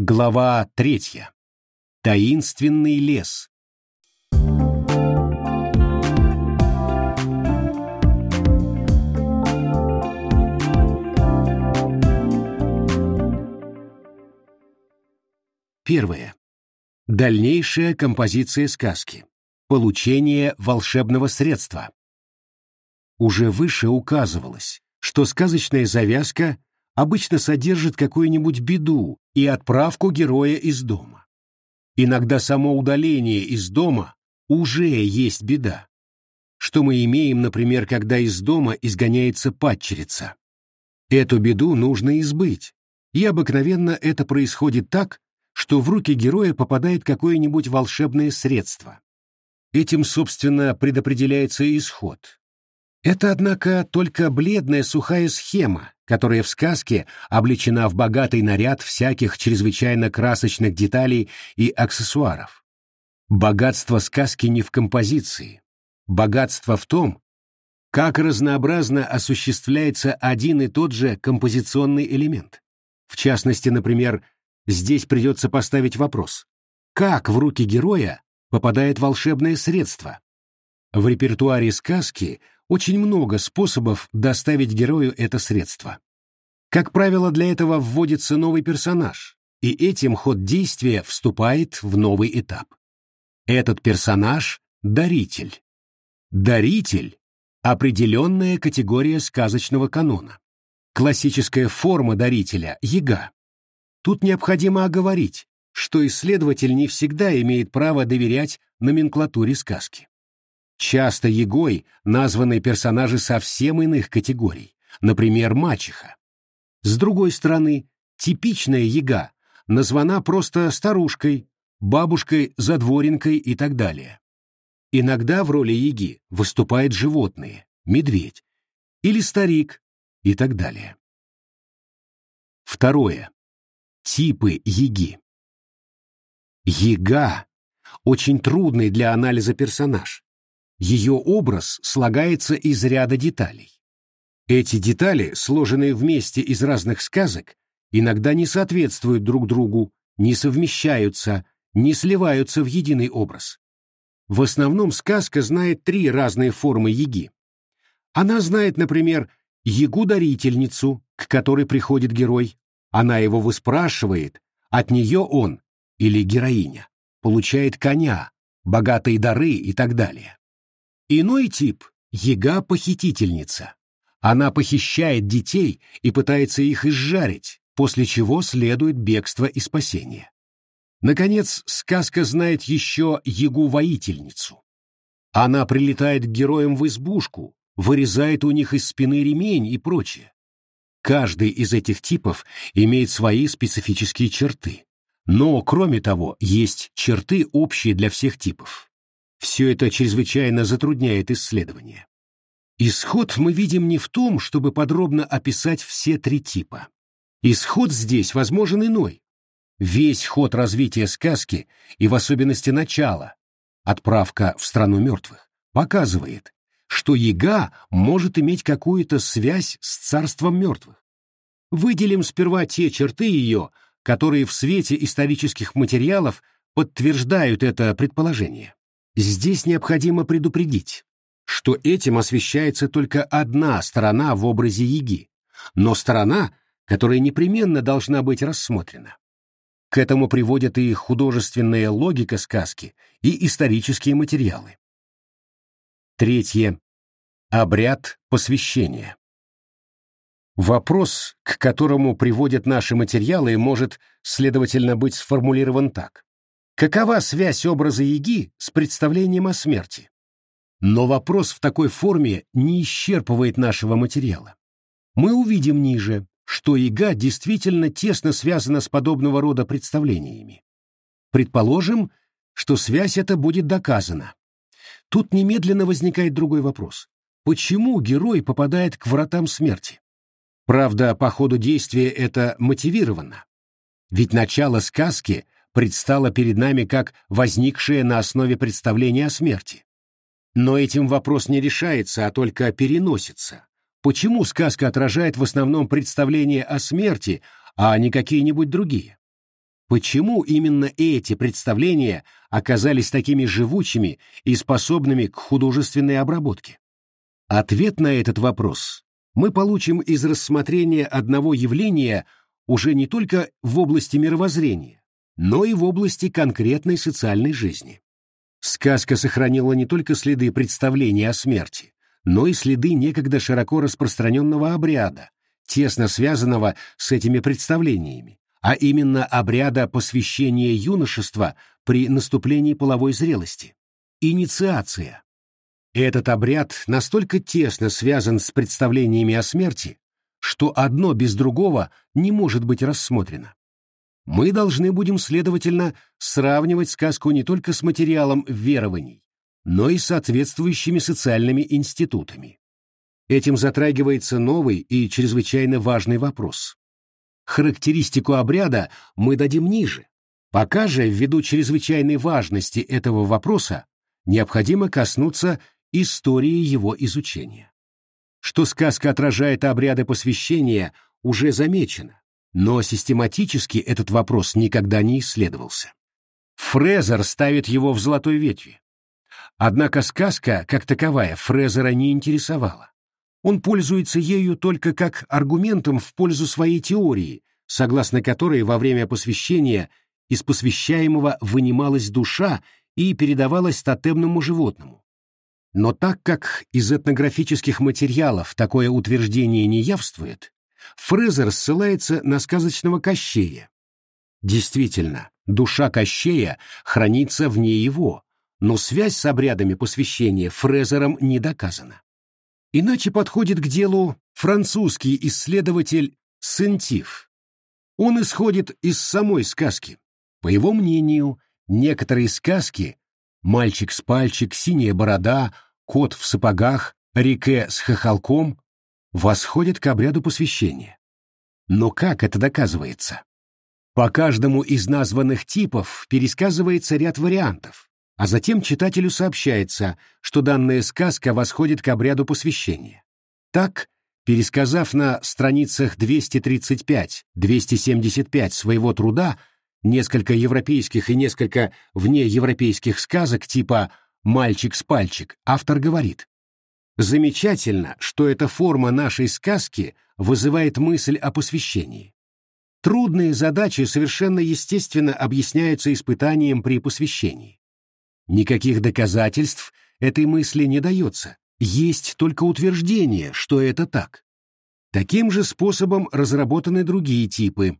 Глава третья. Таинственный лес. Первое. Дальнейшая композиция сказки. Получение волшебного средства. Уже выше указывалось, что сказочная завязка обычно содержит какую-нибудь беду и отправку героя из дома. Иногда само удаление из дома уже есть беда. Что мы имеем, например, когда из дома изгоняется падчерица? Эту беду нужно избыть, и обыкновенно это происходит так, что в руки героя попадает какое-нибудь волшебное средство. Этим, собственно, предопределяется исход. Это, однако, только бледная сухая схема, которая в сказке облечена в богатый наряд всяких чрезвычайно красочных деталей и аксессуаров. Богатство сказки не в композиции. Богатство в том, как разнообразно осуществляется один и тот же композиционный элемент. В частности, например, здесь придется поставить вопрос, как в руки героя попадает волшебное средство? В репертуаре сказки очень много способов доставить герою это средство. Как правило, для этого вводится новый персонаж, и этим ход действия вступает в новый этап. Этот персонаж — даритель. Даритель — определенная категория сказочного канона. Классическая форма дарителя — яга. Тут необходимо оговорить, что исследователь не всегда имеет право доверять номенклатуре сказки. Часто егой названы персонажи совсем иных категорий, например, мачеха. С другой стороны, типичная яга названа просто старушкой, бабушкой, задворенкой и так далее. Иногда в роли яги выступает животные, медведь, или старик и так далее. Второе. Типы яги. Яга – очень трудный для анализа персонаж, ее образ слагается из ряда деталей. Эти детали, сложенные вместе из разных сказок, иногда не соответствуют друг другу, не совмещаются, не сливаются в единый образ. В основном сказка знает три разные формы яги. Она знает, например, ягу-дарительницу, к которой приходит герой. Она его выспрашивает, от нее он, или героиня, получает коня, богатые дары и так далее. Иной тип — яга-похитительница. Она похищает детей и пытается их изжарить, после чего следует бегство и спасение. Наконец, сказка знает еще ягу-воительницу. Она прилетает к героям в избушку, вырезает у них из спины ремень и прочее. Каждый из этих типов имеет свои специфические черты. Но, кроме того, есть черты общие для всех типов. Все это чрезвычайно затрудняет исследование. Исход мы видим не в том, чтобы подробно описать все три типа. Исход здесь возможен иной. Весь ход развития сказки, и в особенности начало, отправка в страну мертвых, показывает, что яга может иметь какую-то связь с царством мертвых. Выделим сперва те черты ее, которые в свете исторических материалов подтверждают это предположение. Здесь необходимо предупредить, что этим освещается только одна сторона в образе Яги, но сторона, которая непременно должна быть рассмотрена. К этому приводят и художественная логика сказки, и исторические материалы. Третье. Обряд посвящения. Вопрос, к которому приводят наши материалы, может, следовательно, быть сформулирован так. Какова связь образа Яги с представлением о смерти? Но вопрос в такой форме не исчерпывает нашего материала. Мы увидим ниже, что Яга действительно тесно связана с подобного рода представлениями. Предположим, что связь эта будет доказана. Тут немедленно возникает другой вопрос. Почему герой попадает к вратам смерти? Правда, по ходу действия это мотивировано. Ведь начало сказки — предстала перед нами как возникшее на основе представления о смерти. Но этим вопрос не решается, а только переносится. Почему сказка отражает в основном представление о смерти, а не какие-нибудь другие? Почему именно эти представления оказались такими живучими и способными к художественной обработке? Ответ на этот вопрос мы получим из рассмотрения одного явления уже не только в области мировоззрения, но и в области конкретной социальной жизни. Сказка сохранила не только следы представления о смерти, но и следы некогда широко распространенного обряда, тесно связанного с этими представлениями, а именно обряда посвящения юношества при наступлении половой зрелости. Инициация. Этот обряд настолько тесно связан с представлениями о смерти, что одно без другого не может быть рассмотрено. Мы должны будем, следовательно, сравнивать сказку не только с материалом верований, но и соответствующими социальными институтами. Этим затрагивается новый и чрезвычайно важный вопрос. Характеристику обряда мы дадим ниже. Пока же, ввиду чрезвычайной важности этого вопроса, необходимо коснуться истории его изучения. Что сказка отражает обряды посвящения, уже замечено, но систематически этот вопрос никогда не исследовался. Фрезер ставит его в золотой ветви. Однако сказка, как таковая, Фрезера не интересовала. Он пользуется ею только как аргументом в пользу своей теории, согласно которой во время посвящения из посвящаемого вынималась душа и передавалась тотемному животному. Но так как из этнографических материалов такое утверждение не явствует, Фрезер ссылается на сказочного Кощея. Действительно, душа Кощея хранится вне его, но связь с обрядами посвящения Фрезером не доказана. Иначе подходит к делу французский исследователь Сентив. Он исходит из самой сказки. По его мнению, некоторые сказки «Мальчик с пальчик», «Синяя борода», «Кот в сапогах», «Реке с хохолком» восходят к обряду посвящения. Но как это доказывается? По каждому из названных типов пересказывается ряд вариантов а затем читателю сообщается, что данная сказка восходит к обряду посвящения. Так, пересказав на страницах 235-275 своего труда несколько европейских и несколько внеевропейских сказок типа «Мальчик с пальчик», автор говорит, «Замечательно, что эта форма нашей сказки вызывает мысль о посвящении. Трудные задачи совершенно естественно объясняются испытанием при посвящении. Никаких доказательств этой мысли не дается, есть только утверждение, что это так. Таким же способом разработаны другие типы.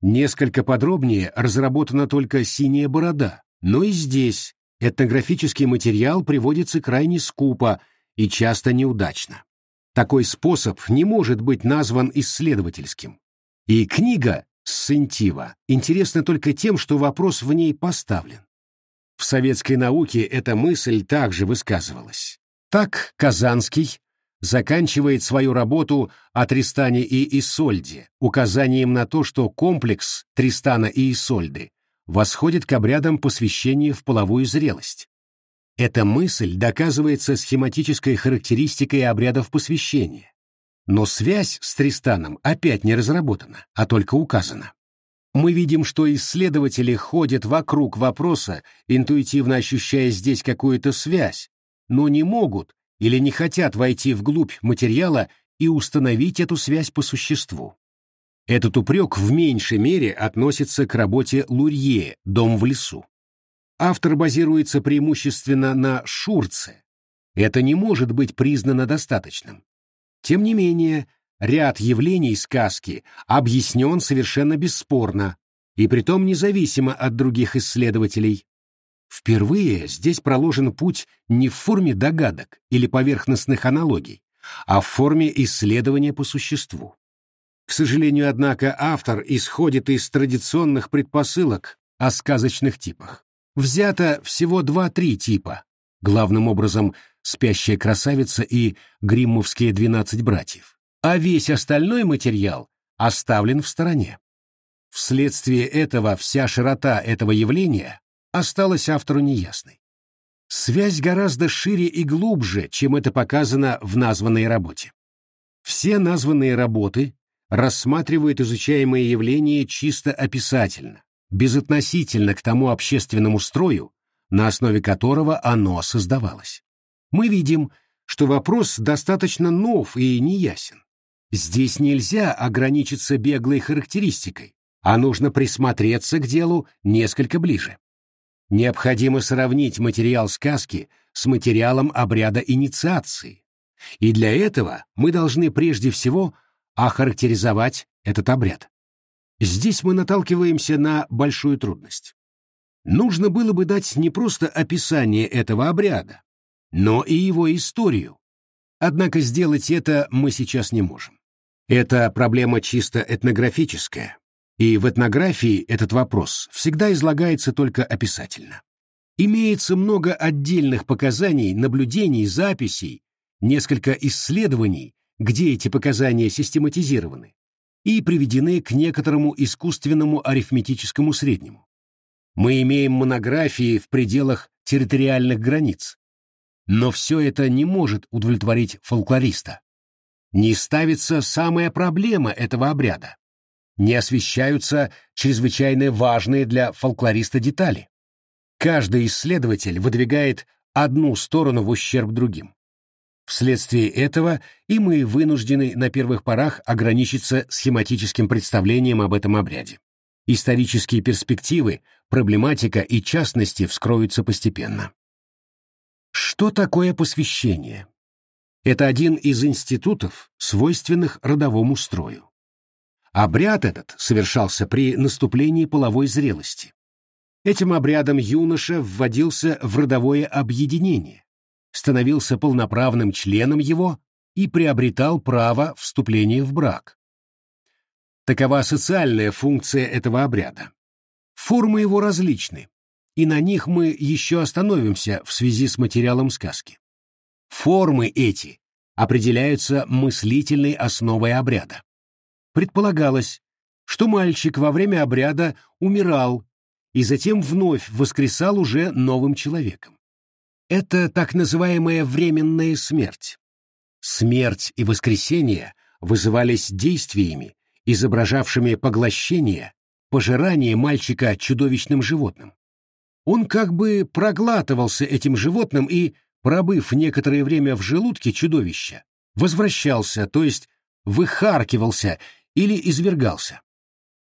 Несколько подробнее разработана только синяя борода, но и здесь этнографический материал приводится крайне скупо и часто неудачно. Такой способ не может быть назван исследовательским. И книга Сентива интересна только тем, что вопрос в ней поставлен. В советской науке эта мысль также высказывалась. Так Казанский заканчивает свою работу о Тристане и Исольде указанием на то, что комплекс Тристана и Исольды восходит к обрядам посвящения в половую зрелость. Эта мысль доказывается схематической характеристикой обрядов посвящения. Но связь с Тристаном опять не разработана, а только указана. Мы видим, что исследователи ходят вокруг вопроса, интуитивно ощущая здесь какую-то связь, но не могут или не хотят войти вглубь материала и установить эту связь по существу. Этот упрек в меньшей мере относится к работе Лурье «Дом в лесу». Автор базируется преимущественно на Шурце. Это не может быть признано достаточным. Тем не менее, ряд явлений сказки объяснен совершенно бесспорно, и притом независимо от других исследователей. Впервые здесь проложен путь не в форме догадок или поверхностных аналогий, а в форме исследования по существу. К сожалению, однако, автор исходит из традиционных предпосылок о сказочных типах. Взято всего два-три типа, главным образом «Спящая красавица» и «Гриммовские двенадцать братьев» а весь остальной материал оставлен в стороне. Вследствие этого вся широта этого явления осталась автору неясной. Связь гораздо шире и глубже, чем это показано в названной работе. Все названные работы рассматривают изучаемое явление чисто описательно, безотносительно к тому общественному строю, на основе которого оно создавалось. Мы видим, что вопрос достаточно нов и неясен. Здесь нельзя ограничиться беглой характеристикой, а нужно присмотреться к делу несколько ближе. Необходимо сравнить материал сказки с материалом обряда инициации, и для этого мы должны прежде всего охарактеризовать этот обряд. Здесь мы наталкиваемся на большую трудность. Нужно было бы дать не просто описание этого обряда, но и его историю. Однако сделать это мы сейчас не можем. Это проблема чисто этнографическая, и в этнографии этот вопрос всегда излагается только описательно. Имеется много отдельных показаний, наблюдений, записей, несколько исследований, где эти показания систематизированы и приведены к некоторому искусственному арифметическому среднему. Мы имеем монографии в пределах территориальных границ. Но все это не может удовлетворить фолклориста. Не ставится самая проблема этого обряда. Не освещаются чрезвычайно важные для фолклориста детали. Каждый исследователь выдвигает одну сторону в ущерб другим. Вследствие этого и мы вынуждены на первых порах ограничиться схематическим представлением об этом обряде. Исторические перспективы, проблематика и частности вскроются постепенно. Что такое посвящение? Это один из институтов, свойственных родовому строю. Обряд этот совершался при наступлении половой зрелости. Этим обрядом юноша вводился в родовое объединение, становился полноправным членом его и приобретал право вступления в брак. Такова социальная функция этого обряда. Формы его различны, и на них мы еще остановимся в связи с материалом сказки. Формы эти определяются мыслительной основой обряда. Предполагалось, что мальчик во время обряда умирал и затем вновь воскресал уже новым человеком. Это так называемая временная смерть. Смерть и воскресение вызывались действиями, изображавшими поглощение, пожирание мальчика чудовищным животным. Он как бы проглатывался этим животным и, пробыв некоторое время в желудке чудовища, возвращался, то есть выхаркивался или извергался.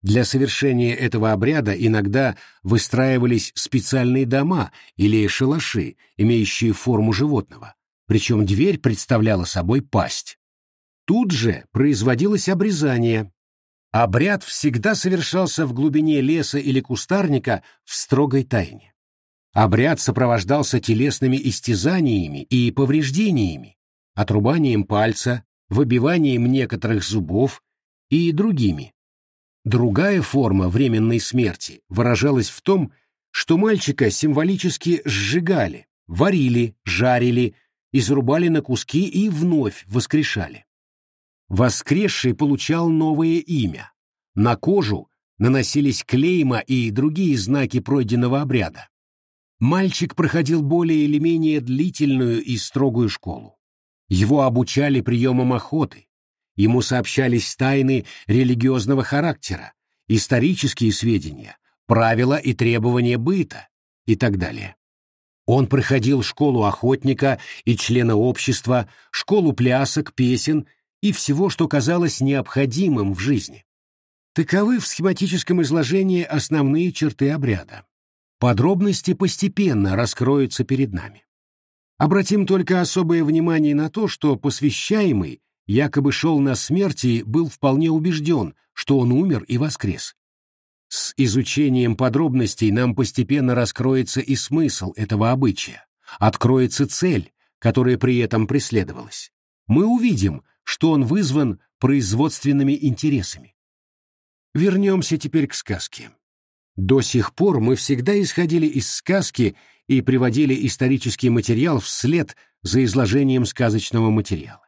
Для совершения этого обряда иногда выстраивались специальные дома или шалаши, имеющие форму животного, причем дверь представляла собой пасть. Тут же производилось обрезание. Обряд всегда совершался в глубине леса или кустарника в строгой тайне. Обряд сопровождался телесными истязаниями и повреждениями, отрубанием пальца, выбиванием некоторых зубов и другими. Другая форма временной смерти выражалась в том, что мальчика символически сжигали, варили, жарили, изрубали на куски и вновь воскрешали. Воскресший получал новое имя. На кожу наносились клейма и другие знаки пройденного обряда. Мальчик проходил более или менее длительную и строгую школу. Его обучали приемам охоты, Ему сообщались тайны религиозного характера, исторические сведения, правила и требования быта и так далее. Он проходил школу охотника и члена общества, школу плясок, песен и всего, что казалось необходимым в жизни. Таковы в схематическом изложении основные черты обряда. Подробности постепенно раскроются перед нами. Обратим только особое внимание на то, что посвящаемый якобы шел на смерть и был вполне убежден, что он умер и воскрес. С изучением подробностей нам постепенно раскроется и смысл этого обычая, откроется цель, которая при этом преследовалась. Мы увидим, что он вызван производственными интересами. Вернемся теперь к сказке. До сих пор мы всегда исходили из сказки и приводили исторический материал вслед за изложением сказочного материала.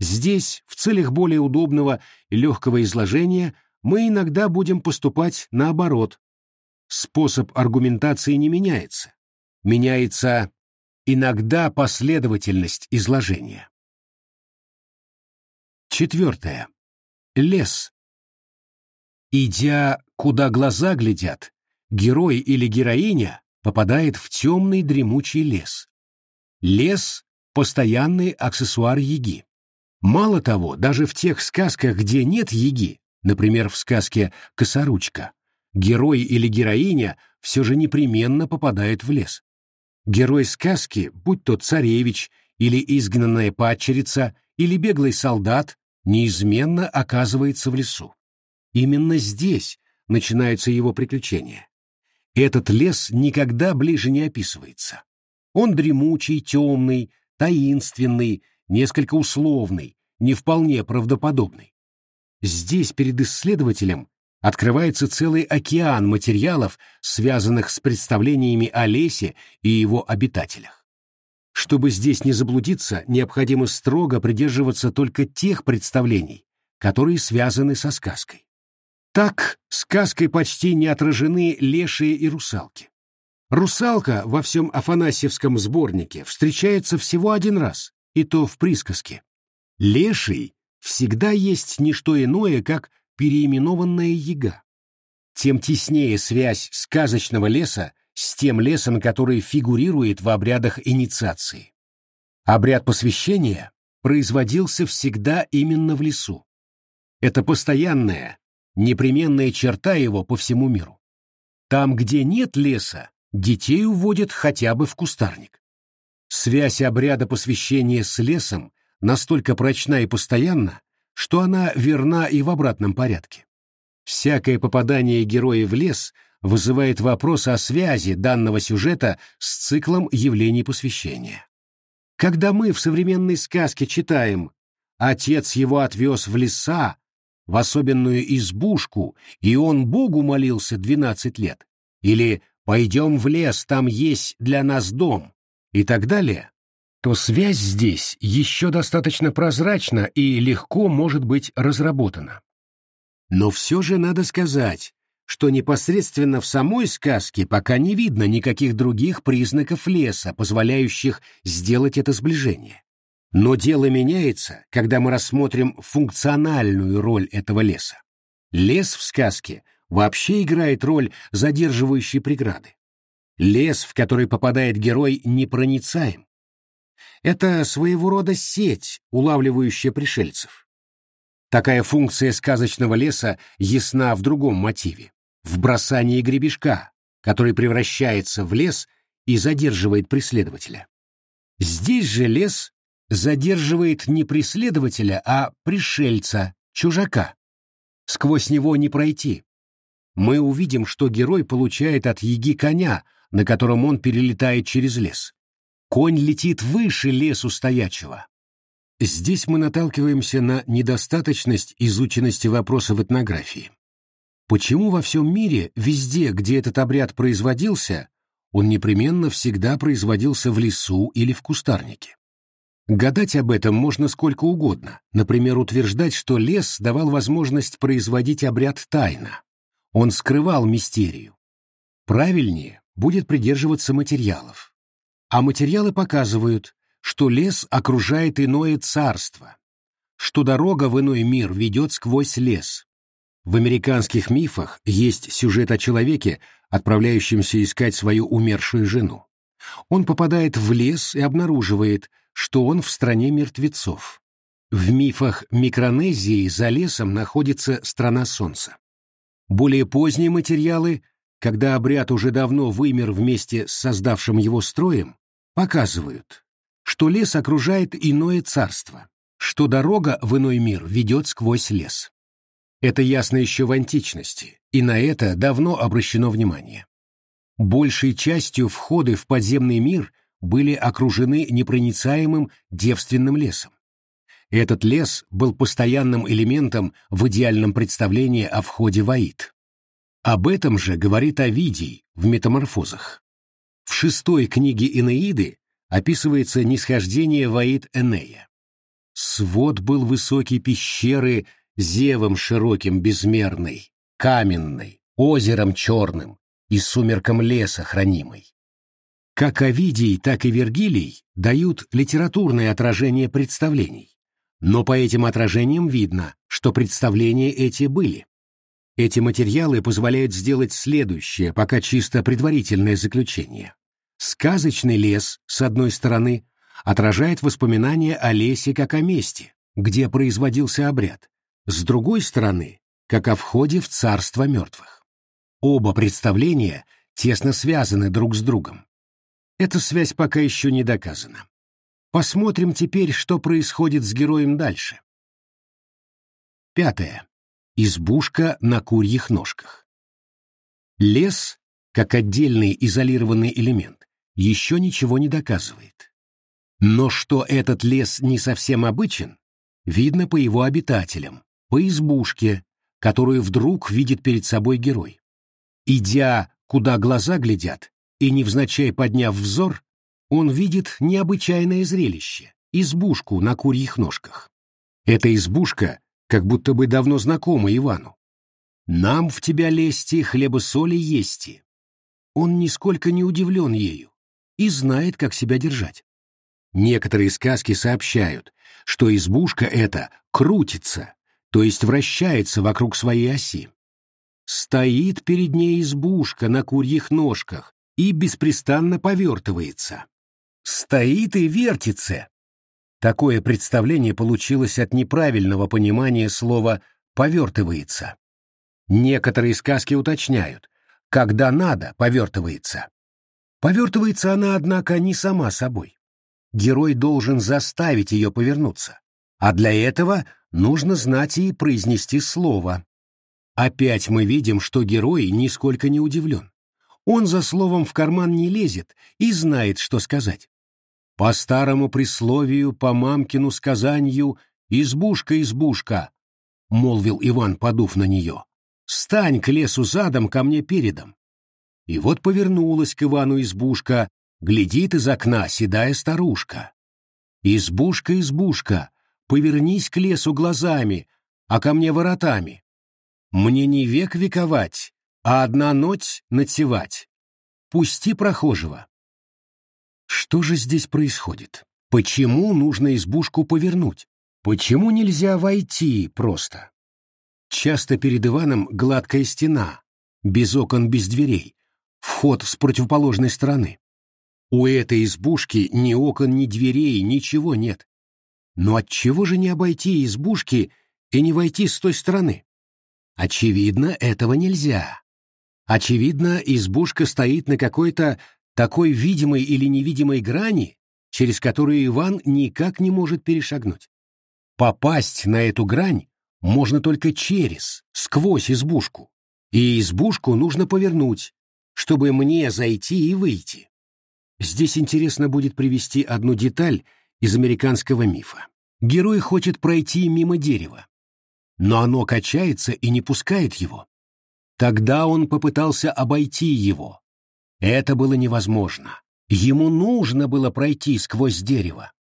Здесь, в целях более удобного и легкого изложения, мы иногда будем поступать наоборот. Способ аргументации не меняется. Меняется иногда последовательность изложения. Четвертое. лес. Идя, куда глаза глядят, герой или героиня попадает в темный дремучий лес. Лес — постоянный аксессуар яги. Мало того, даже в тех сказках, где нет яги, например, в сказке «Косоручка», герой или героиня все же непременно попадает в лес. Герой сказки, будь то царевич или изгнанная падчерица, или беглый солдат, неизменно оказывается в лесу. Именно здесь начинаются его приключения. Этот лес никогда ближе не описывается. Он дремучий, темный, таинственный, несколько условный, не вполне правдоподобный. Здесь перед исследователем открывается целый океан материалов, связанных с представлениями о лесе и его обитателях. Чтобы здесь не заблудиться, необходимо строго придерживаться только тех представлений, которые связаны со сказкой. Так сказкой почти не отражены лешие и русалки. Русалка во всем Афанасьевском сборнике встречается всего один раз, и то в присказке. Леший всегда есть не что иное, как переименованная яга. Тем теснее связь сказочного леса с тем лесом, который фигурирует в обрядах инициации. Обряд посвящения производился всегда именно в лесу. Это постоянная, непременная черта его по всему миру. Там, где нет леса, детей уводят хотя бы в кустарник. Связь обряда посвящения с лесом настолько прочна и постоянна, что она верна и в обратном порядке. Всякое попадание героя в лес вызывает вопрос о связи данного сюжета с циклом явлений посвящения. Когда мы в современной сказке читаем «Отец его отвез в леса, в особенную избушку, и он Богу молился двенадцать лет», или «Пойдем в лес, там есть для нас дом», и так далее, то связь здесь еще достаточно прозрачна и легко может быть разработана. Но все же надо сказать, что непосредственно в самой сказке пока не видно никаких других признаков леса, позволяющих сделать это сближение. Но дело меняется, когда мы рассмотрим функциональную роль этого леса. Лес в сказке вообще играет роль задерживающей преграды. Лес, в который попадает герой, непроницаем. Это своего рода сеть, улавливающая пришельцев. Такая функция сказочного леса ясна в другом мотиве — в бросании гребешка, который превращается в лес и задерживает преследователя. Здесь же лес задерживает не преследователя, а пришельца, чужака. Сквозь него не пройти. Мы увидим, что герой получает от еги коня, на котором он перелетает через лес. Конь летит выше лесу стоячего. Здесь мы наталкиваемся на недостаточность изученности вопросов этнографии. Почему во всем мире, везде, где этот обряд производился, он непременно всегда производился в лесу или в кустарнике? Гадать об этом можно сколько угодно, например, утверждать, что лес давал возможность производить обряд тайно. Он скрывал мистерию. Правильнее будет придерживаться материалов. А материалы показывают, что лес окружает иное царство, что дорога в иной мир ведет сквозь лес. В американских мифах есть сюжет о человеке, отправляющемся искать свою умершую жену. Он попадает в лес и обнаруживает, что он в стране мертвецов. В мифах Микронезии за лесом находится страна Солнца. Более поздние материалы, когда обряд уже давно вымер вместе с создавшим его строем, показывают, что лес окружает иное царство, что дорога в иной мир ведет сквозь лес. Это ясно еще в античности, и на это давно обращено внимание. Большей частью входы в подземный мир были окружены непроницаемым девственным лесом. Этот лес был постоянным элементом в идеальном представлении о входе в Аид. Об этом же говорит Овидий в «Метаморфозах». В шестой книге Энеиды описывается нисхождение в Аид Энея. Свод был высокий пещеры, зевом широким безмерный, каменный, озером черным и сумерком леса хранимый. Как Овидий, так и Вергилий дают литературное отражение представлений, Но по этим отражениям видно, что представления эти были. Эти материалы позволяют сделать следующее, пока чисто предварительное заключение. Сказочный лес, с одной стороны, отражает воспоминания о лесе как о месте, где производился обряд, с другой стороны, как о входе в царство мертвых. Оба представления тесно связаны друг с другом. Эта связь пока еще не доказана. Посмотрим теперь, что происходит с героем дальше. Пятое. Избушка на курьих ножках. Лес, как отдельный изолированный элемент, еще ничего не доказывает. Но что этот лес не совсем обычен, видно по его обитателям, по избушке, которую вдруг видит перед собой герой. Идя, куда глаза глядят, и невзначай подняв взор, он видит необычайное зрелище — избушку на курьих ножках. Эта избушка как будто бы давно знакома Ивану. «Нам в тебя лезти, хлеба-соли есть. Он нисколько не удивлен ею и знает, как себя держать. Некоторые сказки сообщают, что избушка эта крутится, то есть вращается вокруг своей оси. Стоит перед ней избушка на курьих ножках и беспрестанно повертывается. Стоит и вертится. Такое представление получилось от неправильного понимания слова «повертывается». Некоторые сказки уточняют, когда надо, повертывается. Повертывается она, однако, не сама собой. Герой должен заставить ее повернуться, а для этого нужно знать и произнести слово. Опять мы видим, что герой нисколько не удивлен. Он за словом в карман не лезет и знает, что сказать. По старому присловию, по мамкину сказанию «Избушка, избушка», — молвил Иван, подув на нее, — «стань к лесу задом, ко мне передом». И вот повернулась к Ивану избушка, глядит из окна седая старушка. «Избушка, избушка, повернись к лесу глазами, а ко мне воротами. Мне не век вековать, а одна ночь ночевать. Пусти прохожего. Что же здесь происходит? Почему нужно избушку повернуть? Почему нельзя войти просто? Часто перед Иваном гладкая стена, без окон, без дверей, вход с противоположной стороны. У этой избушки ни окон, ни дверей, ничего нет. Но отчего же не обойти избушки и не войти с той стороны? Очевидно, этого нельзя. Очевидно, избушка стоит на какой-то такой видимой или невидимой грани, через которую Иван никак не может перешагнуть. Попасть на эту грань можно только через, сквозь избушку. И избушку нужно повернуть, чтобы мне зайти и выйти. Здесь интересно будет привести одну деталь из американского мифа. Герой хочет пройти мимо дерева, но оно качается и не пускает его. Тогда он попытался обойти его. Это было невозможно. Ему нужно было пройти сквозь дерево.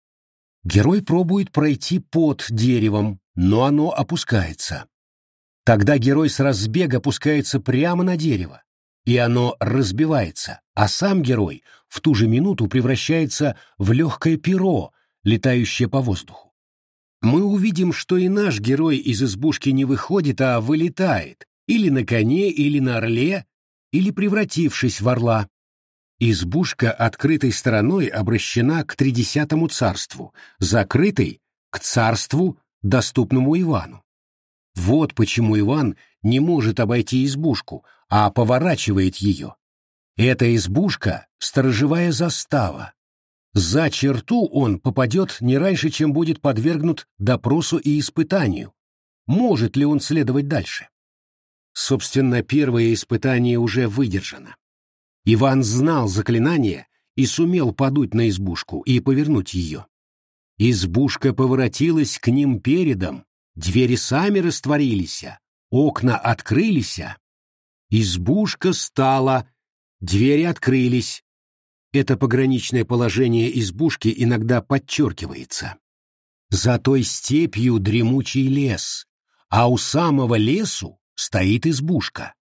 Герой пробует пройти под деревом, но оно опускается. Тогда герой с разбега опускается прямо на дерево, и оно разбивается, а сам герой в ту же минуту превращается в легкое перо, летающее по воздуху мы увидим, что и наш герой из избушки не выходит, а вылетает, или на коне, или на орле, или превратившись в орла. Избушка открытой стороной обращена к тридесятому царству, закрытой — к царству, доступному Ивану. Вот почему Иван не может обойти избушку, а поворачивает ее. Эта избушка — сторожевая застава, за черту он попадет не раньше, чем будет подвергнут допросу и испытанию. Может ли он следовать дальше? Собственно, первое испытание уже выдержано. Иван знал заклинание и сумел подуть на избушку и повернуть ее. Избушка поворотилась к ним передом, двери сами растворились, окна открылись, избушка стала, двери открылись, это пограничное положение избушки иногда подчеркивается. За той степью дремучий лес, а у самого лесу стоит избушка.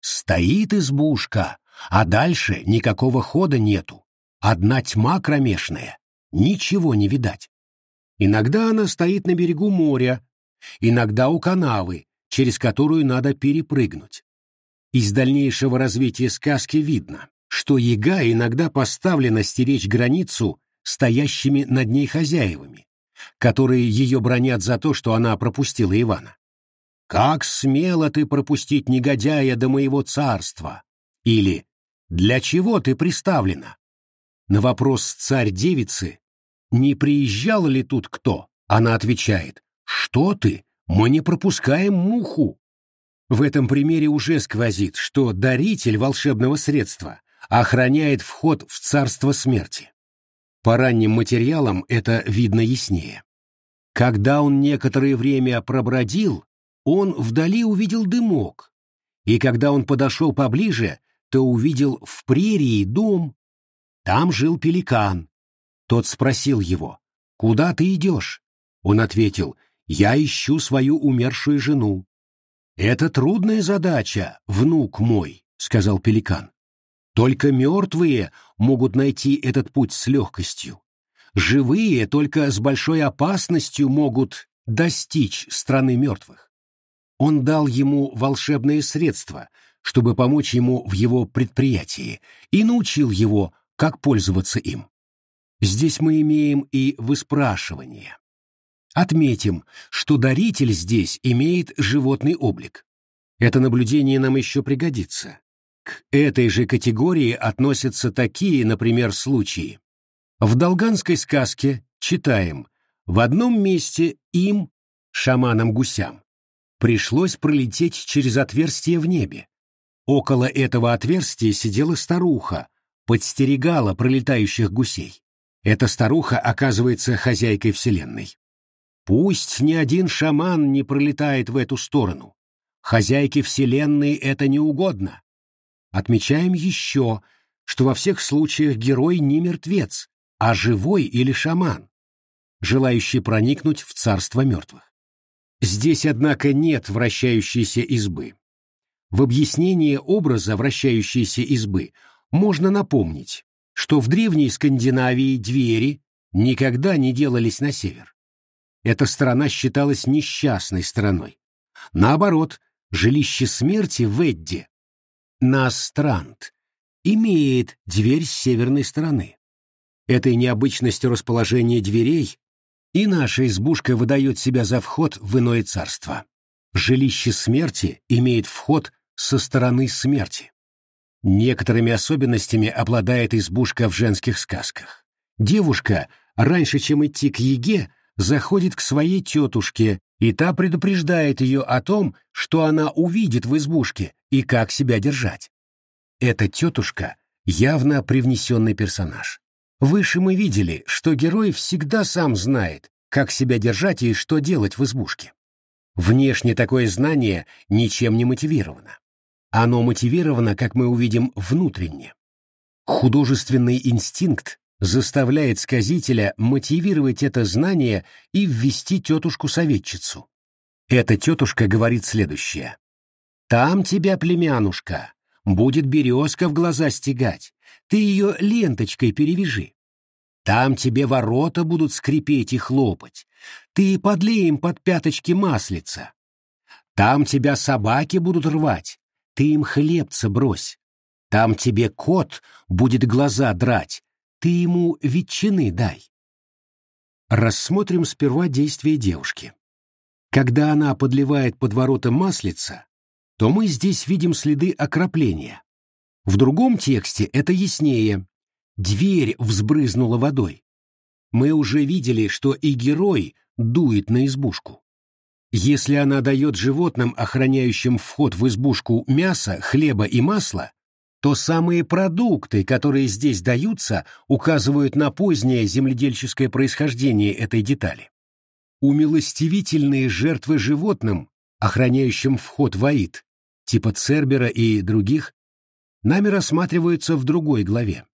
Стоит избушка, а дальше никакого хода нету. Одна тьма кромешная, ничего не видать. Иногда она стоит на берегу моря, иногда у канавы, через которую надо перепрыгнуть. Из дальнейшего развития сказки видно, что яга иногда поставлена стеречь границу стоящими над ней хозяевами, которые ее бронят за то, что она пропустила Ивана. «Как смело ты пропустить негодяя до моего царства!» Или «Для чего ты приставлена?» На вопрос царь-девицы «Не приезжал ли тут кто?» Она отвечает «Что ты? Мы не пропускаем муху». В этом примере уже сквозит, что даритель волшебного средства охраняет вход в царство смерти. По ранним материалам это видно яснее. Когда он некоторое время пробродил, он вдали увидел дымок, и когда он подошел поближе, то увидел в прерии дом. Там жил пеликан. Тот спросил его, «Куда ты идешь?» Он ответил, «Я ищу свою умершую жену». «Это трудная задача, внук мой», — сказал пеликан. Только мертвые могут найти этот путь с легкостью. Живые только с большой опасностью могут достичь страны мертвых. Он дал ему волшебные средства, чтобы помочь ему в его предприятии, и научил его, как пользоваться им. Здесь мы имеем и выспрашивание. Отметим, что даритель здесь имеет животный облик. Это наблюдение нам еще пригодится. К этой же категории относятся такие, например, случаи. В долганской сказке читаем «В одном месте им, шаманам-гусям, пришлось пролететь через отверстие в небе. Около этого отверстия сидела старуха, подстерегала пролетающих гусей. Эта старуха оказывается хозяйкой Вселенной. Пусть ни один шаман не пролетает в эту сторону. Хозяйке Вселенной это не угодно. Отмечаем еще, что во всех случаях герой не мертвец, а живой или шаман, желающий проникнуть в царство мертвых. Здесь, однако, нет вращающейся избы. В объяснении образа вращающейся избы можно напомнить, что в древней Скандинавии двери никогда не делались на север. Эта сторона считалась несчастной стороной. Наоборот, жилище смерти в Эдде Настранд имеет дверь с северной стороны. Этой необычностью расположения дверей и наша избушка выдает себя за вход в иное царство. Жилище смерти имеет вход со стороны смерти. Некоторыми особенностями обладает избушка в женских сказках. Девушка, раньше чем идти к Еге, заходит к своей тетушке, и та предупреждает ее о том, что она увидит в избушке и как себя держать. Эта тетушка явно привнесенный персонаж. Выше мы видели, что герой всегда сам знает, как себя держать и что делать в избушке. Внешне такое знание ничем не мотивировано. Оно мотивировано, как мы увидим, внутренне. Художественный инстинкт заставляет сказителя мотивировать это знание и ввести тетушку-советчицу. Эта тетушка говорит следующее. «Там тебя, племянушка, будет березка в глаза стегать, ты ее ленточкой перевяжи. Там тебе ворота будут скрипеть и хлопать, ты подлей им под пяточки маслица. Там тебя собаки будут рвать, ты им хлебца брось. Там тебе кот будет глаза драть, ты ему ветчины дай. Рассмотрим сперва действие девушки. Когда она подливает под ворота маслица, то мы здесь видим следы окропления. В другом тексте это яснее. Дверь взбрызнула водой. Мы уже видели, что и герой дует на избушку. Если она дает животным, охраняющим вход в избушку, мясо, хлеба и масла, то самые продукты, которые здесь даются, указывают на позднее земледельческое происхождение этой детали. Умилостивительные жертвы животным, охраняющим вход в Аид, типа Цербера и других, нами рассматриваются в другой главе.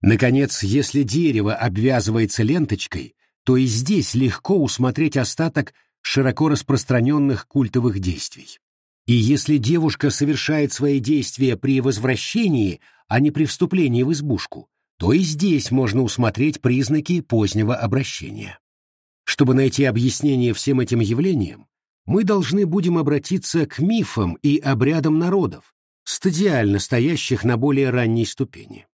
Наконец, если дерево обвязывается ленточкой, то и здесь легко усмотреть остаток широко распространенных культовых действий. И если девушка совершает свои действия при возвращении, а не при вступлении в избушку, то и здесь можно усмотреть признаки позднего обращения. Чтобы найти объяснение всем этим явлениям, мы должны будем обратиться к мифам и обрядам народов, стадиально стоящих на более ранней ступени.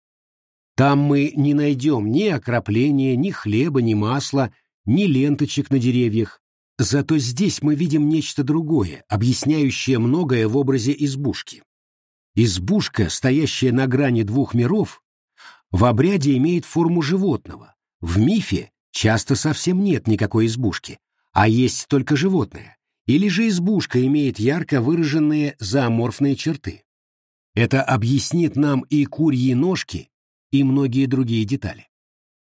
Там мы не найдем ни окропления, ни хлеба, ни масла, ни ленточек на деревьях. Зато здесь мы видим нечто другое, объясняющее многое в образе избушки. Избушка, стоящая на грани двух миров, в обряде имеет форму животного, в мифе часто совсем нет никакой избушки, а есть только животное, или же избушка имеет ярко выраженные зооморфные черты. Это объяснит нам и курьи ножки, и многие другие детали.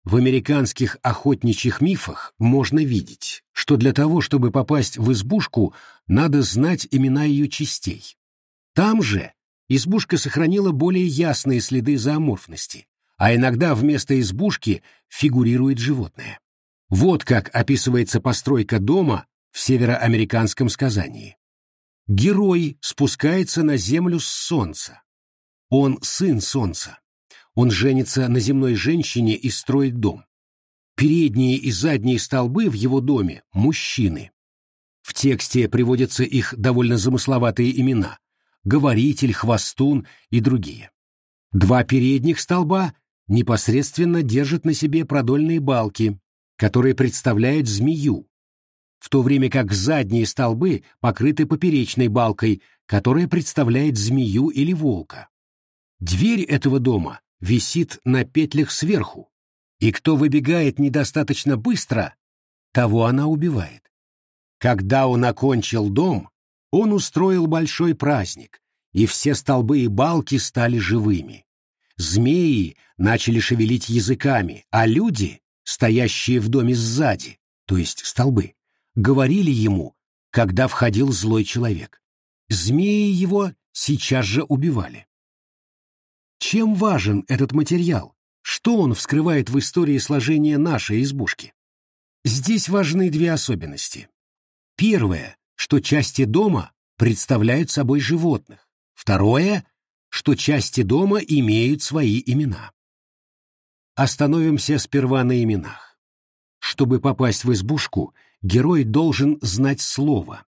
В американских охотничьих мифах можно видеть, что для того, чтобы попасть в избушку, надо знать имена ее частей. Там же избушка сохранила более ясные следы зооморфности, а иногда вместо избушки фигурирует животное. Вот как описывается постройка дома в североамериканском сказании. Герой спускается на землю с солнца. Он сын солнца. Он женится на земной женщине и строит дом. Передние и задние столбы в его доме – мужчины. В тексте приводятся их довольно замысловатые имена – говоритель, хвостун и другие. Два передних столба непосредственно держат на себе продольные балки, которые представляют змею, в то время как задние столбы покрыты поперечной балкой, которая представляет змею или волка. Дверь этого дома висит на петлях сверху, и кто выбегает недостаточно быстро, того она убивает. Когда он окончил дом, он устроил большой праздник, и все столбы и балки стали живыми. Змеи начали шевелить языками, а люди, стоящие в доме сзади, то есть столбы, говорили ему, когда входил злой человек. Змеи его сейчас же убивали. Чем важен этот материал? Что он вскрывает в истории сложения нашей избушки? Здесь важны две особенности. Первое, что части дома представляют собой животных. Второе, что части дома имеют свои имена. Остановимся сперва на именах. Чтобы попасть в избушку, герой должен знать слово.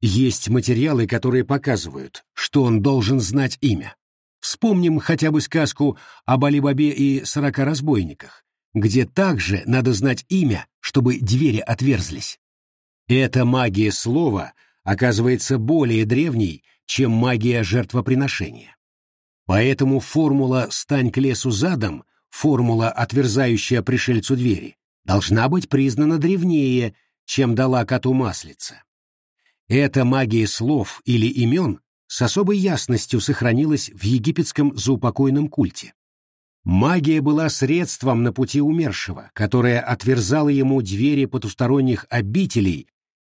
Есть материалы, которые показывают, что он должен знать имя. Вспомним хотя бы сказку об Али-Бабе и сорока разбойниках, где также надо знать имя, чтобы двери отверзлись. Эта магия слова оказывается более древней, чем магия жертвоприношения. Поэтому формула «стань к лесу задом», формула, отверзающая пришельцу двери, должна быть признана древнее, чем дала коту маслица. Эта магия слов или имен с особой ясностью сохранилась в египетском заупокойном культе. Магия была средством на пути умершего, которое отверзало ему двери потусторонних обителей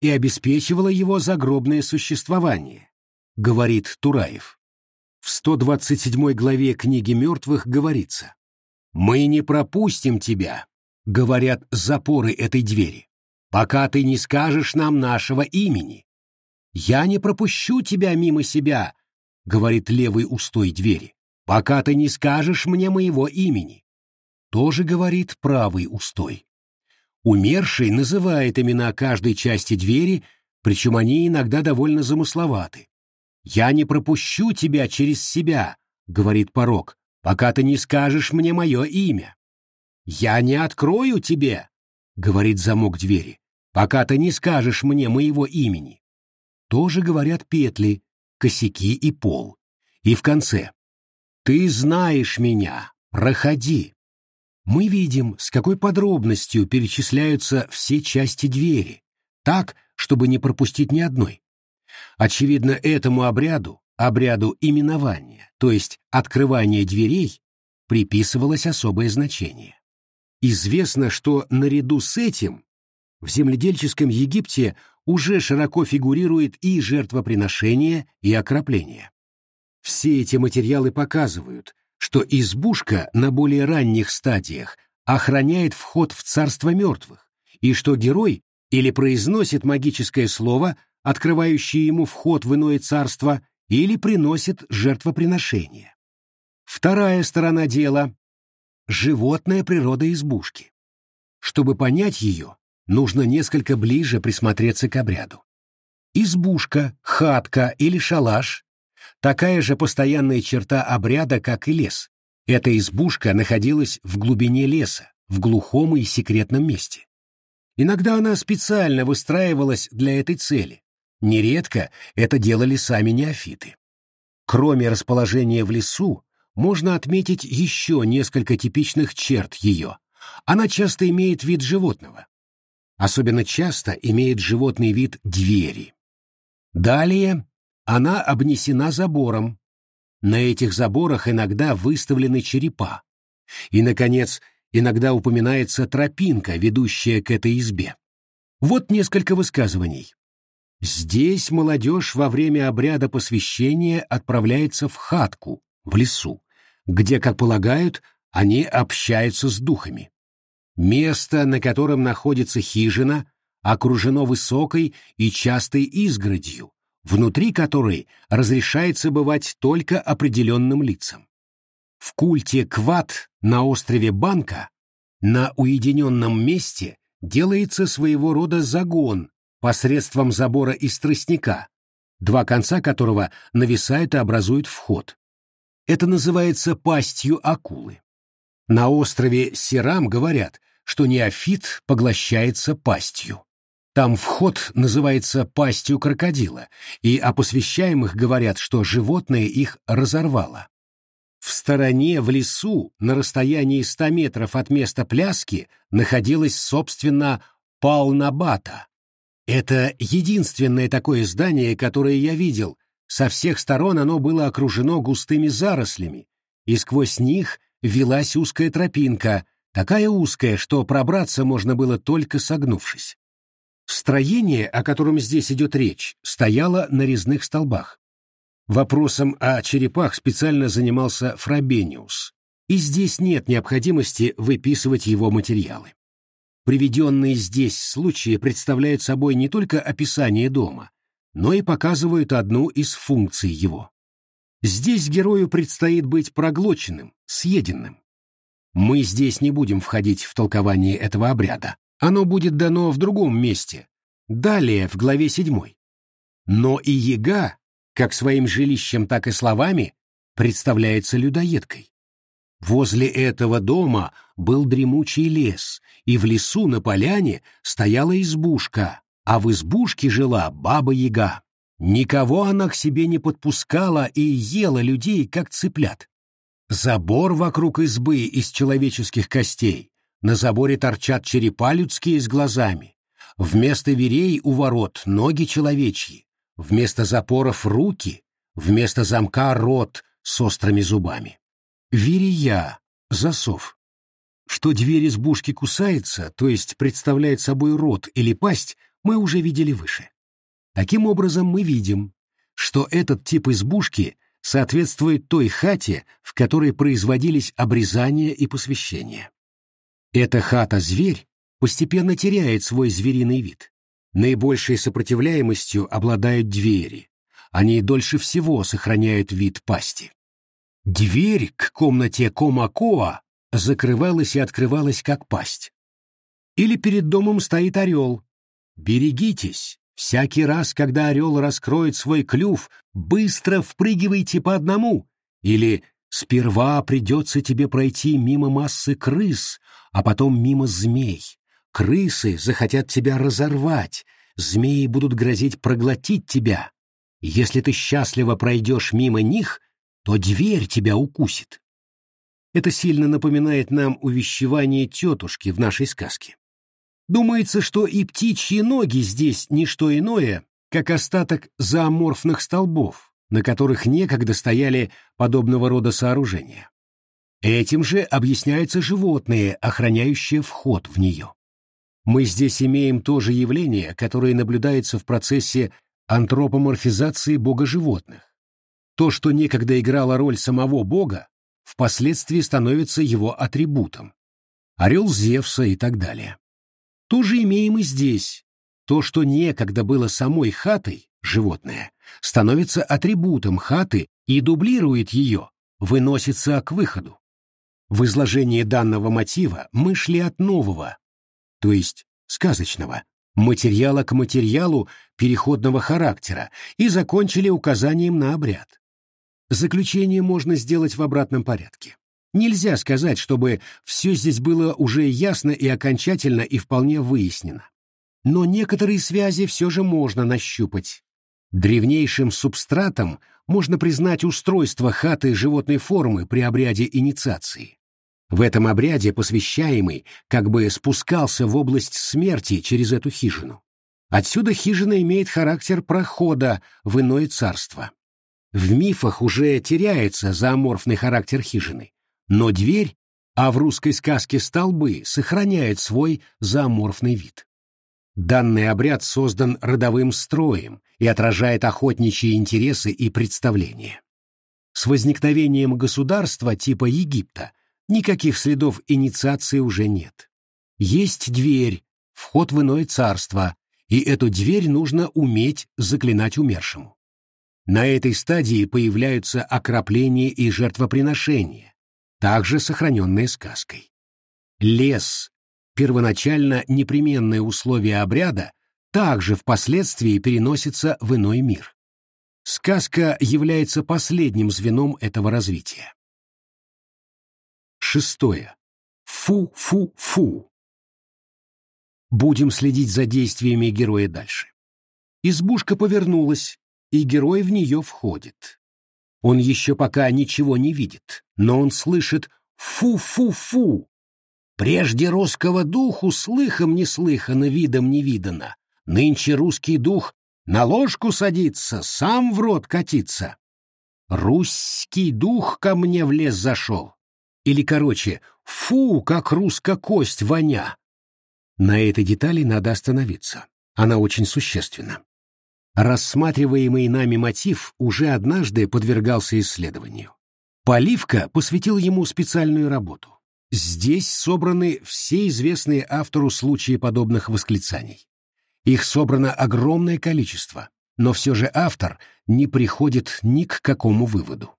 и обеспечивало его загробное существование, говорит Тураев. В 127 главе книги мертвых говорится «Мы не пропустим тебя», — говорят запоры этой двери, «пока ты не скажешь нам нашего имени, «Я не пропущу тебя мимо себя», — говорит левый устой двери, «пока ты не скажешь мне моего имени». Тоже говорит правый устой. Умерший называет имена каждой части двери, причем они иногда довольно замысловаты. «Я не пропущу тебя через себя», — говорит порог, «пока ты не скажешь мне мое имя». «Я не открою тебе», — говорит замок двери, «пока ты не скажешь мне моего имени» тоже говорят петли, косяки и пол. И в конце «Ты знаешь меня, проходи». Мы видим, с какой подробностью перечисляются все части двери, так, чтобы не пропустить ни одной. Очевидно, этому обряду, обряду именования, то есть открывания дверей, приписывалось особое значение. Известно, что наряду с этим в земледельческом Египте уже широко фигурирует и жертвоприношение, и окропление. Все эти материалы показывают, что избушка на более ранних стадиях охраняет вход в царство мертвых, и что герой или произносит магическое слово, открывающее ему вход в иное царство, или приносит жертвоприношение. Вторая сторона дела — животная природа избушки. Чтобы понять ее, нужно несколько ближе присмотреться к обряду. Избушка, хатка или шалаш – такая же постоянная черта обряда, как и лес. Эта избушка находилась в глубине леса, в глухом и секретном месте. Иногда она специально выстраивалась для этой цели. Нередко это делали сами неофиты. Кроме расположения в лесу, можно отметить еще несколько типичных черт ее. Она часто имеет вид животного. Особенно часто имеет животный вид двери. Далее она обнесена забором. На этих заборах иногда выставлены черепа. И, наконец, иногда упоминается тропинка, ведущая к этой избе. Вот несколько высказываний. Здесь молодежь во время обряда посвящения отправляется в хатку, в лесу, где, как полагают, они общаются с духами. Место, на котором находится хижина, окружено высокой и частой изгородью, внутри которой разрешается бывать только определенным лицам. В культе Кват на острове Банка на уединенном месте делается своего рода загон посредством забора из тростника, два конца которого нависают и образуют вход. Это называется пастью акулы. На острове Сирам говорят, что неофит поглощается пастью. Там вход называется пастью крокодила, и о посвящаемых говорят, что животное их разорвало. В стороне, в лесу, на расстоянии ста метров от места пляски, находилась, собственно, Палнабата. Это единственное такое здание, которое я видел. Со всех сторон оно было окружено густыми зарослями, и сквозь них велась узкая тропинка, такая узкая, что пробраться можно было только согнувшись. Строение, о котором здесь идет речь, стояло на резных столбах. Вопросом о черепах специально занимался Фрабениус, и здесь нет необходимости выписывать его материалы. Приведенные здесь случаи представляют собой не только описание дома, но и показывают одну из функций его. Здесь герою предстоит быть проглоченным, съеденным. Мы здесь не будем входить в толкование этого обряда. Оно будет дано в другом месте, далее в главе 7. Но и яга как своим жилищем, так и словами, представляется людоедкой. Возле этого дома был дремучий лес, и в лесу на поляне стояла избушка, а в избушке жила баба-яга. Никого она к себе не подпускала и ела людей, как цыплят. Забор вокруг избы из человеческих костей, на заборе торчат черепа людские с глазами, вместо верей у ворот ноги человечьи, Вместо запоров руки, вместо замка рот с острыми зубами. Верия, засов. Что дверь избушки кусается, то есть представляет собой рот или пасть, мы уже видели выше. Таким образом, мы видим, что этот тип избушки соответствует той хате, в которой производились обрезания и посвящения. Эта хата-зверь постепенно теряет свой звериный вид. Наибольшей сопротивляемостью обладают двери. Они дольше всего сохраняют вид пасти. Дверь к комнате Комакоа закрывалась и открывалась как пасть. Или перед домом стоит орел. Берегитесь, всякий раз, когда орел раскроет свой клюв, быстро впрыгивайте по одному. Или сперва придется тебе пройти мимо массы крыс, а потом мимо змей. Крысы захотят тебя разорвать, змеи будут грозить проглотить тебя. Если ты счастливо пройдешь мимо них, то дверь тебя укусит. Это сильно напоминает нам увещевание тетушки в нашей сказке. Думается, что и птичьи ноги здесь не что иное, как остаток зооморфных столбов, на которых некогда стояли подобного рода сооружения. Этим же объясняются животные, охраняющие вход в нее. Мы здесь имеем то же явление, которое наблюдается в процессе антропоморфизации бога-животных. То, что некогда играло роль самого бога, впоследствии становится его атрибутом. Орел Зевса и так далее. То же имеем и здесь. То, что некогда было самой хатой, животное, становится атрибутом хаты и дублирует ее, выносится к выходу. В изложении данного мотива мы шли от нового, то есть сказочного, материала к материалу переходного характера и закончили указанием на обряд. Заключение можно сделать в обратном порядке. Нельзя сказать, чтобы все здесь было уже ясно и окончательно и вполне выяснено. Но некоторые связи все же можно нащупать. Древнейшим субстратом можно признать устройство хаты животной формы при обряде инициации. В этом обряде посвящаемый как бы спускался в область смерти через эту хижину. Отсюда хижина имеет характер прохода в иное царство. В мифах уже теряется зооморфный характер хижины, но дверь, а в русской сказке столбы, сохраняют свой зооморфный вид. Данный обряд создан родовым строем и отражает охотничьи интересы и представления. С возникновением государства типа Египта – никаких следов инициации уже нет. Есть дверь, вход в иное царство, и эту дверь нужно уметь заклинать умершему. На этой стадии появляются окропления и жертвоприношения, также сохраненные сказкой. Лес, первоначально непременное условие обряда, также впоследствии переносится в иной мир. Сказка является последним звеном этого развития. Шестое. Фу-фу-фу. Будем следить за действиями героя дальше. Избушка повернулась, и герой в нее входит. Он еще пока ничего не видит, но он слышит «фу-фу-фу». Прежде русского духу слыхом не слыхано, видом не видано. Нынче русский дух на ложку садится, сам в рот катится. Русский дух ко мне в лес зашел. Или, короче, фу, как русская кость воня. На этой детали надо остановиться. Она очень существенна. Рассматриваемый нами мотив уже однажды подвергался исследованию. Поливка посвятил ему специальную работу. Здесь собраны все известные автору случаи подобных восклицаний. Их собрано огромное количество, но все же автор не приходит ни к какому выводу.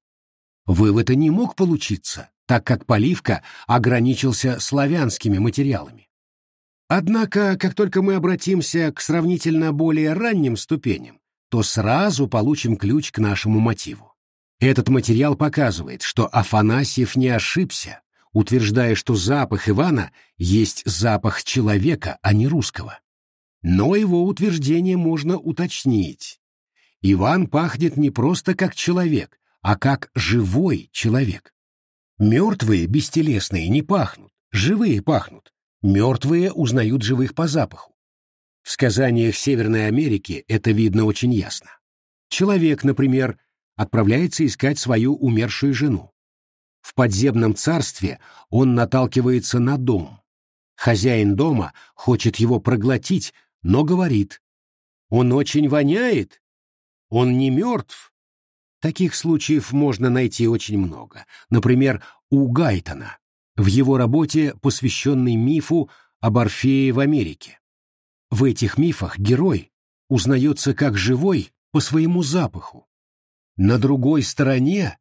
Вывод и не мог получиться, так как поливка ограничился славянскими материалами. Однако, как только мы обратимся к сравнительно более ранним ступеням, то сразу получим ключ к нашему мотиву. Этот материал показывает, что Афанасьев не ошибся, утверждая, что запах Ивана есть запах человека, а не русского. Но его утверждение можно уточнить. Иван пахнет не просто как человек, а как живой человек. Мертвые, бестелесные, не пахнут, живые пахнут. Мертвые узнают живых по запаху. В сказаниях Северной Америки это видно очень ясно. Человек, например, отправляется искать свою умершую жену. В подземном царстве он наталкивается на дом. Хозяин дома хочет его проглотить, но говорит, «Он очень воняет, он не мертв, Таких случаев можно найти очень много. Например, у Гайтона, в его работе, посвященной мифу об Орфее в Америке. В этих мифах герой узнается как живой по своему запаху. На другой стороне,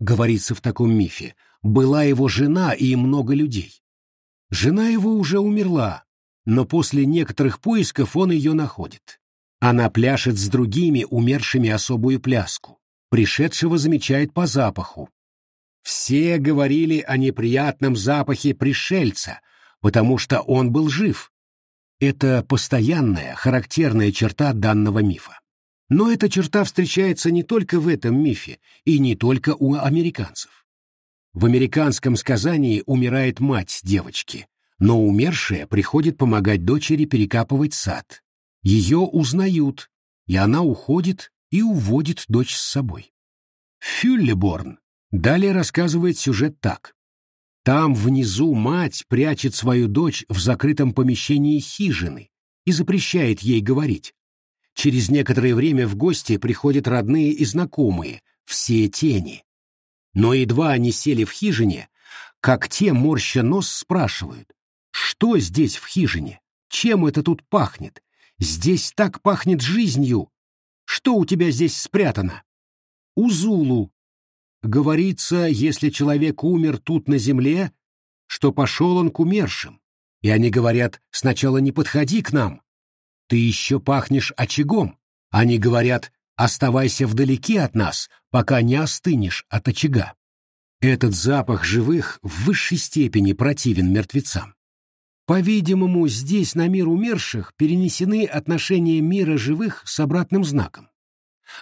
говорится в таком мифе, была его жена и много людей. Жена его уже умерла, но после некоторых поисков он ее находит. Она пляшет с другими умершими особую пляску пришедшего замечает по запаху. Все говорили о неприятном запахе пришельца, потому что он был жив. Это постоянная, характерная черта данного мифа. Но эта черта встречается не только в этом мифе и не только у американцев. В американском сказании умирает мать девочки, но умершая приходит помогать дочери перекапывать сад. Ее узнают, и она уходит и уводит дочь с собой. Фюллеборн далее рассказывает сюжет так. Там внизу мать прячет свою дочь в закрытом помещении хижины и запрещает ей говорить. Через некоторое время в гости приходят родные и знакомые, все тени. Но едва они сели в хижине, как те, морща нос, спрашивают, что здесь в хижине, чем это тут пахнет? Здесь так пахнет жизнью, что у тебя здесь спрятано? Узулу. Говорится, если человек умер тут на земле, что пошел он к умершим, и они говорят «сначала не подходи к нам, ты еще пахнешь очагом». Они говорят «оставайся вдалеке от нас, пока не остынешь от очага». Этот запах живых в высшей степени противен мертвецам. По-видимому, здесь на мир умерших перенесены отношения мира живых с обратным знаком.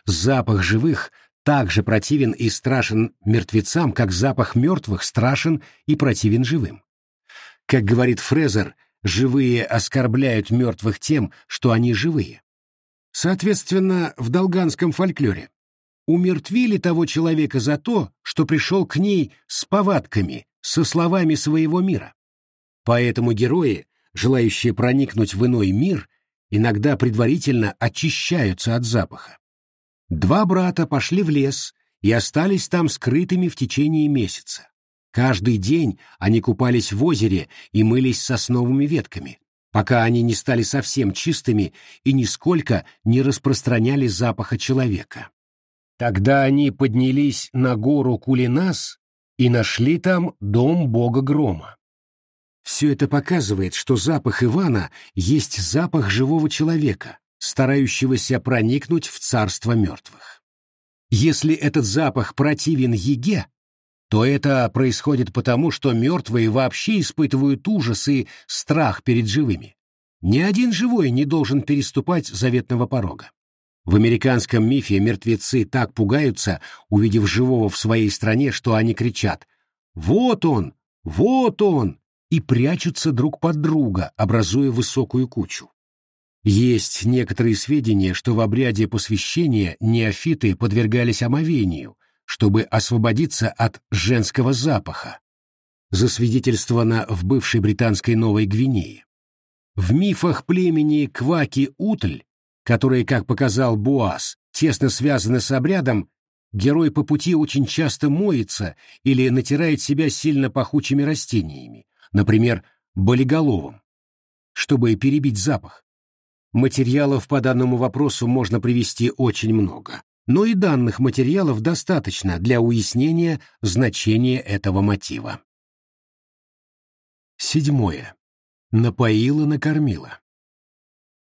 Запах живых также противен и страшен мертвецам, как запах мертвых страшен и противен живым. Как говорит Фрезер, живые оскорбляют мертвых тем, что они живые. Соответственно, в долганском фольклоре умертвили того человека за то, что пришел к ней с повадками, со словами своего мира. Поэтому герои, желающие проникнуть в иной мир, иногда предварительно очищаются от запаха. Два брата пошли в лес и остались там скрытыми в течение месяца. Каждый день они купались в озере и мылись сосновыми ветками, пока они не стали совсем чистыми и нисколько не распространяли запаха человека. Тогда они поднялись на гору Кулинас и нашли там дом бога грома. Все это показывает, что запах Ивана есть запах живого человека, старающегося проникнуть в царство мертвых. Если этот запах противен Еге, то это происходит потому, что мертвые вообще испытывают ужас и страх перед живыми. Ни один живой не должен переступать заветного порога. В американском мифе мертвецы так пугаются, увидев живого в своей стране, что они кричат «Вот он! Вот он!» и прячутся друг под друга, образуя высокую кучу. Есть некоторые сведения, что в обряде посвящения неофиты подвергались омовению, чтобы освободиться от женского запаха, засвидетельствовано в бывшей британской Новой Гвинее. В мифах племени Кваки-Утль, которые, как показал Буас, тесно связаны с обрядом, герой по пути очень часто моется или натирает себя сильно пахучими растениями, например, болиголовым, чтобы перебить запах. Материалов по данному вопросу можно привести очень много, но и данных материалов достаточно для уяснения значения этого мотива. Седьмое. Напоила-накормила.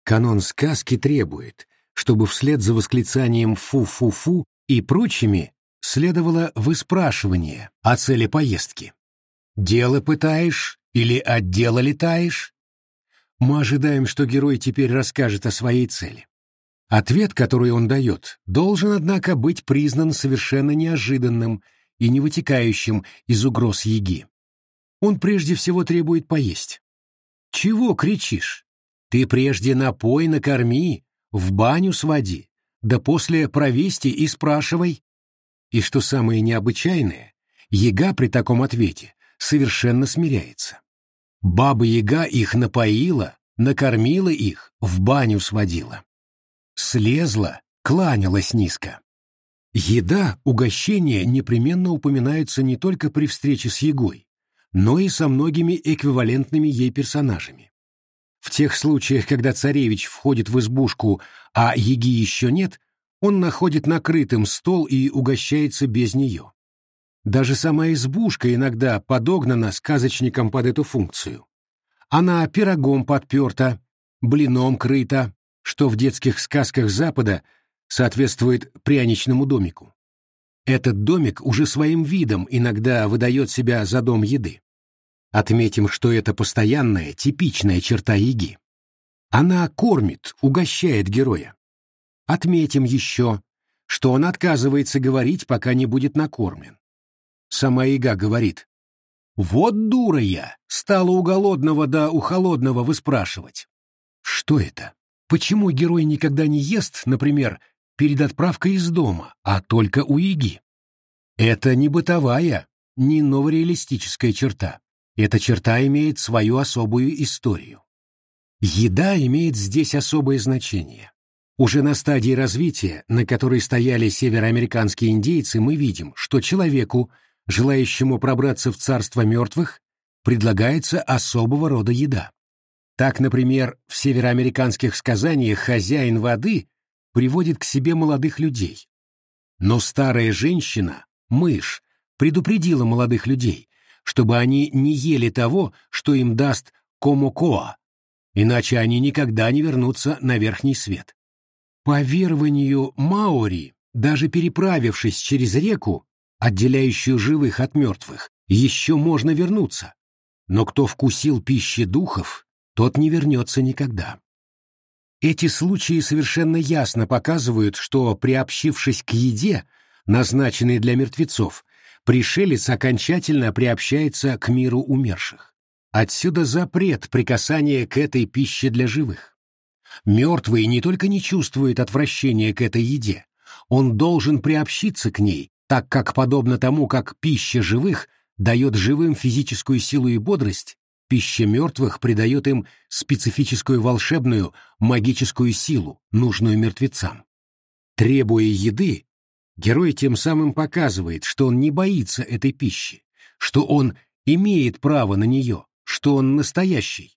Канон сказки требует, чтобы вслед за восклицанием «фу-фу-фу» и прочими следовало выспрашивание о цели поездки. «Дело пытаешь или от дела летаешь?» Мы ожидаем, что герой теперь расскажет о своей цели. Ответ, который он дает, должен, однако, быть признан совершенно неожиданным и не вытекающим из угроз еги. Он прежде всего требует поесть. «Чего кричишь? Ты прежде напой, накорми, в баню своди, да после провести и спрашивай». И что самое необычайное, ега при таком ответе совершенно смиряется. Баба-яга их напоила, накормила их, в баню сводила. Слезла, кланялась низко. Еда, угощение непременно упоминаются не только при встрече с Егой, но и со многими эквивалентными ей персонажами. В тех случаях, когда царевич входит в избушку, а Еги еще нет, он находит накрытым стол и угощается без нее. Даже сама избушка иногда подогнана сказочником под эту функцию. Она пирогом подперта, блином крыта, что в детских сказках Запада соответствует пряничному домику. Этот домик уже своим видом иногда выдает себя за дом еды. Отметим, что это постоянная, типичная черта Яги. Она кормит, угощает героя. Отметим еще, что он отказывается говорить, пока не будет накормлен. Сама Ига говорит. «Вот дура я! Стала у голодного да у холодного выспрашивать». Что это? Почему герой никогда не ест, например, перед отправкой из дома, а только у Иги? Это не бытовая, не новореалистическая черта. Эта черта имеет свою особую историю. Еда имеет здесь особое значение. Уже на стадии развития, на которой стояли североамериканские индейцы, мы видим, что человеку, желающему пробраться в царство мертвых, предлагается особого рода еда. Так, например, в североамериканских сказаниях хозяин воды приводит к себе молодых людей. Но старая женщина, мышь, предупредила молодых людей, чтобы они не ели того, что им даст Комокоа, иначе они никогда не вернутся на верхний свет. По верованию маори, даже переправившись через реку, отделяющую живых от мертвых, еще можно вернуться. Но кто вкусил пищи духов, тот не вернется никогда. Эти случаи совершенно ясно показывают, что, приобщившись к еде, назначенной для мертвецов, пришелец окончательно приобщается к миру умерших. Отсюда запрет прикасания к этой пище для живых. Мертвый не только не чувствует отвращения к этой еде, он должен приобщиться к ней, так как, подобно тому, как пища живых дает живым физическую силу и бодрость, пища мертвых придает им специфическую волшебную магическую силу, нужную мертвецам. Требуя еды, герой тем самым показывает, что он не боится этой пищи, что он имеет право на нее, что он настоящий.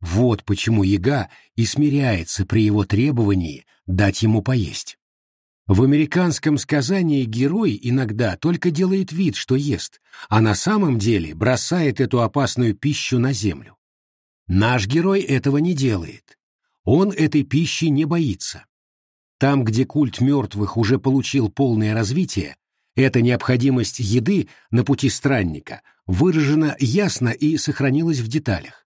Вот почему яга и смиряется при его требовании дать ему поесть. В американском сказании герой иногда только делает вид, что ест, а на самом деле бросает эту опасную пищу на землю. Наш герой этого не делает. Он этой пищи не боится. Там, где культ мертвых уже получил полное развитие, эта необходимость еды на пути странника выражена ясно и сохранилась в деталях.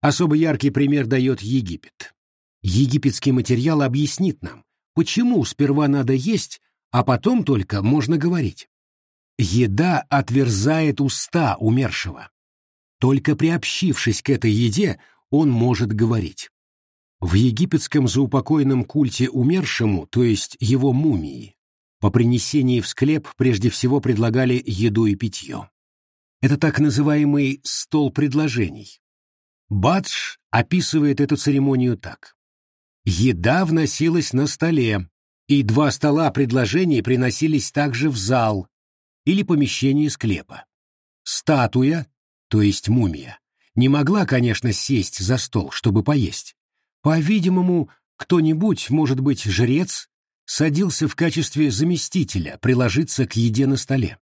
Особо яркий пример дает Египет. Египетский материал объяснит нам, почему сперва надо есть, а потом только можно говорить. Еда отверзает уста умершего. Только приобщившись к этой еде, он может говорить. В египетском заупокойном культе умершему, то есть его мумии, по принесении в склеп прежде всего предлагали еду и питье. Это так называемый «стол предложений». Бадж описывает эту церемонию так. Еда вносилась на столе, и два стола предложений приносились также в зал или помещение склепа. Статуя, то есть мумия, не могла, конечно, сесть за стол, чтобы поесть. По-видимому, кто-нибудь, может быть, жрец, садился в качестве заместителя приложиться к еде на столе.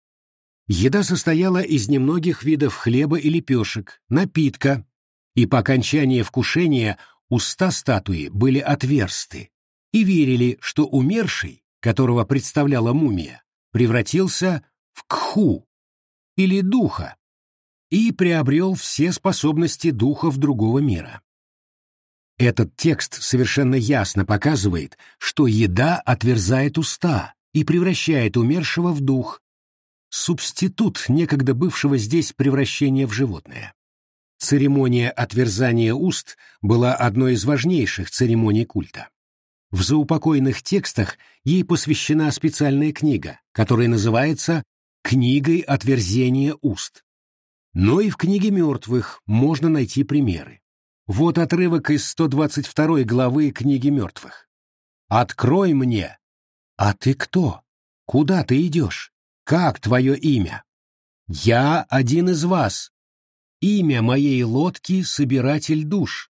Еда состояла из немногих видов хлеба и лепешек, напитка, и по окончании вкушения уста статуи были отверсты, и верили, что умерший, которого представляла мумия, превратился в кху, или духа, и приобрел все способности духов другого мира. Этот текст совершенно ясно показывает, что еда отверзает уста и превращает умершего в дух, субститут некогда бывшего здесь превращения в животное. Церемония отверзания уст была одной из важнейших церемоний культа. В заупокойных текстах ей посвящена специальная книга, которая называется «Книгой отверзения уст». Но и в книге мертвых можно найти примеры. Вот отрывок из 122 главы книги мертвых. «Открой мне!» «А ты кто? Куда ты идешь? Как твое имя?» «Я один из вас, Имя моей лодки — собиратель душ.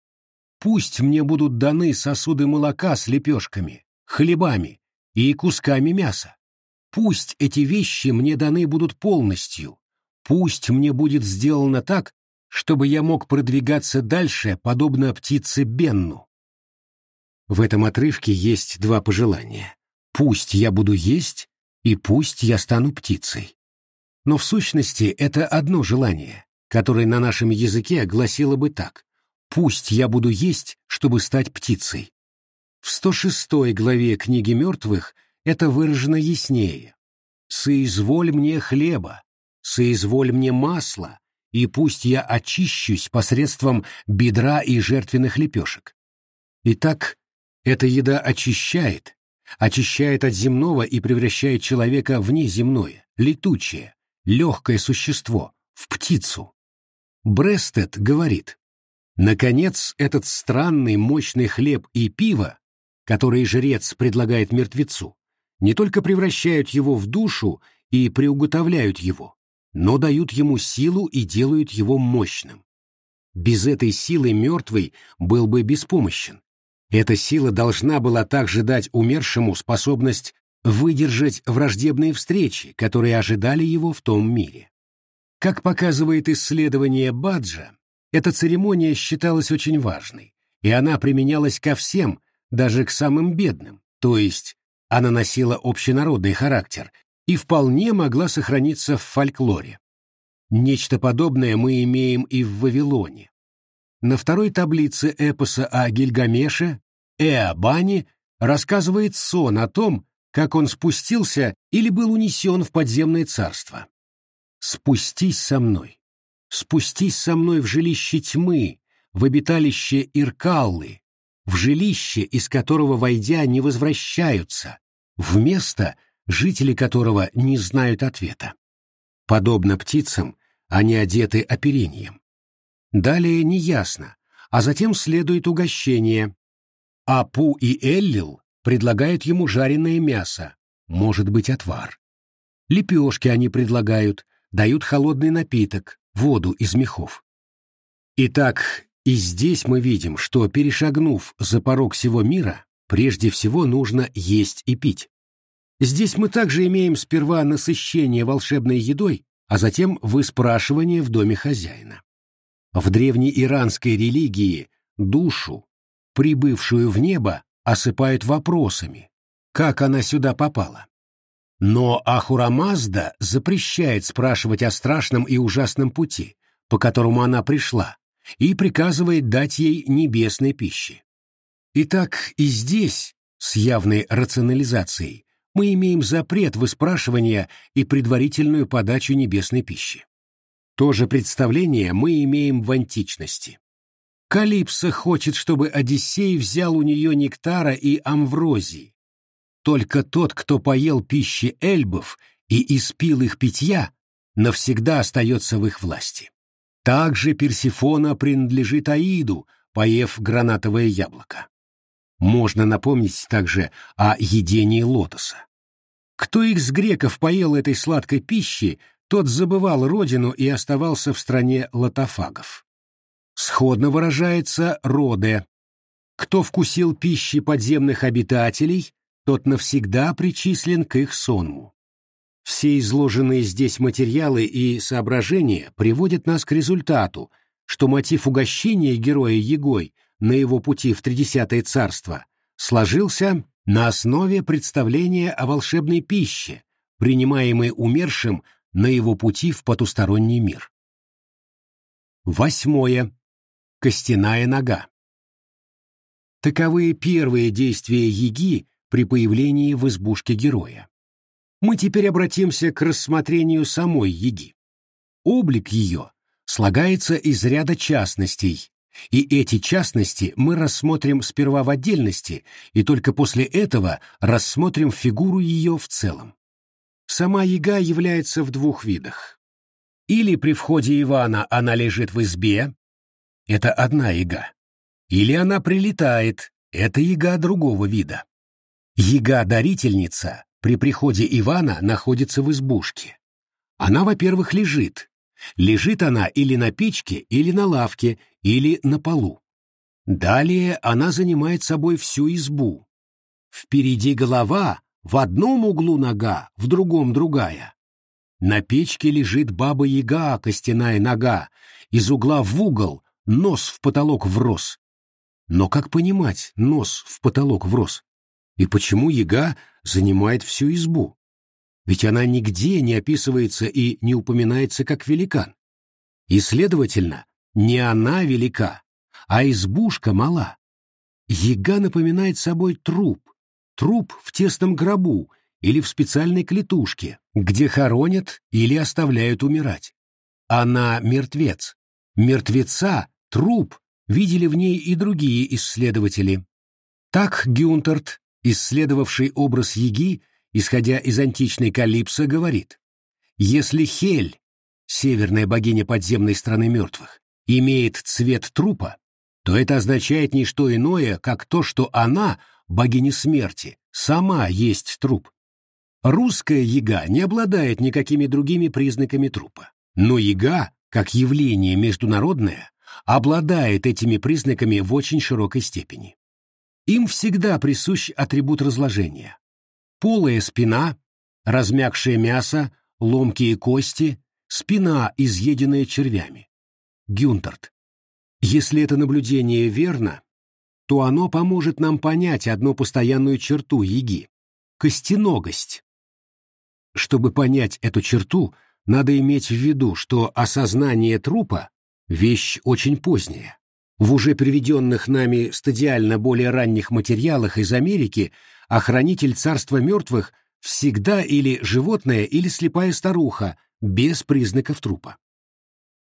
Пусть мне будут даны сосуды молока с лепешками, хлебами и кусками мяса. Пусть эти вещи мне даны будут полностью. Пусть мне будет сделано так, чтобы я мог продвигаться дальше, подобно птице Бенну. В этом отрывке есть два пожелания. Пусть я буду есть, и пусть я стану птицей. Но в сущности это одно желание которое на нашем языке гласило бы так «Пусть я буду есть, чтобы стать птицей». В 106 главе книги мертвых это выражено яснее. «Соизволь мне хлеба, соизволь мне масла, и пусть я очищусь посредством бедра и жертвенных лепешек». Итак, эта еда очищает, очищает от земного и превращает человека в неземное, летучее, легкое существо, в птицу. Брестед говорит, наконец, этот странный мощный хлеб и пиво, который жрец предлагает мертвецу, не только превращают его в душу и приуготовляют его, но дают ему силу и делают его мощным. Без этой силы мертвый был бы беспомощен. Эта сила должна была также дать умершему способность выдержать враждебные встречи, которые ожидали его в том мире. Как показывает исследование Баджа, Эта церемония считалась очень важной, и она применялась ко всем, даже к самым бедным, то есть она носила общенародный характер и вполне могла сохраниться в фольклоре. Нечто подобное мы имеем и в Вавилоне. На второй таблице эпоса о Гильгамеше Эабани рассказывает сон о том, как он спустился или был унесен в подземное царство. «Спустись со мной, спустись со мной в жилище тьмы, в обиталище Иркаллы, в жилище, из которого, войдя, не возвращаются, в место, жители которого не знают ответа. Подобно птицам, они одеты оперением. Далее неясно, а затем следует угощение. Апу и Эллил предлагают ему жареное мясо, может быть, отвар. Лепешки они предлагают, дают холодный напиток, воду из мехов. Итак, и здесь мы видим, что, перешагнув за порог всего мира, прежде всего нужно есть и пить. Здесь мы также имеем сперва насыщение волшебной едой, а затем выспрашивание в доме хозяина. В древней иранской религии душу, прибывшую в небо, осыпают вопросами, как она сюда попала. Но Ахурамазда запрещает спрашивать о страшном и ужасном пути, по которому она пришла, и приказывает дать ей небесной пищи. Итак, и здесь, с явной рационализацией, мы имеем запрет выспрашивания и предварительную подачу небесной пищи. То же представление мы имеем в античности. Калипсо хочет, чтобы Одиссей взял у нее нектара и амврозии. Только тот, кто поел пищи эльбов и испил их питья, навсегда остается в их власти. Также Персифона принадлежит Аиду, поев гранатовое яблоко. Можно напомнить также о едении лотоса. Кто из греков поел этой сладкой пищи, тот забывал родину и оставался в стране лотофагов. Сходно выражается роде. Кто вкусил пищи подземных обитателей, тот навсегда причислен к их сонму. Все изложенные здесь материалы и соображения приводят нас к результату, что мотив угощения героя Егой на его пути в Тридесятое царство сложился на основе представления о волшебной пище, принимаемой умершим на его пути в потусторонний мир. Восьмое. Костяная нога. Таковы первые действия Еги при появлении в избушке героя. Мы теперь обратимся к рассмотрению самой Еги. Облик ее слагается из ряда частностей, и эти частности мы рассмотрим сперва в отдельности и только после этого рассмотрим фигуру ее в целом. Сама яга является в двух видах. Или при входе Ивана она лежит в избе, это одна яга, или она прилетает, это яга другого вида. Яга-дарительница при приходе Ивана находится в избушке. Она, во-первых, лежит. Лежит она или на печке, или на лавке, или на полу. Далее она занимает собой всю избу. Впереди голова, в одном углу нога, в другом другая. На печке лежит баба-яга, костяная нога, из угла в угол, нос в потолок врос. Но как понимать нос в потолок врос? И почему яга занимает всю избу? Ведь она нигде не описывается и не упоминается как великан. И, следовательно, не она велика, а избушка мала. Яга напоминает собой труп, труп в тесном гробу или в специальной клетушке, где хоронят или оставляют умирать. Она мертвец. Мертвеца, труп, видели в ней и другие исследователи. Так Гюнтерт исследовавший образ Яги, исходя из античной Калипсо, говорит, если Хель, северная богиня подземной страны мертвых, имеет цвет трупа, то это означает не что иное, как то, что она, богиня смерти, сама есть труп. Русская яга не обладает никакими другими признаками трупа, но яга, как явление международное, обладает этими признаками в очень широкой степени. Им всегда присущ атрибут разложения. Полая спина, размягшее мясо, ломкие кости, спина, изъеденная червями. Гюнтерт. Если это наблюдение верно, то оно поможет нам понять одну постоянную черту Яги — костеногость. Чтобы понять эту черту, надо иметь в виду, что осознание трупа — вещь очень поздняя. В уже приведенных нами стадиально более ранних материалах из Америки охранитель царства мертвых всегда или животное, или слепая старуха, без признаков трупа.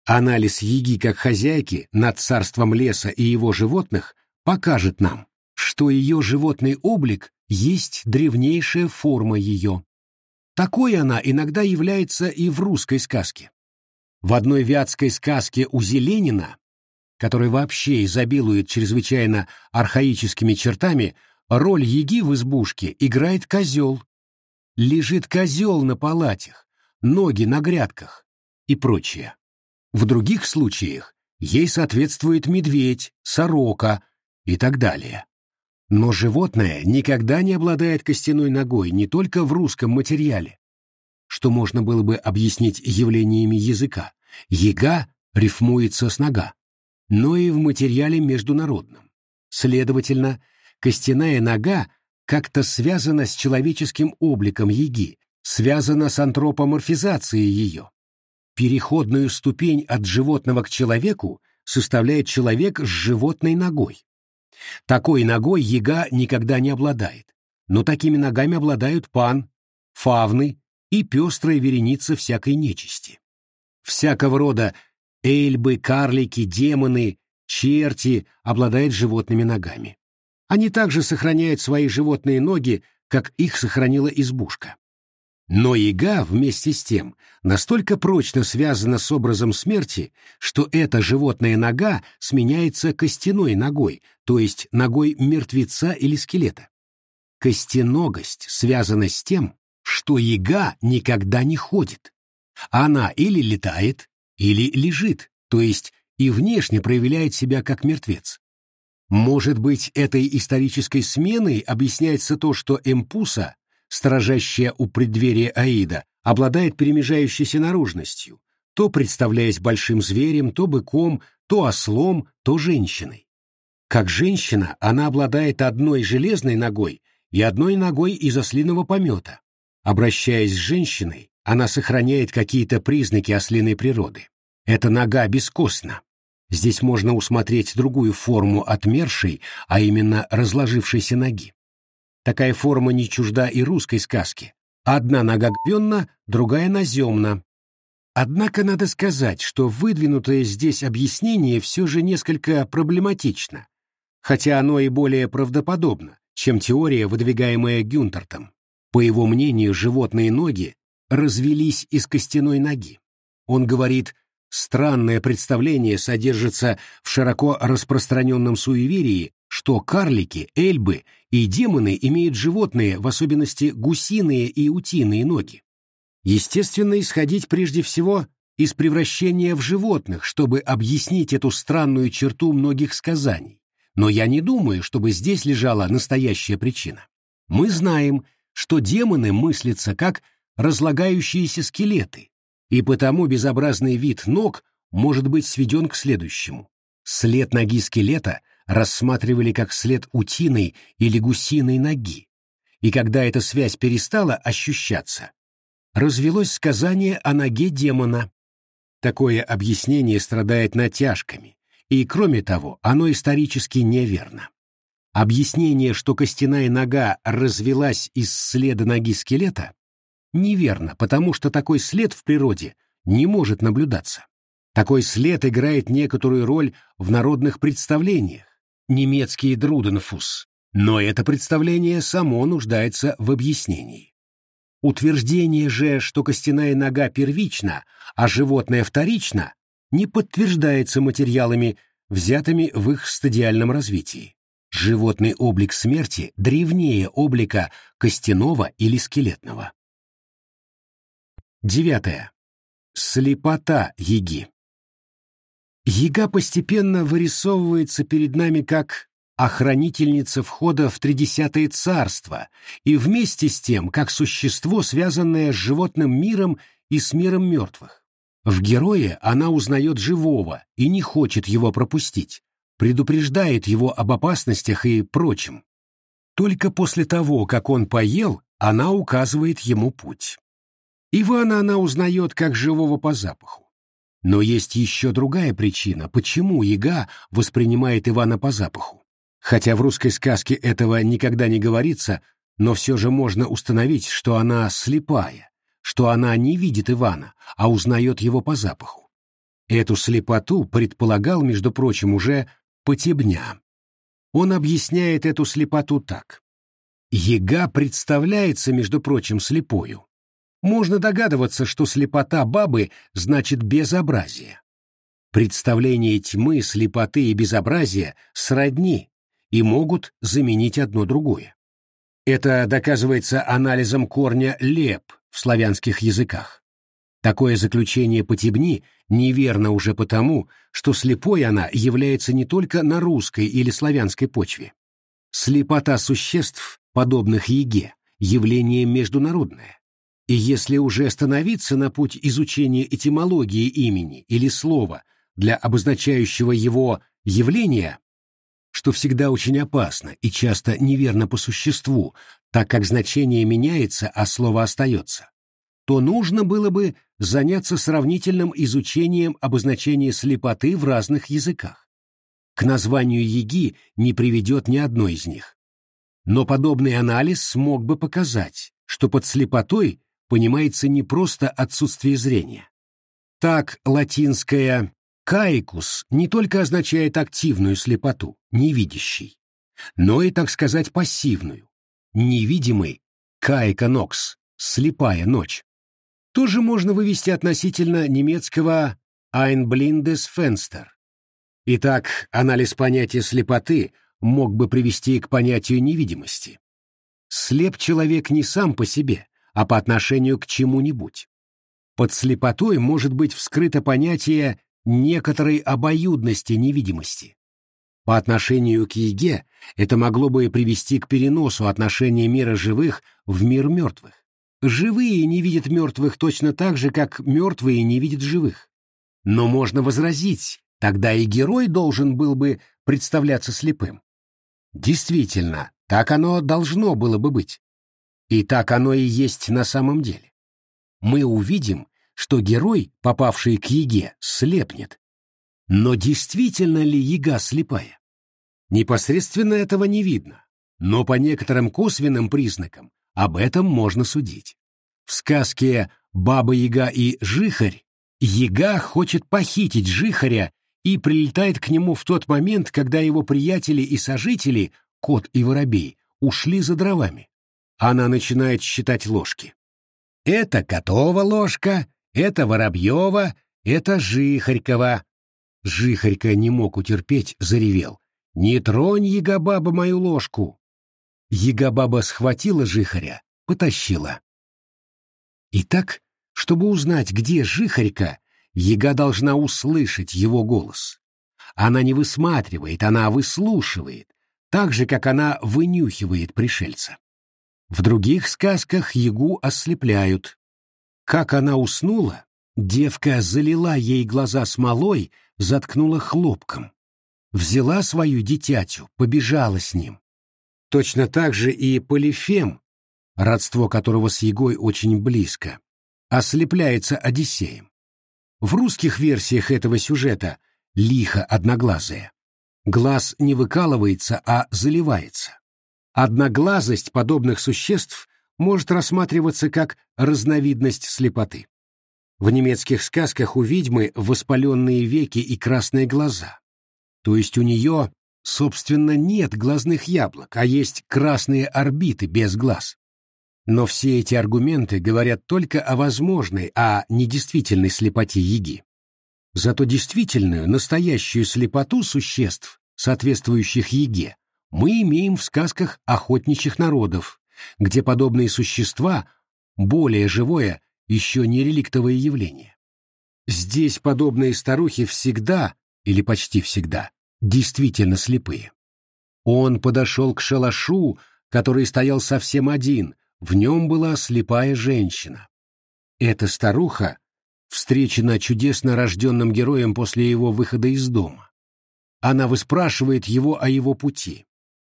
Анализ Яги как хозяйки над царством леса и его животных покажет нам, что ее животный облик есть древнейшая форма ее. Такой она иногда является и в русской сказке. В одной вятской сказке у Зеленина который вообще изобилует чрезвычайно архаическими чертами, роль еги в избушке играет козел. Лежит козел на палатях, ноги на грядках и прочее. В других случаях ей соответствует медведь, сорока и так далее. Но животное никогда не обладает костяной ногой не только в русском материале, что можно было бы объяснить явлениями языка. Ега рифмуется с нога но и в материале международном. Следовательно, костяная нога как-то связана с человеческим обликом еги, связана с антропоморфизацией ее. Переходную ступень от животного к человеку составляет человек с животной ногой. Такой ногой яга никогда не обладает, но такими ногами обладают пан, фавны и пестрая вереница всякой нечисти. Всякого рода Эльбы, карлики, демоны, черти обладают животными ногами. Они также сохраняют свои животные ноги, как их сохранила избушка. Но яга вместе с тем настолько прочно связана с образом смерти, что эта животная нога сменяется костяной ногой, то есть ногой мертвеца или скелета. Костеногость связана с тем, что яга никогда не ходит. Она или летает, или лежит, то есть и внешне проявляет себя как мертвец. Может быть, этой исторической сменой объясняется то, что Эмпуса, сторожащая у преддверия Аида, обладает перемежающейся наружностью, то представляясь большим зверем, то быком, то ослом, то женщиной. Как женщина, она обладает одной железной ногой и одной ногой из ослиного помета. Обращаясь с женщиной, она сохраняет какие-то признаки ослиной природы. Эта нога бескостна. Здесь можно усмотреть другую форму отмершей, а именно разложившейся ноги. Такая форма не чужда и русской сказке. Одна нога гвенна, другая наземна. Однако надо сказать, что выдвинутое здесь объяснение все же несколько проблематично, хотя оно и более правдоподобно, чем теория, выдвигаемая Гюнтертом. По его мнению, животные ноги развелись из костяной ноги. Он говорит, Странное представление содержится в широко распространенном суеверии, что карлики, эльбы и демоны имеют животные, в особенности гусиные и утиные ноги. Естественно, исходить прежде всего из превращения в животных, чтобы объяснить эту странную черту многих сказаний. Но я не думаю, чтобы здесь лежала настоящая причина. Мы знаем, что демоны мыслятся как разлагающиеся скелеты, и потому безобразный вид ног может быть сведен к следующему. След ноги скелета рассматривали как след утиной или гусиной ноги, и когда эта связь перестала ощущаться, развелось сказание о ноге демона. Такое объяснение страдает натяжками, и, кроме того, оно исторически неверно. Объяснение, что костяная нога развелась из следа ноги скелета, неверно, потому что такой след в природе не может наблюдаться. Такой след играет некоторую роль в народных представлениях, немецкий Друденфус, но это представление само нуждается в объяснении. Утверждение же, что костяная нога первична, а животное вторично, не подтверждается материалами, взятыми в их стадиальном развитии. Животный облик смерти древнее облика костяного или скелетного. Девятое. Слепота Еги. Ега постепенно вырисовывается перед нами как охранительница входа в Тридесятое царство и вместе с тем как существо, связанное с животным миром и с миром мертвых. В герое она узнает живого и не хочет его пропустить, предупреждает его об опасностях и прочем. Только после того, как он поел, она указывает ему путь. Ивана она узнает как живого по запаху. Но есть еще другая причина, почему яга воспринимает Ивана по запаху. Хотя в русской сказке этого никогда не говорится, но все же можно установить, что она слепая, что она не видит Ивана, а узнает его по запаху. Эту слепоту предполагал, между прочим, уже Потебня. Он объясняет эту слепоту так. Ега представляется, между прочим, слепою. Можно догадываться, что слепота бабы значит безобразие. Представление тьмы, слепоты и безобразия сродни и могут заменить одно другое. Это доказывается анализом корня «леп» в славянских языках. Такое заключение Потебни неверно уже потому, что слепой она является не только на русской или славянской почве. Слепота существ, подобных Еге, явление международное. И если уже становиться на путь изучения этимологии имени или слова для обозначающего его явления, что всегда очень опасно и часто неверно по существу, так как значение меняется, а слово остается, то нужно было бы заняться сравнительным изучением обозначения слепоты в разных языках. К названию яги не приведет ни одно из них. Но подобный анализ смог бы показать, что под слепотой понимается не просто отсутствие зрения. Так латинское «каикус» не только означает активную слепоту, невидящий, но и, так сказать, пассивную, невидимый «каика нокс», слепая ночь. Тоже можно вывести относительно немецкого «ein blindes Fenster». Итак, анализ понятия слепоты мог бы привести к понятию невидимости. Слеп человек не сам по себе, а по отношению к чему-нибудь. Под слепотой может быть вскрыто понятие некоторой обоюдности невидимости. По отношению к Еге это могло бы привести к переносу отношения мира живых в мир мертвых. Живые не видят мертвых точно так же, как мертвые не видят живых. Но можно возразить, тогда и герой должен был бы представляться слепым. Действительно, так оно должно было бы быть. И так оно и есть на самом деле. Мы увидим, что герой, попавший к Еге, слепнет. Но действительно ли Ега слепая? Непосредственно этого не видно, но по некоторым косвенным признакам об этом можно судить. В сказке «Баба-Яга и Жихарь» Яга хочет похитить Жихаря и прилетает к нему в тот момент, когда его приятели и сожители, кот и воробей, ушли за дровами. Она начинает считать ложки. Это котова ложка, это воробьева, это жихарькова. Жихарька не мог утерпеть, заревел. «Не тронь, Ягобаба, мою ложку!» Ягобаба схватила жихаря, потащила. Итак, чтобы узнать, где жихарька, Яга должна услышать его голос. Она не высматривает, она выслушивает, так же, как она вынюхивает пришельца. В других сказках Ягу ослепляют. Как она уснула, девка залила ей глаза смолой, заткнула хлопком. Взяла свою дитятю, побежала с ним. Точно так же и Полифем, родство которого с Егой очень близко, ослепляется Одиссеем. В русских версиях этого сюжета лихо одноглазая. Глаз не выкалывается, а заливается. Одноглазость подобных существ может рассматриваться как разновидность слепоты. В немецких сказках у ведьмы воспаленные веки и красные глаза. То есть у нее, собственно, нет глазных яблок, а есть красные орбиты без глаз. Но все эти аргументы говорят только о возможной, а не действительной слепоте Яги. Зато действительную, настоящую слепоту существ, соответствующих Яге, мы имеем в сказках охотничьих народов, где подобные существа, более живое, еще не реликтовое явление. Здесь подобные старухи всегда, или почти всегда, действительно слепые. Он подошел к шалашу, который стоял совсем один, в нем была слепая женщина. Эта старуха встречена чудесно рожденным героем после его выхода из дома. Она выспрашивает его о его пути.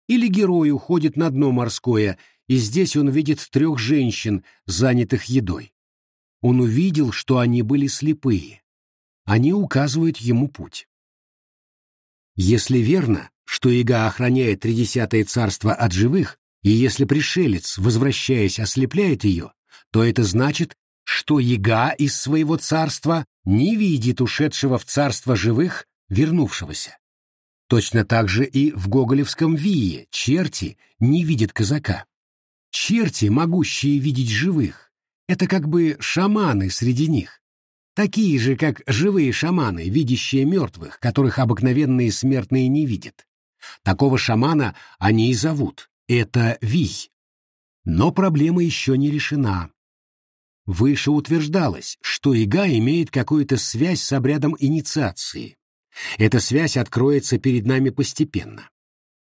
Или герой уходит на дно морское, и здесь он видит трех женщин, занятых едой. Он увидел, что они были слепые. Они указывают ему путь. Если верно, что Ига охраняет тридесятое царство от живых, и если пришелец, возвращаясь, ослепляет ее, то это значит, что Ига из своего царства не видит ушедшего в царство живых вернувшегося. Точно так же и в гоголевском вие черти не видят казака. Черти, могущие видеть живых, это как бы шаманы среди них. Такие же, как живые шаманы, видящие мертвых, которых обыкновенные смертные не видят. Такого шамана они и зовут. Это Вий. Но проблема еще не решена. Выше утверждалось, что Ига имеет какую-то связь с обрядом инициации. Эта связь откроется перед нами постепенно.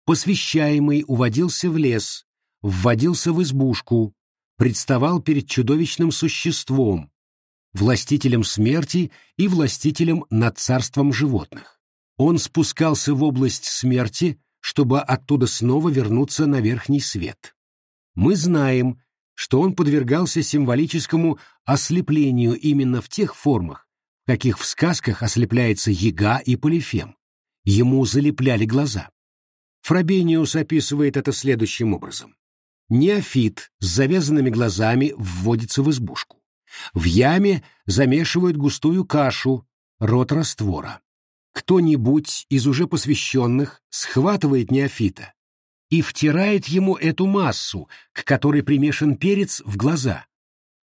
Посвящаемый уводился в лес, вводился в избушку, представал перед чудовищным существом, властителем смерти и властителем над царством животных. Он спускался в область смерти, чтобы оттуда снова вернуться на верхний свет. Мы знаем, что он подвергался символическому ослеплению именно в тех формах, каких в сказках ослепляется яга и полифем. Ему залепляли глаза. Фрабениус описывает это следующим образом. Неофит с завязанными глазами вводится в избушку. В яме замешивают густую кашу, рот раствора. Кто-нибудь из уже посвященных схватывает неофита и втирает ему эту массу, к которой примешан перец, в глаза.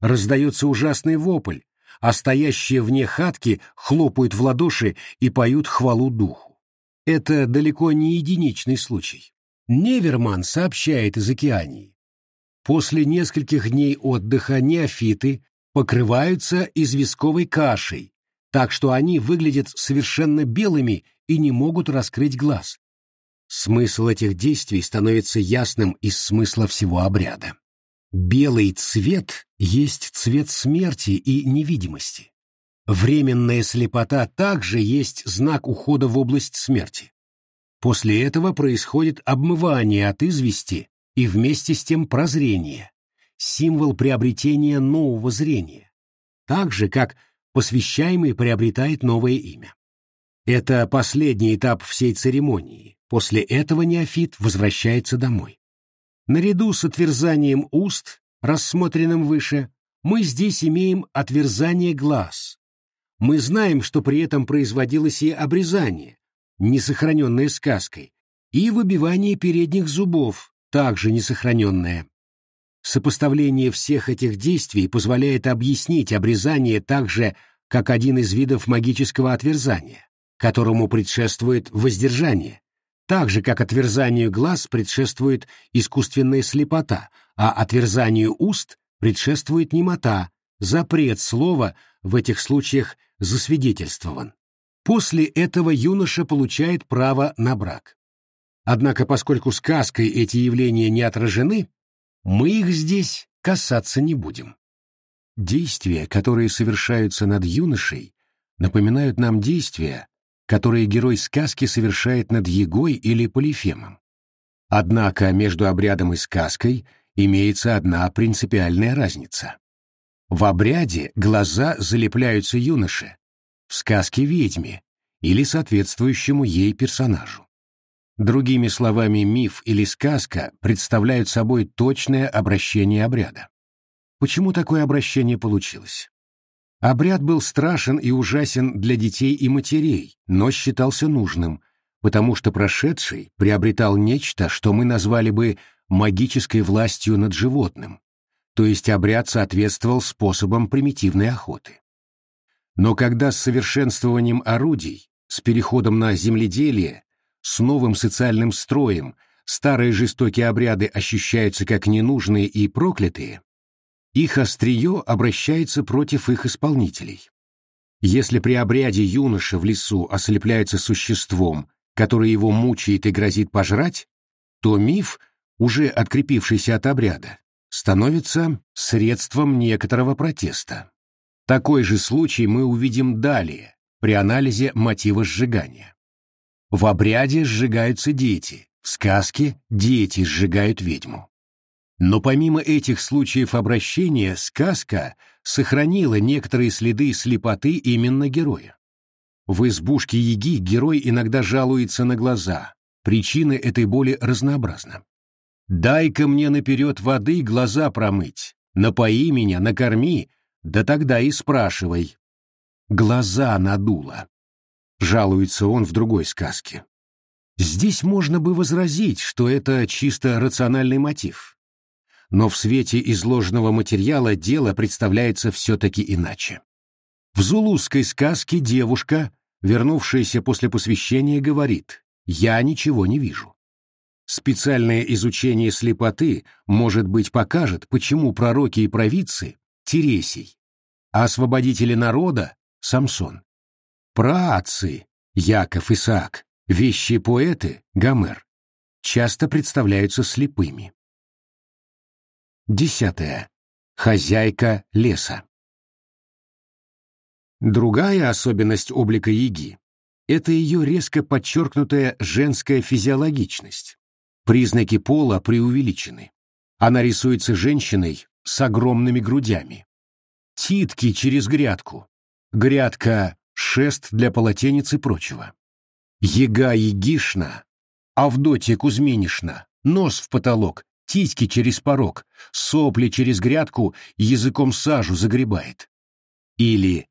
Раздается ужасный вопль, а стоящие вне хатки хлопают в ладоши и поют хвалу духу. Это далеко не единичный случай. Неверман сообщает из Океании. После нескольких дней отдыха неофиты покрываются известковой кашей, так что они выглядят совершенно белыми и не могут раскрыть глаз. Смысл этих действий становится ясным из смысла всего обряда. Белый цвет есть цвет смерти и невидимости. Временная слепота также есть знак ухода в область смерти. После этого происходит обмывание от извести и вместе с тем прозрение, символ приобретения нового зрения, так же, как посвящаемый приобретает новое имя. Это последний этап всей церемонии. После этого неофит возвращается домой. Наряду с отверзанием уст, рассмотренным выше, мы здесь имеем отверзание глаз. Мы знаем, что при этом производилось и обрезание, несохраненное сказкой, и выбивание передних зубов, также несохраненное. Сопоставление всех этих действий позволяет объяснить обрезание так же, как один из видов магического отверзания, которому предшествует воздержание, так же, как отверзанию глаз предшествует искусственная слепота, а отверзанию уст предшествует немота, запрет слова в этих случаях засвидетельствован. После этого юноша получает право на брак. Однако, поскольку сказкой эти явления не отражены, мы их здесь касаться не будем. Действия, которые совершаются над юношей, напоминают нам действия, которые герой сказки совершает над Егой или Полифемом. Однако между обрядом и сказкой имеется одна принципиальная разница. В обряде глаза залепляются юноше, в сказке ведьме или соответствующему ей персонажу. Другими словами, миф или сказка представляют собой точное обращение обряда. Почему такое обращение получилось? Обряд был страшен и ужасен для детей и матерей, но считался нужным, потому что прошедший приобретал нечто, что мы назвали бы магической властью над животным, то есть обряд соответствовал способам примитивной охоты. Но когда с совершенствованием орудий, с переходом на земледелие, с новым социальным строем старые жестокие обряды ощущаются как ненужные и проклятые, их острие обращается против их исполнителей. Если при обряде юноша в лесу ослепляется существом, которое его мучает и грозит пожрать, то миф, уже открепившийся от обряда, становится средством некоторого протеста. Такой же случай мы увидим далее, при анализе мотива сжигания. В обряде сжигаются дети, в сказке дети сжигают ведьму. Но помимо этих случаев обращения, сказка сохранила некоторые следы слепоты именно героя. В избушке Яги герой иногда жалуется на глаза. Причины этой боли разнообразны. «Дай-ка мне наперед воды глаза промыть, напои меня, накорми, да тогда и спрашивай». Глаза надуло. Жалуется он в другой сказке. Здесь можно бы возразить, что это чисто рациональный мотив. Но в свете изложенного материала дело представляется все-таки иначе. В зулузской сказке девушка, вернувшаяся после посвящения, говорит «Я ничего не вижу». Специальное изучение слепоты, может быть, покажет, почему пророки и провидцы — Тересий, а освободители народа — Самсон. Праотцы — Яков, Исаак, вещие поэты — Гомер — часто представляются слепыми. Десятое. Хозяйка леса. Другая особенность облика Яги – это ее резко подчеркнутая женская физиологичность. Признаки пола преувеличены. Она рисуется женщиной с огромными грудями. Титки через грядку. Грядка – шест для полотенец и прочего. Ега Егишна, Авдотья Кузьминишна, нос в потолок, титьки через порог, сопли через грядку, языком сажу загребает. Или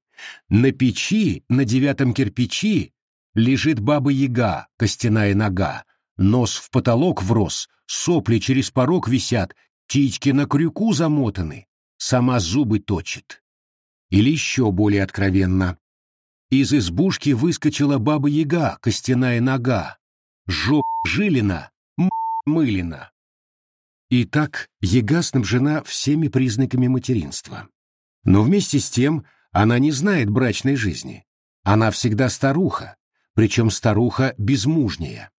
на печи, на девятом кирпичи, лежит баба-яга, костяная нога, нос в потолок врос, сопли через порог висят, титьки на крюку замотаны, сама зубы точит. Или еще более откровенно. Из избушки выскочила баба-яга, костяная нога, жоп жилина, мылина. Итак, яга снабжена всеми признаками материнства. Но вместе с тем она не знает брачной жизни. Она всегда старуха, причем старуха безмужняя.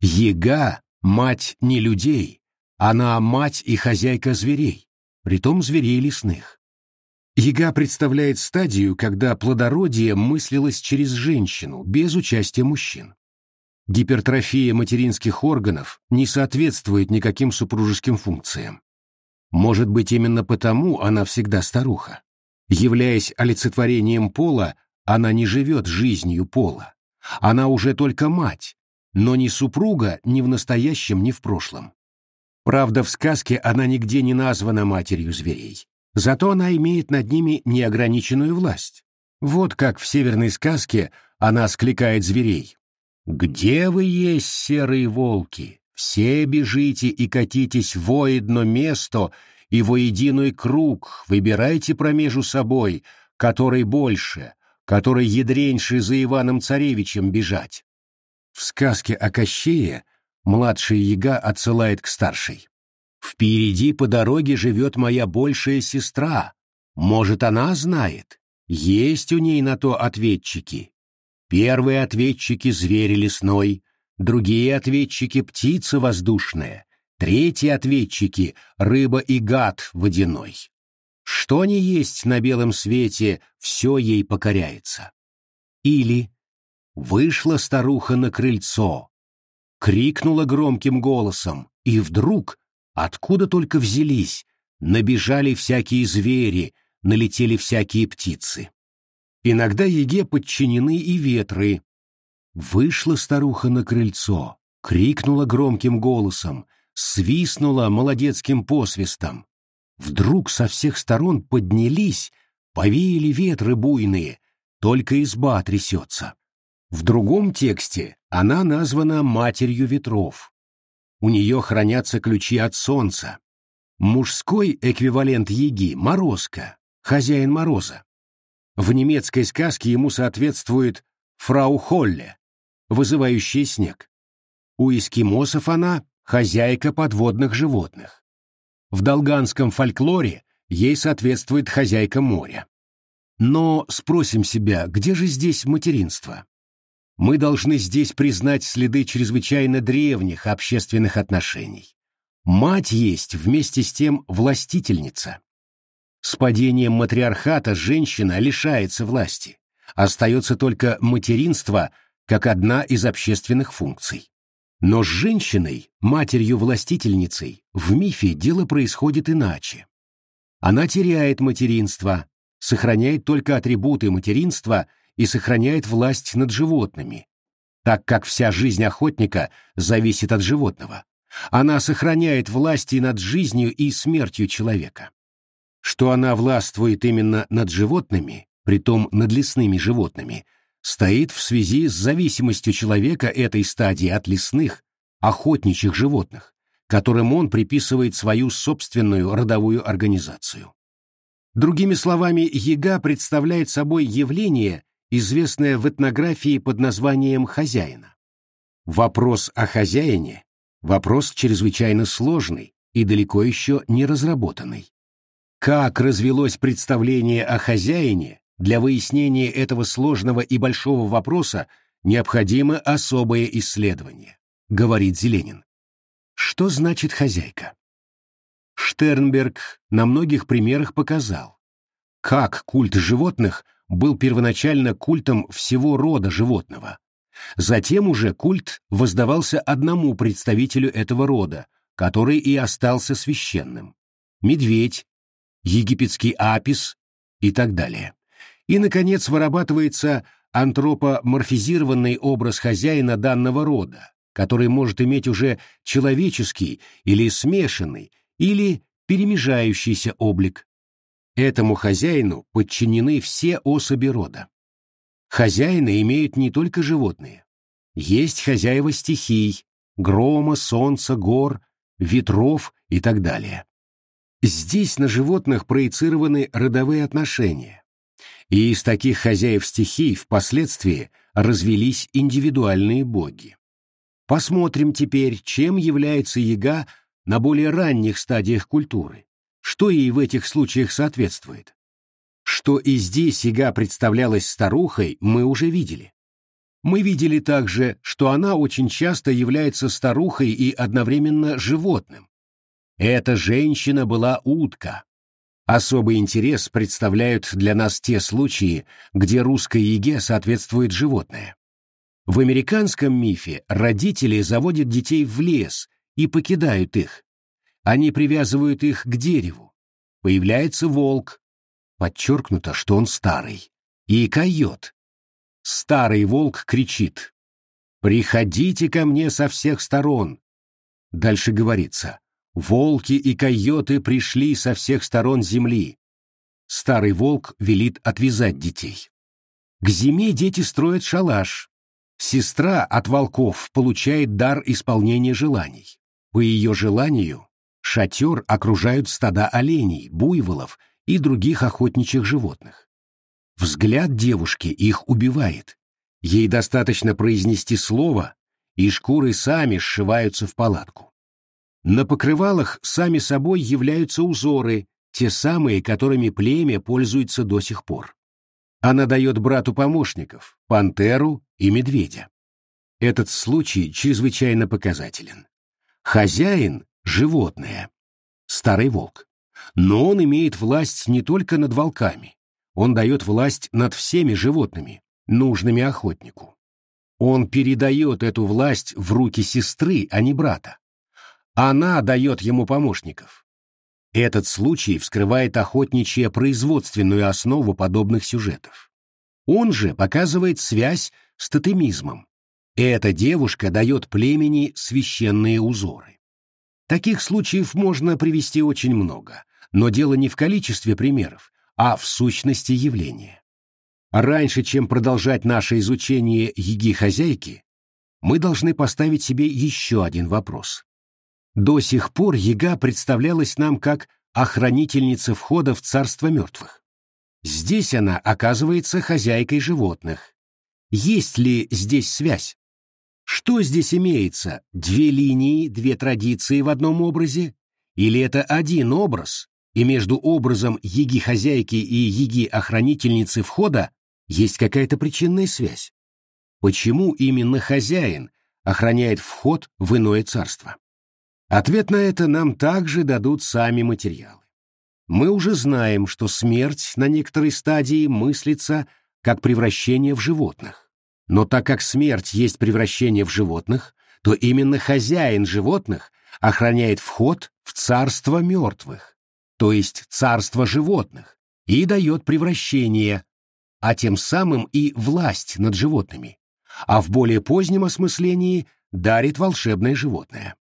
Ега — мать не людей, она мать и хозяйка зверей, притом зверей лесных. Ега представляет стадию, когда плодородие мыслилось через женщину, без участия мужчин. Гипертрофия материнских органов не соответствует никаким супружеским функциям. Может быть, именно потому она всегда старуха. Являясь олицетворением пола, она не живет жизнью пола. Она уже только мать, но ни супруга ни в настоящем, ни в прошлом. Правда, в сказке она нигде не названа матерью зверей. Зато она имеет над ними неограниченную власть. Вот как в северной сказке она скликает зверей. «Где вы есть, серые волки? Все бежите и катитесь в воедно место, и воединой круг выбирайте промежу собой, который больше, который ядреньше за Иваном Царевичем бежать. В сказке о Кощее младшая яга отсылает к старшей. «Впереди по дороге живет моя большая сестра. Может, она знает? Есть у ней на то ответчики. Первые ответчики — зверь лесной, другие ответчики — птица воздушная, Третьи ответчики — рыба и гад водяной. Что не есть на белом свете, все ей покоряется. Или вышла старуха на крыльцо, крикнула громким голосом, и вдруг, откуда только взялись, набежали всякие звери, налетели всякие птицы. Иногда еге подчинены и ветры. Вышла старуха на крыльцо, крикнула громким голосом, свистнула молодецким посвистом. Вдруг со всех сторон поднялись, повеяли ветры буйные, только изба трясется. В другом тексте она названа «матерью ветров». У нее хранятся ключи от солнца. Мужской эквивалент Еги — Морозко, хозяин Мороза. В немецкой сказке ему соответствует «фрау Холле», вызывающая снег. У эскимосов она хозяйка подводных животных. В долганском фольклоре ей соответствует хозяйка моря. Но спросим себя, где же здесь материнство? Мы должны здесь признать следы чрезвычайно древних общественных отношений. Мать есть вместе с тем властительница. С падением матриархата женщина лишается власти. Остается только материнство как одна из общественных функций. Но с женщиной, матерью-властительницей, в мифе дело происходит иначе. Она теряет материнство, сохраняет только атрибуты материнства и сохраняет власть над животными, так как вся жизнь охотника зависит от животного. Она сохраняет власть и над жизнью и смертью человека. Что она властвует именно над животными, притом над лесными животными, стоит в связи с зависимостью человека этой стадии от лесных, охотничьих животных, которым он приписывает свою собственную родовую организацию. Другими словами, яга представляет собой явление, известное в этнографии под названием хозяина. Вопрос о хозяине – вопрос чрезвычайно сложный и далеко еще не разработанный. Как развелось представление о хозяине, для выяснения этого сложного и большого вопроса необходимо особое исследование, говорит Зеленин. Что значит хозяйка? Штернберг на многих примерах показал, как культ животных был первоначально культом всего рода животного. Затем уже культ воздавался одному представителю этого рода, который и остался священным. Медведь, египетский апис и так далее. И, наконец, вырабатывается антропоморфизированный образ хозяина данного рода, который может иметь уже человеческий или смешанный, или перемежающийся облик. Этому хозяину подчинены все особи рода. Хозяины имеют не только животные. Есть хозяева стихий, грома, солнца, гор, ветров и так далее. Здесь на животных проецированы родовые отношения. И из таких хозяев стихий впоследствии развелись индивидуальные боги. Посмотрим теперь, чем является яга на более ранних стадиях культуры, что ей в этих случаях соответствует. Что и здесь яга представлялась старухой, мы уже видели. Мы видели также, что она очень часто является старухой и одновременно животным. Эта женщина была утка. Особый интерес представляют для нас те случаи, где русской еге соответствует животное. В американском мифе родители заводят детей в лес и покидают их, они привязывают их к дереву. Появляется волк. Подчеркнуто, что он старый. И койот. Старый волк кричит. «Приходите ко мне со всех сторон!» Дальше говорится. «Волки и койоты пришли со всех сторон земли». Старый волк велит отвязать детей. К зиме дети строят шалаш. Сестра от волков получает дар исполнения желаний. По ее желанию Шатер окружают стада оленей, буйволов и других охотничьих животных. Взгляд девушки их убивает. Ей достаточно произнести слово, и шкуры сами сшиваются в палатку. На покрывалах сами собой являются узоры, те самые, которыми племя пользуется до сих пор. Она дает брату помощников, пантеру и медведя. Этот случай чрезвычайно показателен. Хозяин животное. Старый волк. Но он имеет власть не только над волками. Он дает власть над всеми животными, нужными охотнику. Он передает эту власть в руки сестры, а не брата. Она дает ему помощников. Этот случай вскрывает охотничья производственную основу подобных сюжетов. Он же показывает связь с тотемизмом. Эта девушка дает племени священные узоры. Таких случаев можно привести очень много, но дело не в количестве примеров, а в сущности явления. Раньше, чем продолжать наше изучение еги-хозяйки, мы должны поставить себе еще один вопрос. До сих пор ега представлялась нам как охранительница входа в царство мертвых. Здесь она оказывается хозяйкой животных. Есть ли здесь связь? Что здесь имеется? Две линии, две традиции в одном образе? Или это один образ, и между образом еги-хозяйки и еги-охранительницы входа есть какая-то причинная связь? Почему именно хозяин охраняет вход в иное царство? Ответ на это нам также дадут сами материалы. мы уже знаем, что смерть на некоторой стадии мыслится как превращение в животных. Но так как смерть есть превращение в животных, то именно хозяин животных охраняет вход в царство мертвых, то есть царство животных, и дает превращение, а тем самым и власть над животными, а в более позднем осмыслении дарит волшебное животное.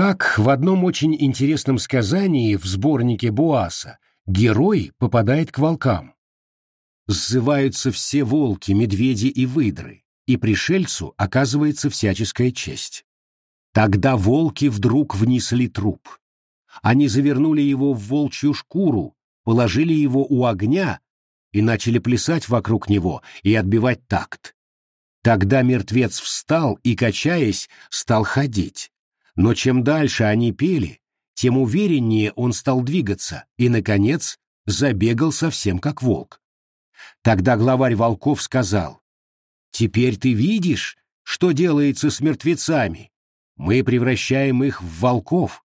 Так, в одном очень интересном сказании в сборнике Буаса герой попадает к волкам. Сзываются все волки, медведи и выдры, и пришельцу оказывается всяческая честь. Тогда волки вдруг внесли труп. Они завернули его в волчью шкуру, положили его у огня и начали плясать вокруг него и отбивать такт. Тогда мертвец встал и, качаясь, стал ходить. Но чем дальше они пели, тем увереннее он стал двигаться и, наконец, забегал совсем как волк. Тогда главарь волков сказал, «Теперь ты видишь, что делается с мертвецами? Мы превращаем их в волков.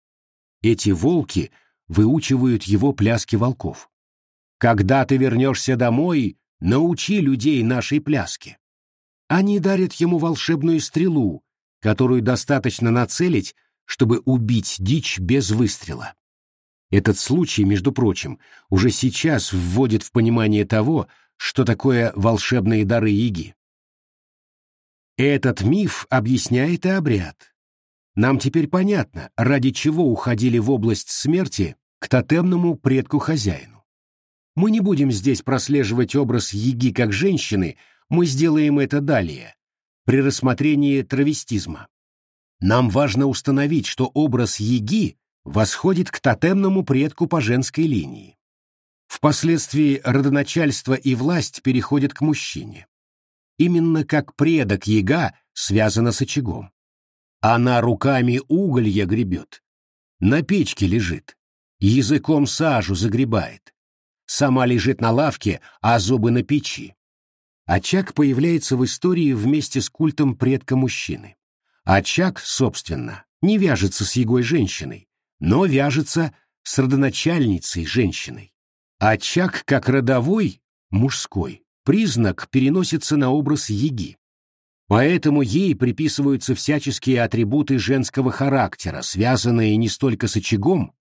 Эти волки выучивают его пляски волков. Когда ты вернешься домой, научи людей нашей пляски. Они дарят ему волшебную стрелу, которую достаточно нацелить, чтобы убить дичь без выстрела. Этот случай, между прочим, уже сейчас вводит в понимание того, что такое волшебные дары Иги. Этот миф объясняет и обряд. Нам теперь понятно, ради чего уходили в область смерти к тотемному предку-хозяину. Мы не будем здесь прослеживать образ Яги как женщины, мы сделаем это далее, при рассмотрении травестизма. Нам важно установить, что образ Яги восходит к тотемному предку по женской линии. Впоследствии родоначальство и власть переходят к мужчине. Именно как предок Яга связана с очагом. Она руками уголья гребет, на печке лежит, языком сажу загребает, сама лежит на лавке, а зубы на печи. Очаг появляется в истории вместе с культом предка мужчины. Очаг, собственно, не вяжется с егой женщиной, но вяжется с родоначальницей женщиной. Очаг, как родовой, мужской, признак переносится на образ еги. Поэтому ей приписываются всяческие атрибуты женского характера, связанные не столько с очагом,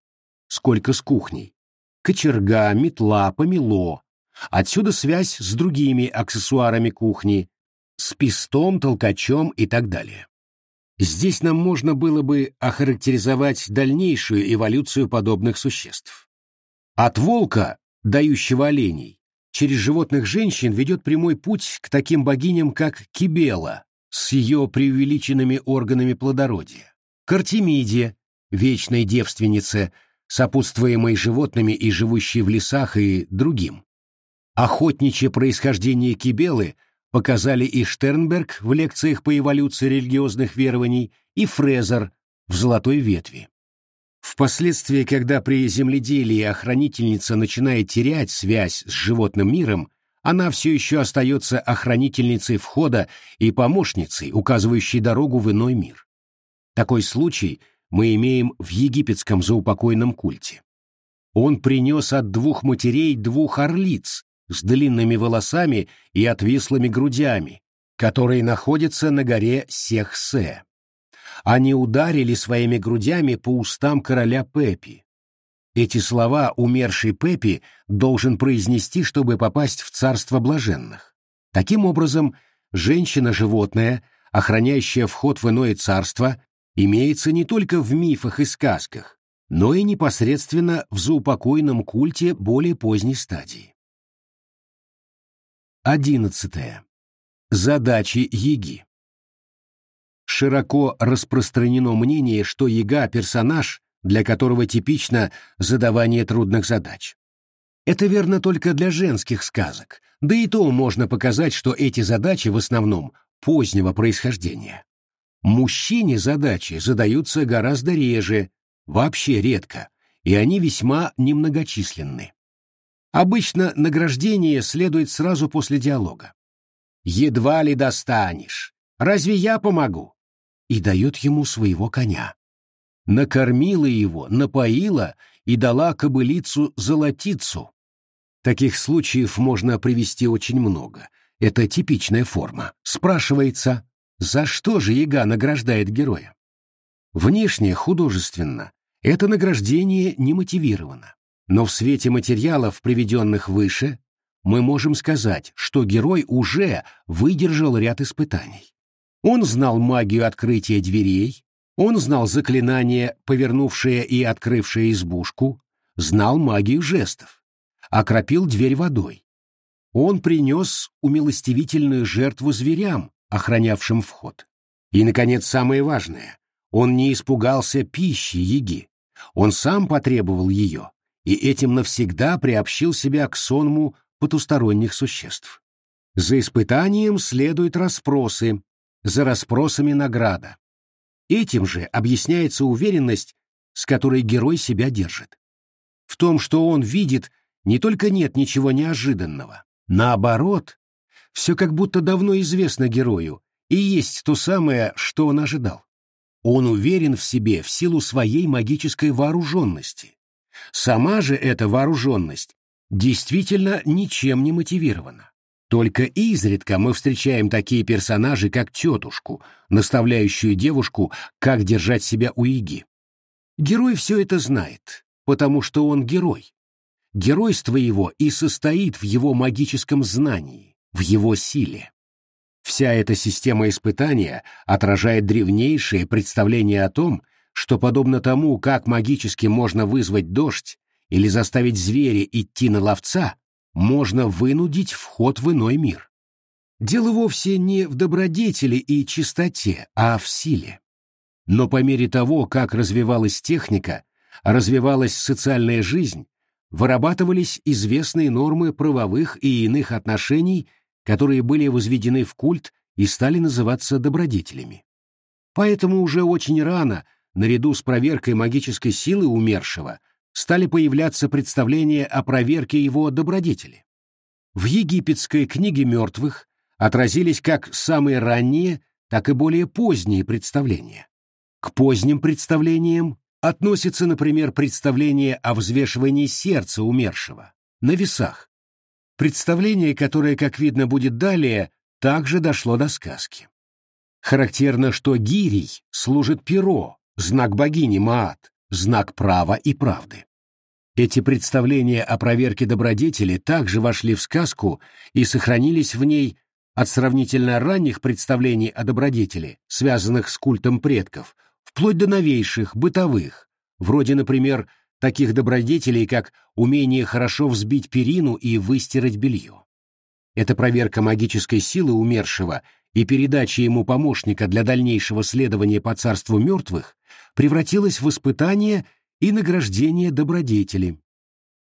сколько с кухней. Кочерга, метла, помело. Отсюда связь с другими аксессуарами кухни, с пестом, толкачом и так далее. Здесь нам можно было бы охарактеризовать дальнейшую эволюцию подобных существ. От волка, дающего оленей, через животных женщин ведет прямой путь к таким богиням, как Кибела с ее преувеличенными органами плодородия, к Артемиде, вечной девственнице, сопутствуемой животными и живущей в лесах и другим. Охотничье происхождение Кибелы показали и Штернберг в лекциях по эволюции религиозных верований, и Фрезер в «Золотой ветви». Впоследствии, когда при земледелии охранительница начинает терять связь с животным миром, она все еще остается охранительницей входа и помощницей, указывающей дорогу в иной мир. Такой случай мы имеем в египетском заупокойном культе. Он принес от двух матерей двух орлиц с длинными волосами и отвислыми грудями, которые находятся на горе Сехсе они ударили своими грудями по устам короля Пепи. Эти слова умерший Пепи должен произнести, чтобы попасть в царство блаженных. Таким образом, женщина-животное, охраняющая вход в иное царство, имеется не только в мифах и сказках, но и непосредственно в заупокойном культе более поздней стадии. Одиннадцатое. Задачи Еги широко распространено мнение, что Яга — персонаж, для которого типично задавание трудных задач. Это верно только для женских сказок, да и то можно показать, что эти задачи в основном позднего происхождения. Мужчине задачи задаются гораздо реже, вообще редко, и они весьма немногочисленны. Обычно награждение следует сразу после диалога. «Едва ли достанешь. Разве я помогу?» и дает ему своего коня. Накормила его, напоила и дала кобылицу-золотицу. Таких случаев можно привести очень много. Это типичная форма. Спрашивается, за что же яга награждает героя? Внешне, художественно, это награждение не мотивировано. Но в свете материалов, приведенных выше, мы можем сказать, что герой уже выдержал ряд испытаний. Он знал магию открытия дверей, он знал заклинание, повернувшее и открывшее избушку, знал магию жестов, окропил дверь водой. Он принес умилостивительную жертву зверям, охранявшим вход. И, наконец, самое важное, он не испугался пищи Еги. Он сам потребовал ее, и этим навсегда приобщил себя к сонму потусторонних существ. За испытанием следуют расспросы, за расспросами награда. Этим же объясняется уверенность, с которой герой себя держит. В том, что он видит, не только нет ничего неожиданного. Наоборот, все как будто давно известно герою, и есть то самое, что он ожидал. Он уверен в себе в силу своей магической вооруженности. Сама же эта вооруженность действительно ничем не мотивирована. Только изредка мы встречаем такие персонажи, как тетушку, наставляющую девушку, как держать себя у Иги. Герой все это знает, потому что он герой. Геройство его и состоит в его магическом знании, в его силе. Вся эта система испытания отражает древнейшее представление о том, что подобно тому, как магически можно вызвать дождь или заставить зверя идти на ловца, можно вынудить вход в иной мир. Дело вовсе не в добродетели и чистоте, а в силе. Но по мере того, как развивалась техника, развивалась социальная жизнь, вырабатывались известные нормы правовых и иных отношений, которые были возведены в культ и стали называться добродетелями. Поэтому уже очень рано, наряду с проверкой магической силы умершего, стали появляться представления о проверке его добродетели. В египетской книге мертвых отразились как самые ранние, так и более поздние представления. К поздним представлениям относится, например, представление о взвешивании сердца умершего на весах. Представление, которое, как видно будет далее, также дошло до сказки. Характерно, что гирий служит перо, знак богини Маат, знак права и правды. Эти представления о проверке добродетели также вошли в сказку и сохранились в ней от сравнительно ранних представлений о добродетели, связанных с культом предков, вплоть до новейших, бытовых, вроде, например, таких добродетелей, как умение хорошо взбить перину и выстирать белье. Эта проверка магической силы умершего и передача ему помощника для дальнейшего следования по царству мертвых превратилась в испытание и награждение добродетели.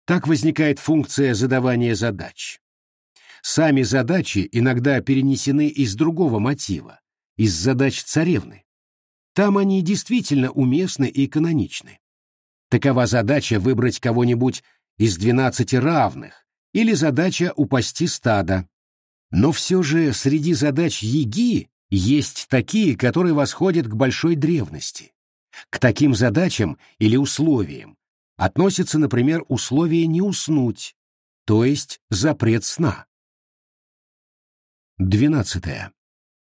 Так возникает функция задавания задач. Сами задачи иногда перенесены из другого мотива, из задач царевны. Там они действительно уместны и каноничны. Такова задача выбрать кого-нибудь из двенадцати равных или задача упасти стадо. Но все же среди задач Еги есть такие, которые восходят к большой древности. К таким задачам или условиям относится, например, условие не уснуть, то есть запрет сна. 12.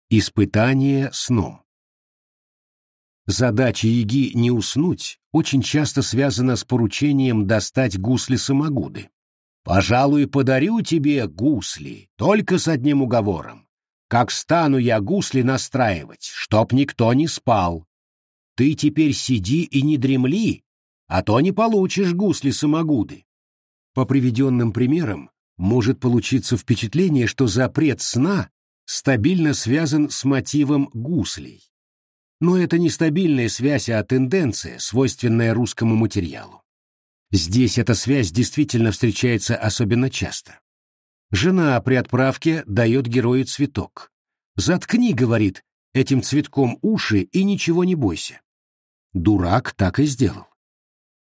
Испытание сном. Задача Яги не уснуть очень часто связана с поручением достать гусли-самогуды. «Пожалуй, подарю тебе гусли, только с одним уговором. Как стану я гусли настраивать, чтоб никто не спал, ты теперь сиди и не дремли, а то не получишь гусли-самогуды. По приведенным примерам может получиться впечатление, что запрет сна стабильно связан с мотивом гуслей. Но это не стабильная связь, а тенденция, свойственная русскому материалу. Здесь эта связь действительно встречается особенно часто. Жена при отправке дает герою цветок. «Заткни», — говорит, — «этим цветком уши и ничего не бойся». Дурак так и сделал.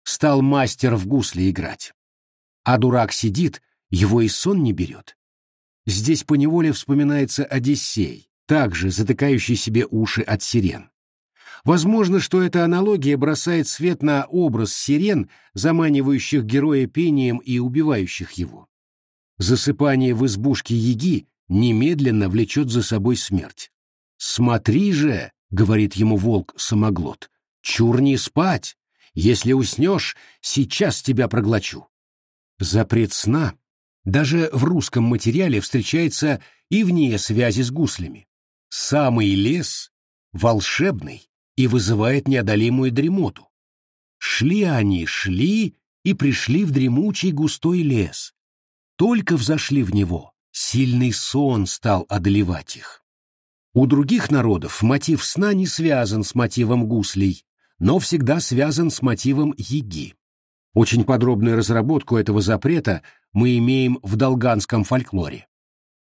Стал мастер в гусли играть. А дурак сидит, его и сон не берет. Здесь поневоле вспоминается Одиссей, также затыкающий себе уши от сирен. Возможно, что эта аналогия бросает свет на образ сирен, заманивающих героя пением и убивающих его. Засыпание в избушке Яги немедленно влечет за собой смерть. «Смотри же», — говорит ему волк-самоглот, — «чур не спать, если уснешь, сейчас тебя проглочу». Запрет сна даже в русском материале встречается и вне связи с гуслями. Самый лес волшебный и вызывает неодолимую дремоту. Шли они, шли и пришли в дремучий густой лес. Только взошли в него, сильный сон стал одолевать их. У других народов мотив сна не связан с мотивом гуслей, но всегда связан с мотивом еги. Очень подробную разработку этого запрета мы имеем в долганском фольклоре.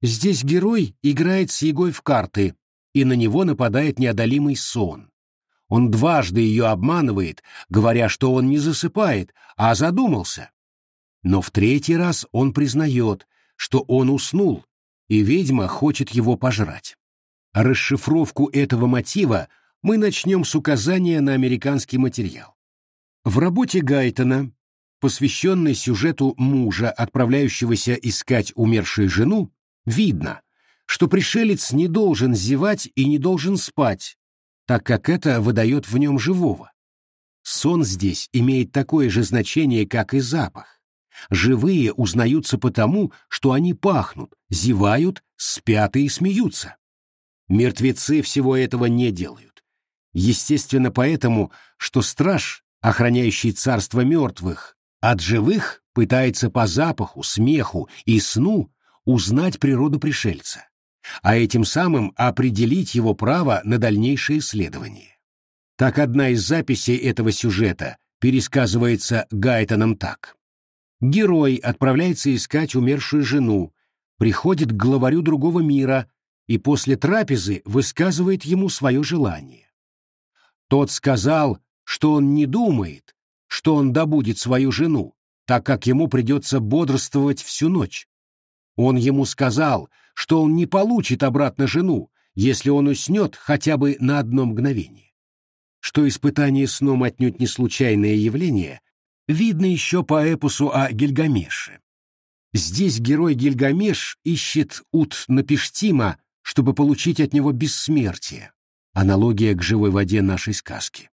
Здесь герой играет с егой в карты, и на него нападает неодолимый сон. Он дважды ее обманывает, говоря, что он не засыпает, а задумался. Но в третий раз он признает, что он уснул, и ведьма хочет его пожрать. Расшифровку этого мотива мы начнем с указания на американский материал. В работе Гайтона, посвященной сюжету мужа, отправляющегося искать умершую жену, видно, что пришелец не должен зевать и не должен спать, так как это выдает в нем живого. Сон здесь имеет такое же значение, как и запах. Живые узнаются потому, что они пахнут, зевают, спят и смеются. Мертвецы всего этого не делают. Естественно поэтому, что страж, охраняющий царство мертвых, от живых пытается по запаху, смеху и сну узнать природу пришельца а этим самым определить его право на дальнейшее исследование. Так одна из записей этого сюжета пересказывается Гайтоном так. Герой отправляется искать умершую жену, приходит к главарю другого мира и после трапезы высказывает ему свое желание. Тот сказал, что он не думает, что он добудет свою жену, так как ему придется бодрствовать всю ночь. Он ему сказал, что он не получит обратно жену, если он уснет хотя бы на одно мгновение. Что испытание сном отнюдь не случайное явление, видно еще по эпосу о Гильгамеше. Здесь герой Гильгамеш ищет Ут-Напиштима, чтобы получить от него бессмертие. Аналогия к живой воде нашей сказки.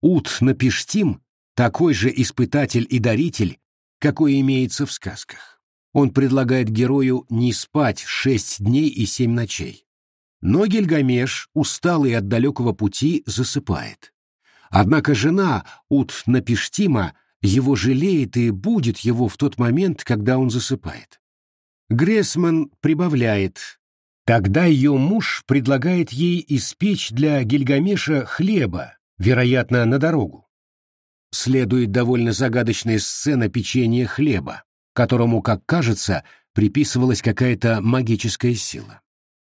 Ут-Напиштим — такой же испытатель и даритель, какой имеется в сказках он предлагает герою не спать шесть дней и семь ночей. Но Гильгамеш, усталый от далекого пути, засыпает. Однако жена Ут-Напиштима его жалеет и будет его в тот момент, когда он засыпает. Грессман прибавляет. Тогда ее муж предлагает ей испечь для Гильгамеша хлеба, вероятно, на дорогу. Следует довольно загадочная сцена печенья хлеба которому, как кажется, приписывалась какая-то магическая сила.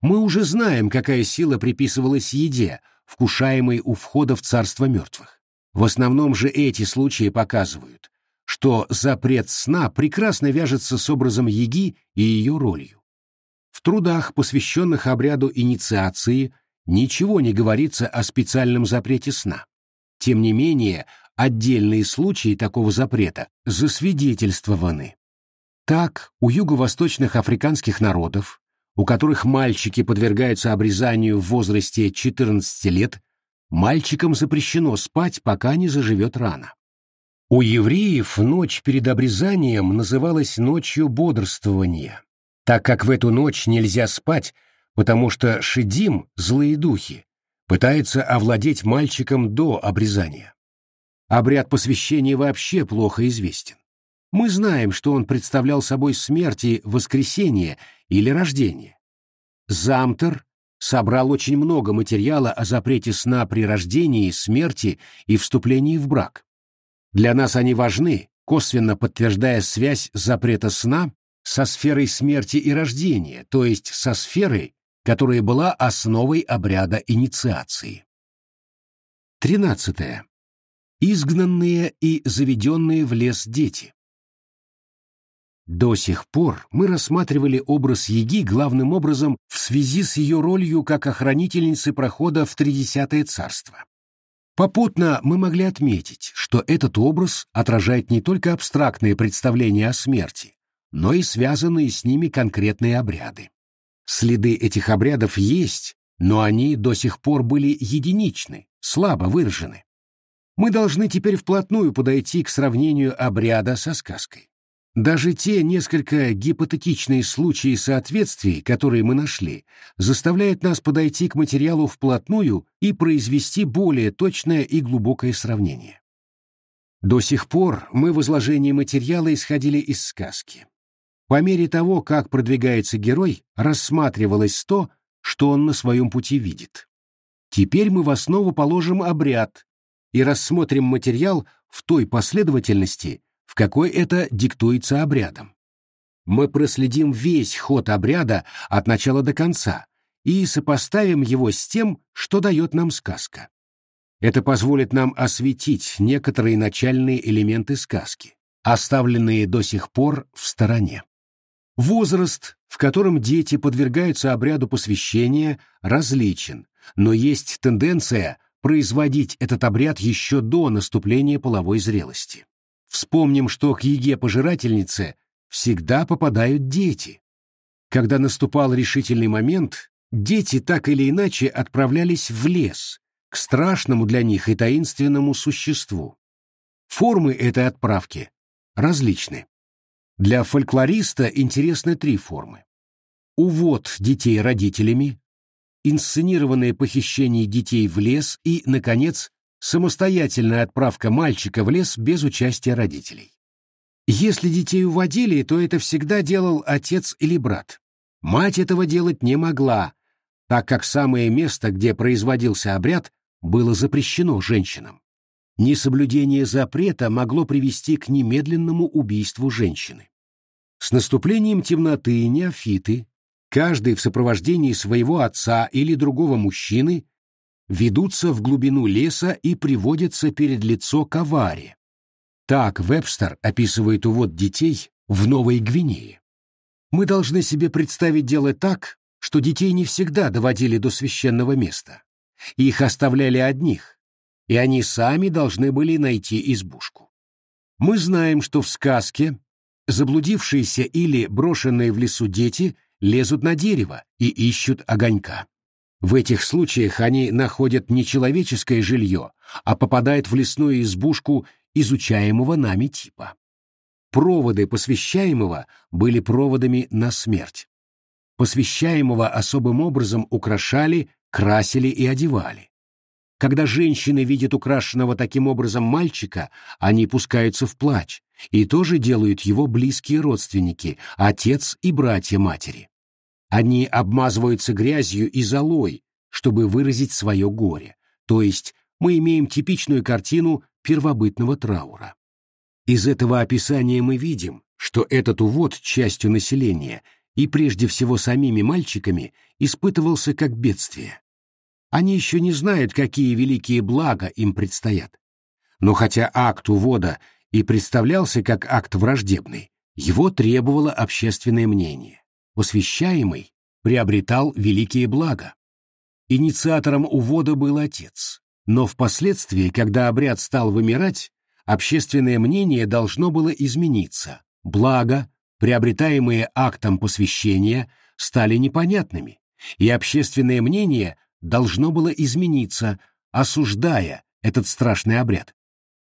Мы уже знаем, какая сила приписывалась еде, вкушаемой у входа в царство мертвых. В основном же эти случаи показывают, что запрет сна прекрасно вяжется с образом еги и ее ролью. В трудах, посвященных обряду инициации, ничего не говорится о специальном запрете сна. Тем не менее, отдельные случаи такого запрета засвидетельствованы. Так, у юго-восточных африканских народов, у которых мальчики подвергаются обрезанию в возрасте 14 лет, мальчикам запрещено спать, пока не заживет рана. У евреев ночь перед обрезанием называлась ночью бодрствования, так как в эту ночь нельзя спать, потому что шедим, злые духи, пытаются овладеть мальчиком до обрезания. Обряд посвящения вообще плохо известен. Мы знаем, что он представлял собой смерть и воскресение или рождение. Замтер собрал очень много материала о запрете сна при рождении, смерти и вступлении в брак. Для нас они важны, косвенно подтверждая связь запрета сна со сферой смерти и рождения, то есть со сферой, которая была основой обряда инициации. 13. Изгнанные и заведенные в лес дети. До сих пор мы рассматривали образ Еги главным образом в связи с ее ролью как охранительницы прохода в Тридесятое царство. Попутно мы могли отметить, что этот образ отражает не только абстрактные представления о смерти, но и связанные с ними конкретные обряды. Следы этих обрядов есть, но они до сих пор были единичны, слабо выражены. Мы должны теперь вплотную подойти к сравнению обряда со сказкой. Даже те несколько гипотетичные случаи соответствий, которые мы нашли, заставляют нас подойти к материалу вплотную и произвести более точное и глубокое сравнение. До сих пор мы в изложении материала исходили из сказки. По мере того, как продвигается герой, рассматривалось то, что он на своем пути видит. Теперь мы в основу положим обряд и рассмотрим материал в той последовательности, в какой это диктуется обрядом. Мы проследим весь ход обряда от начала до конца и сопоставим его с тем, что дает нам сказка. Это позволит нам осветить некоторые начальные элементы сказки, оставленные до сих пор в стороне. Возраст, в котором дети подвергаются обряду посвящения, различен, но есть тенденция производить этот обряд еще до наступления половой зрелости. Вспомним, что к еге-пожирательнице всегда попадают дети. Когда наступал решительный момент, дети так или иначе отправлялись в лес, к страшному для них и таинственному существу. Формы этой отправки различны. Для фольклориста интересны три формы. Увод детей родителями, инсценированное похищение детей в лес и, наконец, самостоятельная отправка мальчика в лес без участия родителей. Если детей уводили, то это всегда делал отец или брат. Мать этого делать не могла, так как самое место, где производился обряд, было запрещено женщинам. Несоблюдение запрета могло привести к немедленному убийству женщины. С наступлением темноты неофиты, каждый в сопровождении своего отца или другого мужчины, ведутся в глубину леса и приводятся перед лицо к. Так Вебстер описывает увод детей в Новой Гвинее. Мы должны себе представить дело так, что детей не всегда доводили до священного места. Их оставляли одних, и они сами должны были найти избушку. Мы знаем, что в сказке заблудившиеся или брошенные в лесу дети лезут на дерево и ищут огонька. В этих случаях они находят не человеческое жилье, а попадают в лесную избушку изучаемого нами типа. Проводы посвящаемого были проводами на смерть. Посвящаемого особым образом украшали, красили и одевали. Когда женщины видят украшенного таким образом мальчика, они пускаются в плач, и тоже делают его близкие родственники, отец и братья матери. Они обмазываются грязью и золой, чтобы выразить свое горе, то есть мы имеем типичную картину первобытного траура. Из этого описания мы видим, что этот увод частью населения и прежде всего самими мальчиками испытывался как бедствие. Они еще не знают, какие великие блага им предстоят. Но хотя акт увода и представлялся как акт враждебный, его требовало общественное мнение посвящаемый, приобретал великие блага. Инициатором увода был отец, но впоследствии, когда обряд стал вымирать, общественное мнение должно было измениться, блага, приобретаемые актом посвящения, стали непонятными, и общественное мнение должно было измениться, осуждая этот страшный обряд.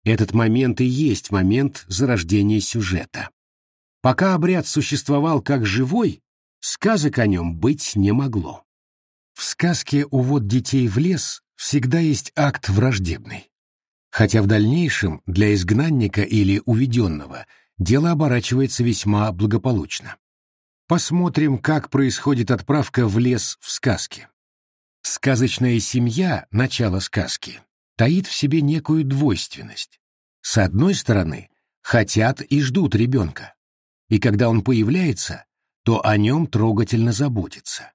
Этот момент и есть момент зарождения сюжета. Пока обряд существовал как живой, сказок о нем быть не могло. В сказке «Увод детей в лес» всегда есть акт враждебный. Хотя в дальнейшем для изгнанника или уведенного дело оборачивается весьма благополучно. Посмотрим, как происходит отправка в лес в сказке. Сказочная семья, начало сказки, таит в себе некую двойственность. С одной стороны, хотят и ждут ребенка и когда он появляется, то о нем трогательно заботится.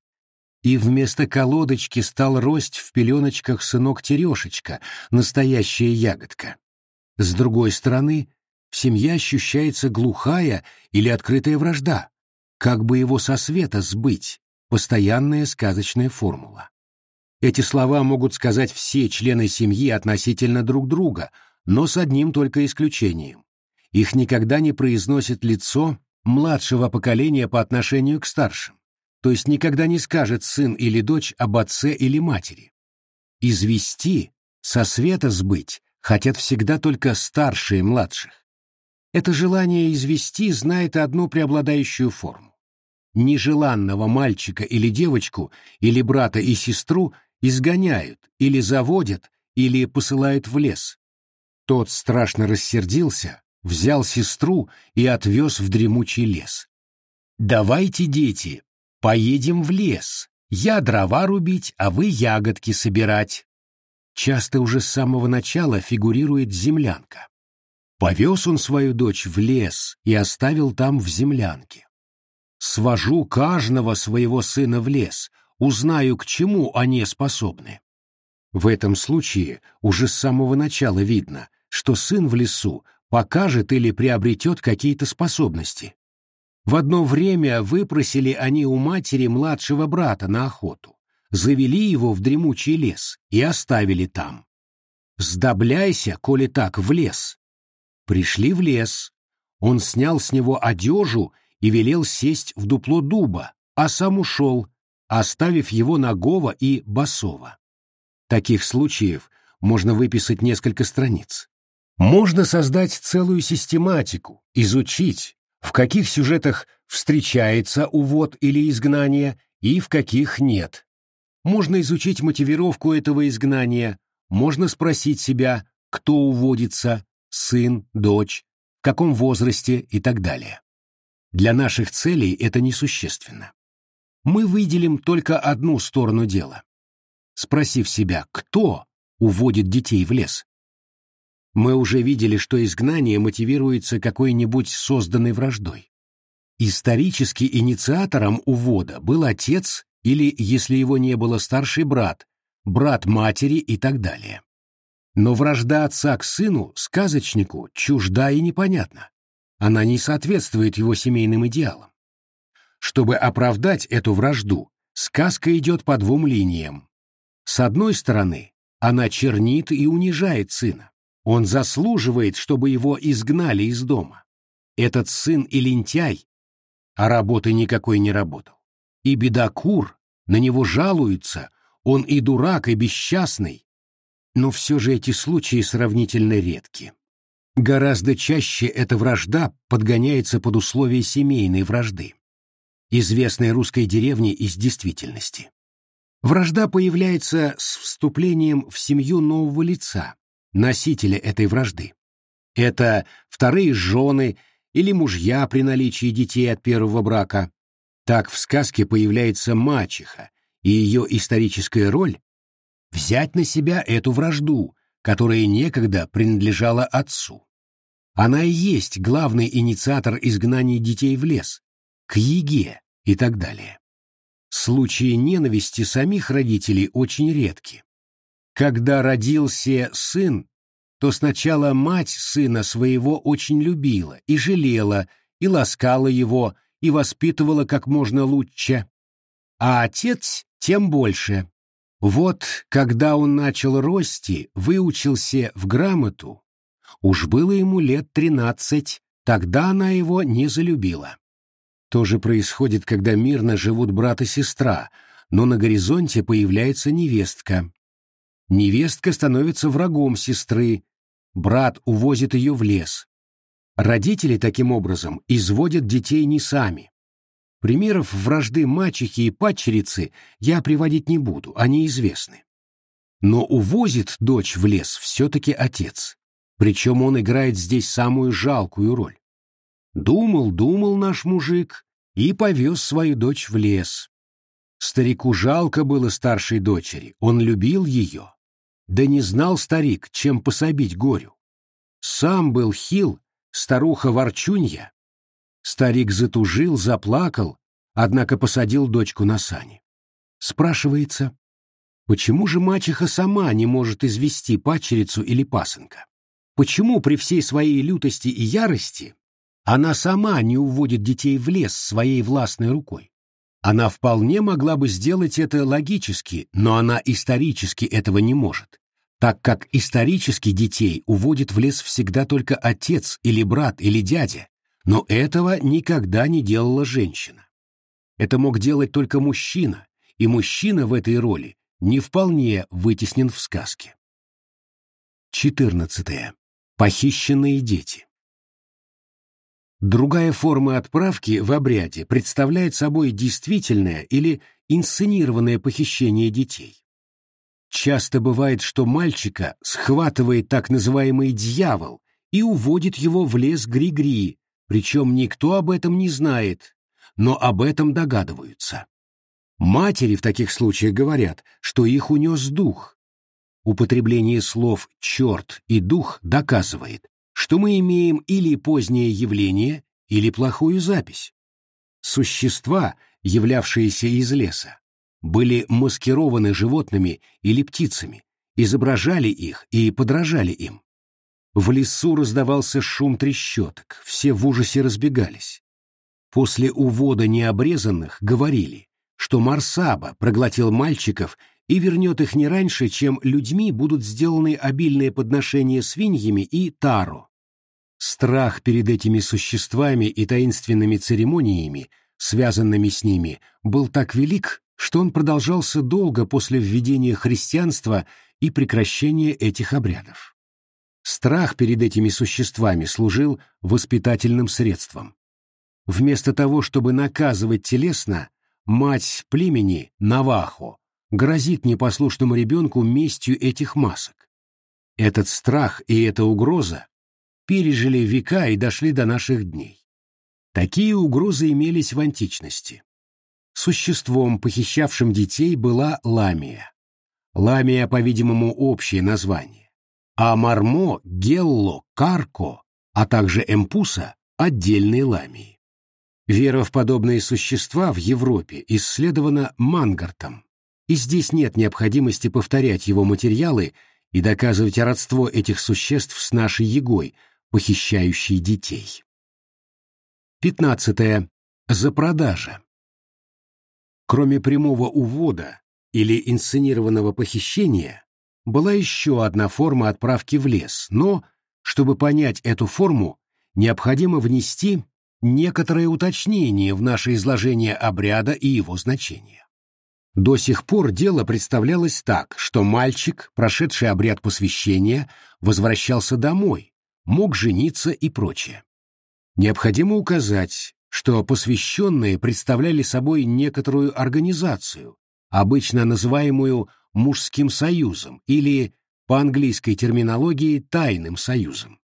И вместо колодочки стал рость в пеленочках сынок Терешечка, настоящая ягодка. С другой стороны, в семье ощущается глухая или открытая вражда, как бы его со света сбыть, постоянная сказочная формула. Эти слова могут сказать все члены семьи относительно друг друга, но с одним только исключением. Их никогда не произносит лицо младшего поколения по отношению к старшим, то есть никогда не скажет сын или дочь об отце или матери. Извести, со света сбыть, хотят всегда только старшие младших. Это желание извести знает одну преобладающую форму. Нежеланного мальчика или девочку, или брата и сестру изгоняют, или заводят, или посылают в лес. Тот страшно рассердился, взял сестру и отвез в дремучий лес. «Давайте, дети, поедем в лес, я дрова рубить, а вы ягодки собирать». Часто уже с самого начала фигурирует землянка. Повез он свою дочь в лес и оставил там в землянке. Свожу каждого своего сына в лес, узнаю, к чему они способны. В этом случае уже с самого начала видно, что сын в лесу покажет или приобретет какие-то способности. В одно время выпросили они у матери младшего брата на охоту, завели его в дремучий лес и оставили там. «Сдобляйся, коли так, в лес». Пришли в лес. Он снял с него одежу и велел сесть в дупло дуба, а сам ушел, оставив его нагого и босого. Таких случаев можно выписать несколько страниц. Можно создать целую систематику, изучить, в каких сюжетах встречается увод или изгнание и в каких нет. Можно изучить мотивировку этого изгнания, можно спросить себя, кто уводится, сын, дочь, в каком возрасте и так далее. Для наших целей это несущественно. Мы выделим только одну сторону дела. Спросив себя, кто уводит детей в лес, мы уже видели, что изгнание мотивируется какой-нибудь созданной враждой. Исторически инициатором увода был отец или, если его не было, старший брат, брат матери и так далее. Но вражда отца к сыну, сказочнику, чужда и непонятна. Она не соответствует его семейным идеалам. Чтобы оправдать эту вражду, сказка идет по двум линиям. С одной стороны, она чернит и унижает сына. Он заслуживает, чтобы его изгнали из дома. Этот сын и лентяй, а работы никакой не работал. И бедокур, на него жалуются, он и дурак, и бесчастный. Но все же эти случаи сравнительно редки. Гораздо чаще эта вражда подгоняется под условия семейной вражды, известной русской деревни из действительности. Вражда появляется с вступлением в семью нового лица, носителя этой вражды. Это вторые жены или мужья при наличии детей от первого брака. Так в сказке появляется мачеха, и ее историческая роль — взять на себя эту вражду, которая некогда принадлежала отцу. Она и есть главный инициатор изгнания детей в лес, к еге и так далее. Случаи ненависти самих родителей очень редки. Когда родился сын, то сначала мать сына своего очень любила и жалела, и ласкала его, и воспитывала как можно лучше. А отец тем больше. Вот, когда он начал расти, выучился в грамоту, уж было ему лет тринадцать, тогда она его не залюбила. То же происходит, когда мирно живут брат и сестра, но на горизонте появляется невестка. Невестка становится врагом сестры, брат увозит ее в лес. Родители таким образом изводят детей не сами. Примеров вражды мачехи и падчерицы я приводить не буду, они известны. Но увозит дочь в лес все-таки отец, причем он играет здесь самую жалкую роль. Думал, думал наш мужик и повез свою дочь в лес. Старику жалко было старшей дочери, он любил ее. Да не знал старик, чем пособить горю. Сам был хил, старуха ворчунья. Старик затужил, заплакал, однако посадил дочку на сани. Спрашивается, почему же мачеха сама не может извести пачерицу или пасынка? Почему при всей своей лютости и ярости она сама не уводит детей в лес своей властной рукой? Она вполне могла бы сделать это логически, но она исторически этого не может, так как исторически детей уводит в лес всегда только отец или брат или дядя, но этого никогда не делала женщина. Это мог делать только мужчина, и мужчина в этой роли не вполне вытеснен в сказке. 14. Похищенные дети. Другая форма отправки в обряде представляет собой действительное или инсценированное похищение детей. Часто бывает, что мальчика схватывает так называемый дьявол и уводит его в лес Гри-Гри, причем никто об этом не знает, но об этом догадываются. Матери в таких случаях говорят, что их унес дух. Употребление слов «черт» и «дух» доказывает, что мы имеем или позднее явление, или плохую запись. Существа, являвшиеся из леса, были маскированы животными или птицами, изображали их и подражали им. В лесу раздавался шум трещоток, все в ужасе разбегались. После увода необрезанных говорили, что Марсаба проглотил мальчиков и вернет их не раньше, чем людьми будут сделаны обильные подношения свиньями и таро. Страх перед этими существами и таинственными церемониями, связанными с ними, был так велик, что он продолжался долго после введения христианства и прекращения этих обрядов. Страх перед этими существами служил воспитательным средством. Вместо того, чтобы наказывать телесно, мать племени Навахо грозит непослушному ребенку местью этих масок. Этот страх и эта угроза пережили века и дошли до наших дней. Такие угрозы имелись в античности. Существом, похищавшим детей, была ламия. Ламия, по-видимому, общее название. А мармо, гелло, карко, а также эмпуса – отдельные ламии. Вера в подобные существа в Европе исследована Мангартом, и здесь нет необходимости повторять его материалы и доказывать родство этих существ с нашей егой, похищающей детей. 15. За продажа. Кроме прямого увода или инсценированного похищения, была еще одна форма отправки в лес, но, чтобы понять эту форму, необходимо внести некоторое уточнение в наше изложение обряда и его значения. До сих пор дело представлялось так, что мальчик, прошедший обряд посвящения, возвращался домой, мог жениться и прочее. Необходимо указать, что посвященные представляли собой некоторую организацию, обычно называемую мужским союзом или, по английской терминологии, тайным союзом.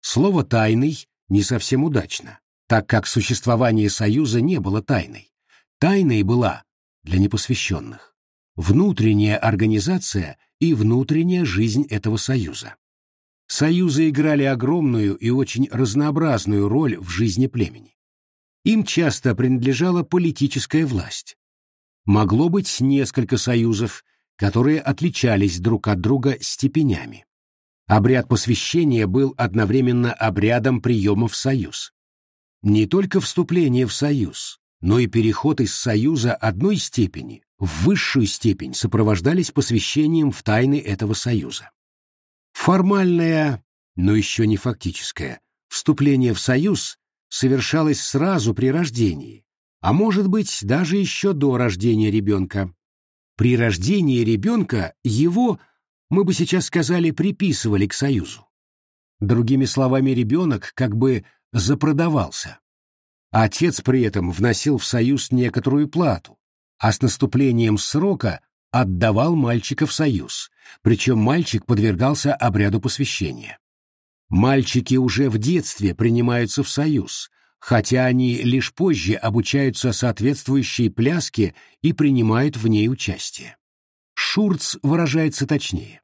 Слово «тайный» не совсем удачно, так как существование союза не было тайной. Тайной была, для непосвященных, внутренняя организация и внутренняя жизнь этого союза. Союзы играли огромную и очень разнообразную роль в жизни племени. Им часто принадлежала политическая власть. Могло быть несколько союзов, которые отличались друг от друга степенями. Обряд посвящения был одновременно обрядом приема в союз. Не только вступление в союз, но и переход из союза одной степени в высшую степень сопровождались посвящением в тайны этого союза. Формальное, но еще не фактическое, вступление в союз совершалось сразу при рождении, а может быть даже еще до рождения ребенка. При рождении ребенка его, мы бы сейчас сказали, приписывали к союзу. Другими словами, ребенок как бы запродавался. Отец при этом вносил в союз некоторую плату, а с наступлением срока отдавал мальчика в союз, причем мальчик подвергался обряду посвящения. Мальчики уже в детстве принимаются в союз, хотя они лишь позже обучаются соответствующей пляске и принимают в ней участие. Шурц выражается точнее.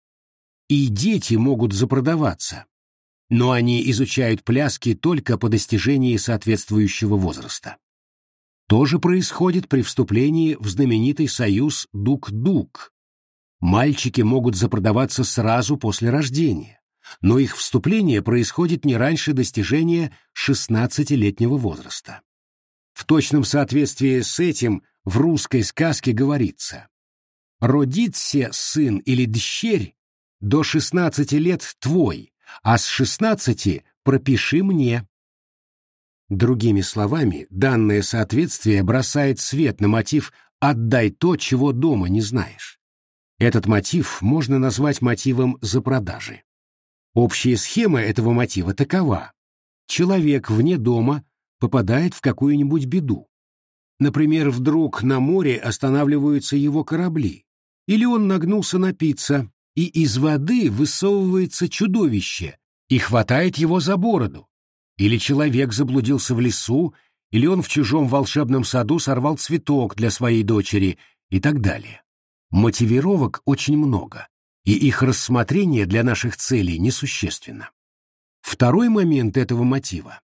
И дети могут запродаваться, но они изучают пляски только по достижении соответствующего возраста. То же происходит при вступлении в знаменитый союз Дук-Дук. Мальчики могут запродаваться сразу после рождения, но их вступление происходит не раньше достижения 16-летнего возраста. В точном соответствии с этим в русской сказке говорится «Родится сын или дщерь, до шестнадцати лет твой, а с шестнадцати пропиши мне». Другими словами, данное соответствие бросает свет на мотив «отдай то, чего дома не знаешь». Этот мотив можно назвать мотивом за продажи. Общая схема этого мотива такова. Человек вне дома попадает в какую-нибудь беду. Например, вдруг на море останавливаются его корабли, или он нагнулся напиться, и из воды высовывается чудовище и хватает его за бороду. Или человек заблудился в лесу, или он в чужом волшебном саду сорвал цветок для своей дочери и так далее. Мотивировок очень много, и их рассмотрение для наших целей несущественно. Второй момент этого мотива.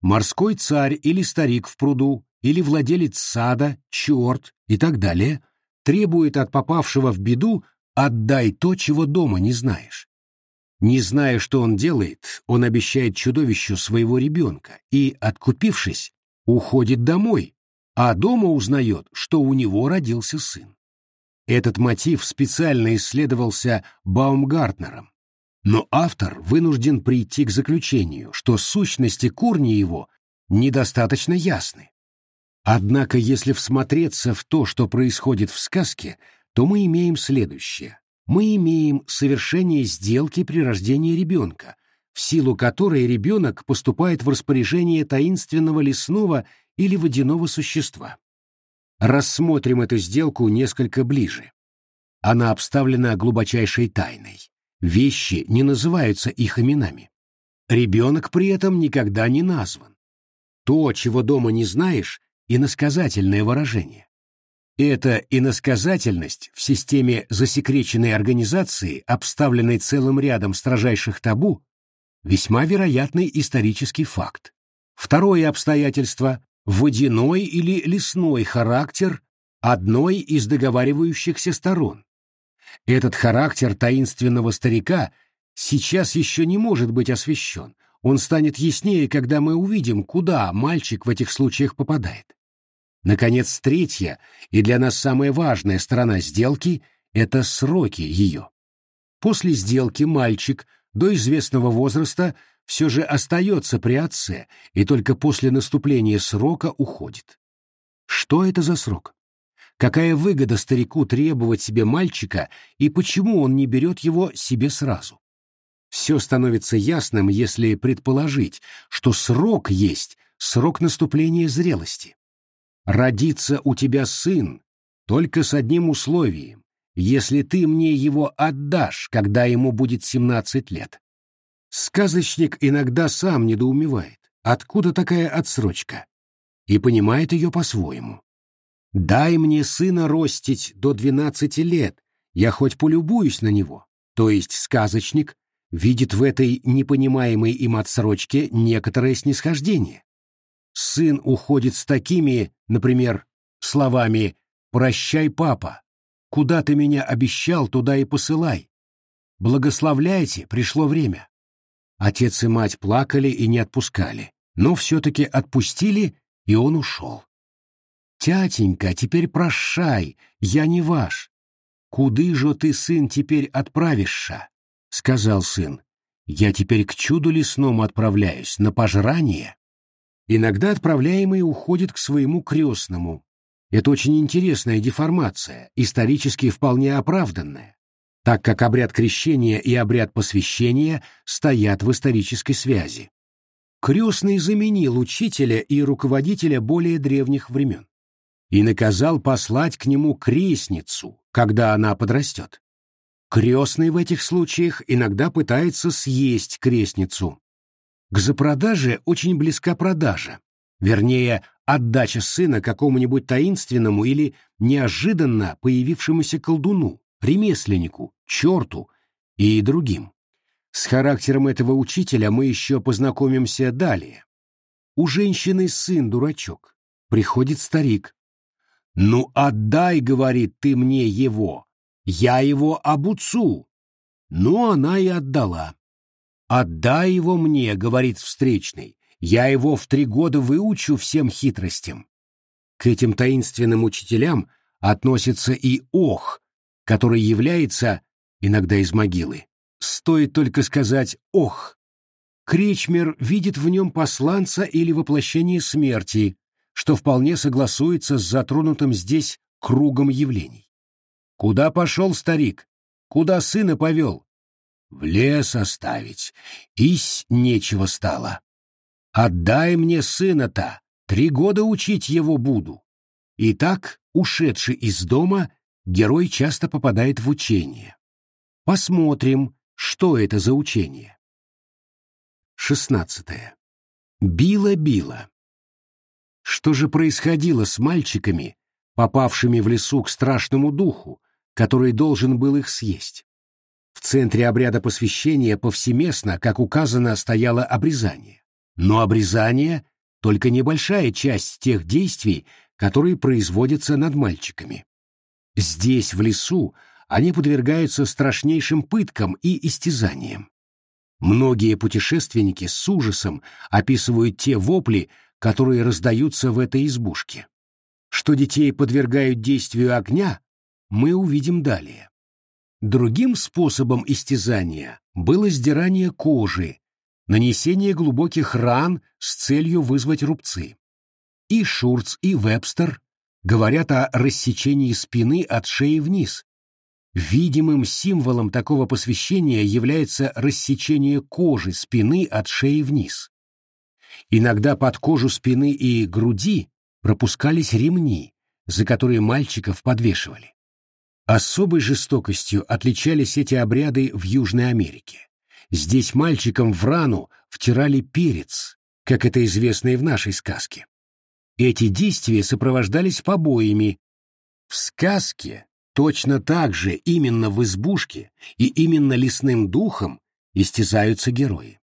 Морской царь или старик в пруду, или владелец сада, черт и так далее требует от попавшего в беду «отдай то, чего дома не знаешь». Не зная, что он делает, он обещает чудовищу своего ребенка и, откупившись, уходит домой, а дома узнает, что у него родился сын. Этот мотив специально исследовался Баумгартнером, но автор вынужден прийти к заключению, что сущности корни его недостаточно ясны. Однако, если всмотреться в то, что происходит в сказке, то мы имеем следующее мы имеем совершение сделки при рождении ребенка, в силу которой ребенок поступает в распоряжение таинственного лесного или водяного существа. Рассмотрим эту сделку несколько ближе. Она обставлена глубочайшей тайной. Вещи не называются их именами. Ребенок при этом никогда не назван. То, чего дома не знаешь, иносказательное выражение. Эта иносказательность в системе засекреченной организации, обставленной целым рядом строжайших табу, весьма вероятный исторический факт. Второе обстоятельство – водяной или лесной характер одной из договаривающихся сторон. Этот характер таинственного старика сейчас еще не может быть освещен, он станет яснее, когда мы увидим, куда мальчик в этих случаях попадает. Наконец, третья и для нас самая важная сторона сделки – это сроки ее. После сделки мальчик до известного возраста все же остается при отце и только после наступления срока уходит. Что это за срок? Какая выгода старику требовать себе мальчика и почему он не берет его себе сразу? Все становится ясным, если предположить, что срок есть срок наступления зрелости. Родится у тебя сын, только с одним условием, если ты мне его отдашь, когда ему будет семнадцать лет. Сказочник иногда сам недоумевает, откуда такая отсрочка, и понимает ее по-своему. «Дай мне сына ростить до двенадцати лет, я хоть полюбуюсь на него». То есть сказочник видит в этой непонимаемой им отсрочке некоторое снисхождение. Сын уходит с такими, например, словами «Прощай, папа, куда ты меня обещал, туда и посылай. Благословляйте, пришло время». Отец и мать плакали и не отпускали, но все-таки отпустили, и он ушел. «Тятенька, теперь прощай, я не ваш. Куды же ты, сын, теперь отправишься?» — сказал сын. «Я теперь к чуду лесному отправляюсь, на пожрание». Иногда отправляемый уходит к своему крестному. Это очень интересная деформация, исторически вполне оправданная, так как обряд крещения и обряд посвящения стоят в исторической связи. Крестный заменил учителя и руководителя более древних времен и наказал послать к нему крестницу, когда она подрастет. Крестный в этих случаях иногда пытается съесть крестницу, к запродаже очень близка продажа, вернее, отдача сына какому-нибудь таинственному или неожиданно появившемуся колдуну, ремесленнику, черту и другим. С характером этого учителя мы еще познакомимся далее. У женщины сын дурачок. Приходит старик. «Ну, отдай, — говорит, — ты мне его. Я его обуцу». Ну, она и отдала. «Отдай его мне», — говорит встречный, — «я его в три года выучу всем хитростям». К этим таинственным учителям относится и ох, который является, иногда из могилы. Стоит только сказать «ох». Кречмер видит в нем посланца или воплощение смерти, что вполне согласуется с затронутым здесь кругом явлений. Куда пошел старик? Куда сына повел? В лес оставить. Ись нечего стало. Отдай мне сына-то, три года учить его буду. И так, ушедший из дома, герой часто попадает в учение. Посмотрим, что это за учение. Шестнадцатое. Била-била. Что же происходило с мальчиками, попавшими в лесу к страшному духу, который должен был их съесть? В центре обряда посвящения повсеместно, как указано, стояло обрезание. Но обрезание — только небольшая часть тех действий, которые производятся над мальчиками. Здесь, в лесу, они подвергаются страшнейшим пыткам и истязаниям. Многие путешественники с ужасом описывают те вопли, которые раздаются в этой избушке. Что детей подвергают действию огня, мы увидим далее. Другим способом истязания было сдирание кожи, нанесение глубоких ран с целью вызвать рубцы. И Шурц, и Вебстер говорят о рассечении спины от шеи вниз. Видимым символом такого посвящения является рассечение кожи спины от шеи вниз. Иногда под кожу спины и груди пропускались ремни, за которые мальчиков подвешивали. Особой жестокостью отличались эти обряды в Южной Америке. Здесь мальчикам в рану втирали перец, как это известно и в нашей сказке. Эти действия сопровождались побоями. В сказке точно так же именно в избушке и именно лесным духом истязаются герои.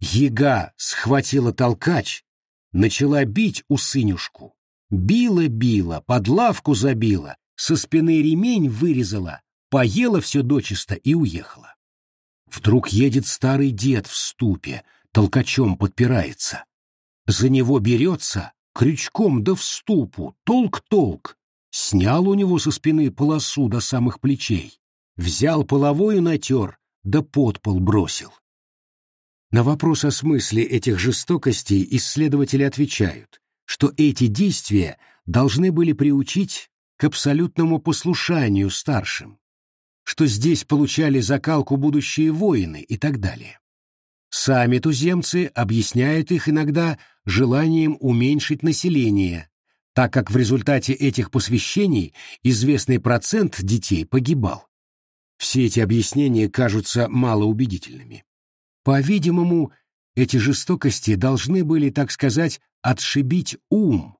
Ега схватила толкач, начала бить усынюшку. Била-била, под лавку забила, со спины ремень вырезала, поела все дочисто и уехала. Вдруг едет старый дед в ступе, толкачом подпирается. За него берется, крючком да в ступу, толк-толк. Снял у него со спины полосу до самых плечей, взял половой и натер, да под пол бросил. На вопрос о смысле этих жестокостей исследователи отвечают, что эти действия должны были приучить к абсолютному послушанию старшим, что здесь получали закалку будущие воины и так далее. Сами туземцы объясняют их иногда желанием уменьшить население, так как в результате этих посвящений известный процент детей погибал. Все эти объяснения кажутся малоубедительными. По-видимому, эти жестокости должны были, так сказать, отшибить ум,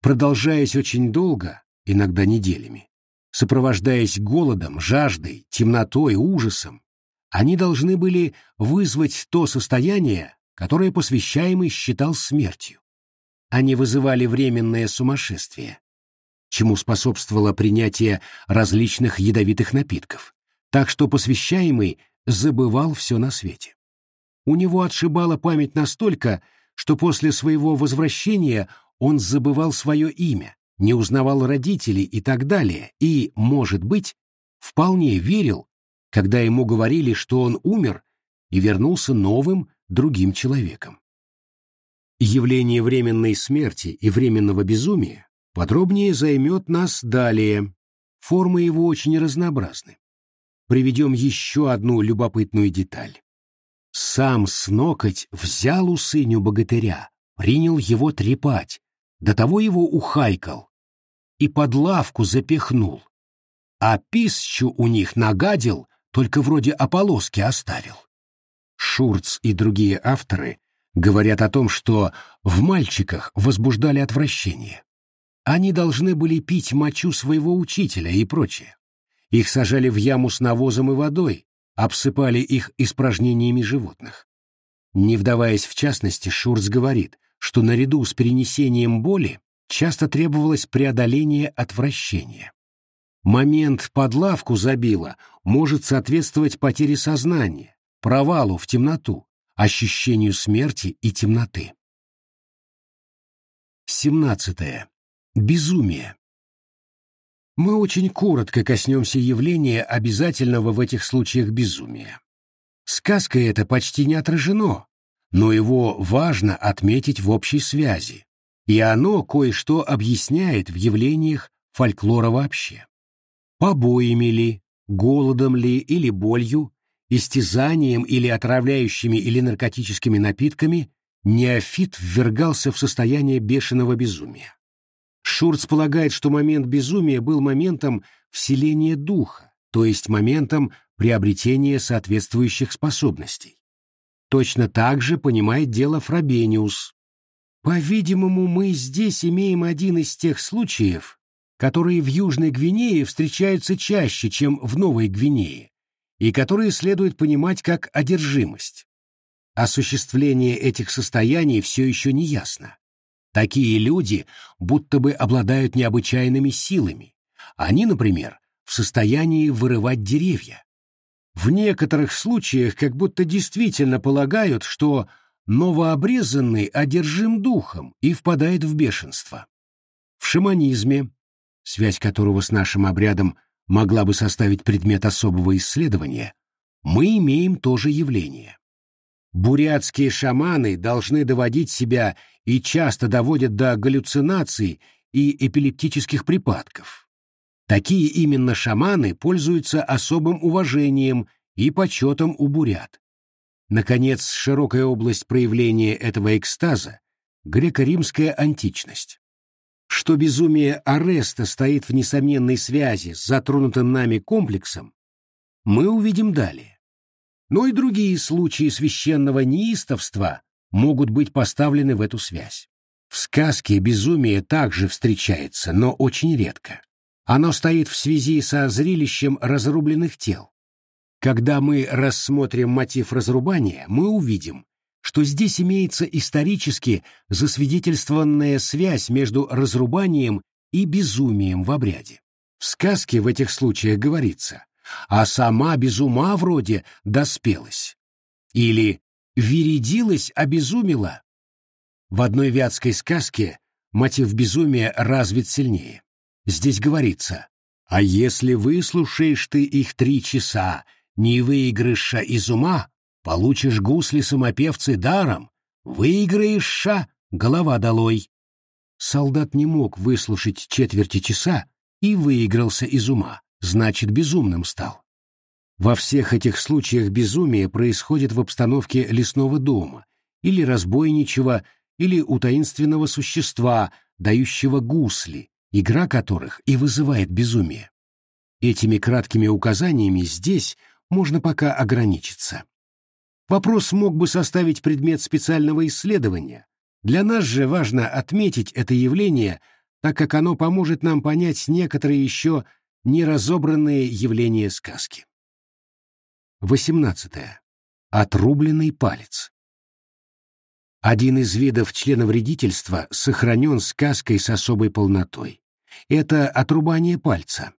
продолжаясь очень долго, иногда неделями. Сопровождаясь голодом, жаждой, темнотой, ужасом, они должны были вызвать то состояние, которое посвящаемый считал смертью. Они вызывали временное сумасшествие, чему способствовало принятие различных ядовитых напитков, так что посвящаемый забывал все на свете. У него отшибала память настолько, что после своего возвращения он забывал свое имя, не узнавал родителей и так далее, и, может быть, вполне верил, когда ему говорили, что он умер и вернулся новым, другим человеком. Явление временной смерти и временного безумия подробнее займет нас далее. Формы его очень разнообразны. Приведем еще одну любопытную деталь. Сам снокоть взял у сыню богатыря, принял его трепать, до того его ухайкал и под лавку запихнул, а писчу у них нагадил, только вроде ополоски оставил. Шурц и другие авторы говорят о том, что в мальчиках возбуждали отвращение. Они должны были пить мочу своего учителя и прочее. Их сажали в яму с навозом и водой, обсыпали их испражнениями животных. Не вдаваясь в частности, Шурц говорит, что наряду с перенесением боли часто требовалось преодоление отвращения. Момент под лавку забила может соответствовать потере сознания, провалу в темноту, ощущению смерти и темноты. 17. Безумие. Мы очень коротко коснемся явления обязательного в этих случаях безумия. Сказкой это почти не отражено, но его важно отметить в общей связи, и оно кое-что объясняет в явлениях фольклора вообще. Побоями ли, голодом ли или болью, истязанием или отравляющими или наркотическими напитками неофит ввергался в состояние бешеного безумия. Шурц полагает, что момент безумия был моментом вселения духа, то есть моментом приобретения соответствующих способностей. Точно так же понимает дело Фрабениус. По-видимому, мы здесь имеем один из тех случаев, которые в Южной Гвинее встречаются чаще, чем в Новой Гвинее, и которые следует понимать как одержимость. Осуществление этих состояний все еще не ясно. Такие люди будто бы обладают необычайными силами. Они, например, в состоянии вырывать деревья. В некоторых случаях как будто действительно полагают, что новообрезанный одержим духом и впадает в бешенство. В шаманизме, связь которого с нашим обрядом могла бы составить предмет особого исследования, мы имеем то же явление. Бурятские шаманы должны доводить себя и часто доводят до галлюцинаций и эпилептических припадков. Такие именно шаманы пользуются особым уважением и почетом у бурят. Наконец, широкая область проявления этого экстаза — греко-римская античность. Что безумие Ареста стоит в несомненной связи с затронутым нами комплексом, мы увидим далее. Но и другие случаи священного неистовства могут быть поставлены в эту связь. В сказке безумие также встречается, но очень редко. Оно стоит в связи со зрелищем разрубленных тел. Когда мы рассмотрим мотив разрубания, мы увидим, что здесь имеется исторически засвидетельствованная связь между разрубанием и безумием в обряде. В сказке в этих случаях говорится «а сама без ума вроде доспелась» или «вередилась, обезумела». В одной вятской сказке мотив безумия развит сильнее. Здесь говорится «а если выслушаешь ты их три часа, не выиграешь из ума, Получишь гусли самопевцы даром, выиграешь ша, голова долой. Солдат не мог выслушать четверти часа и выигрался из ума, значит, безумным стал. Во всех этих случаях безумие происходит в обстановке лесного дома, или разбойничего, или у таинственного существа, дающего гусли, игра которых и вызывает безумие. Этими краткими указаниями здесь можно пока ограничиться. Вопрос мог бы составить предмет специального исследования. Для нас же важно отметить это явление, так как оно поможет нам понять некоторые еще неразобранные явления сказки. 18. Отрубленный палец. Один из видов членовредительства сохранен сказкой с особой полнотой. Это отрубание пальца.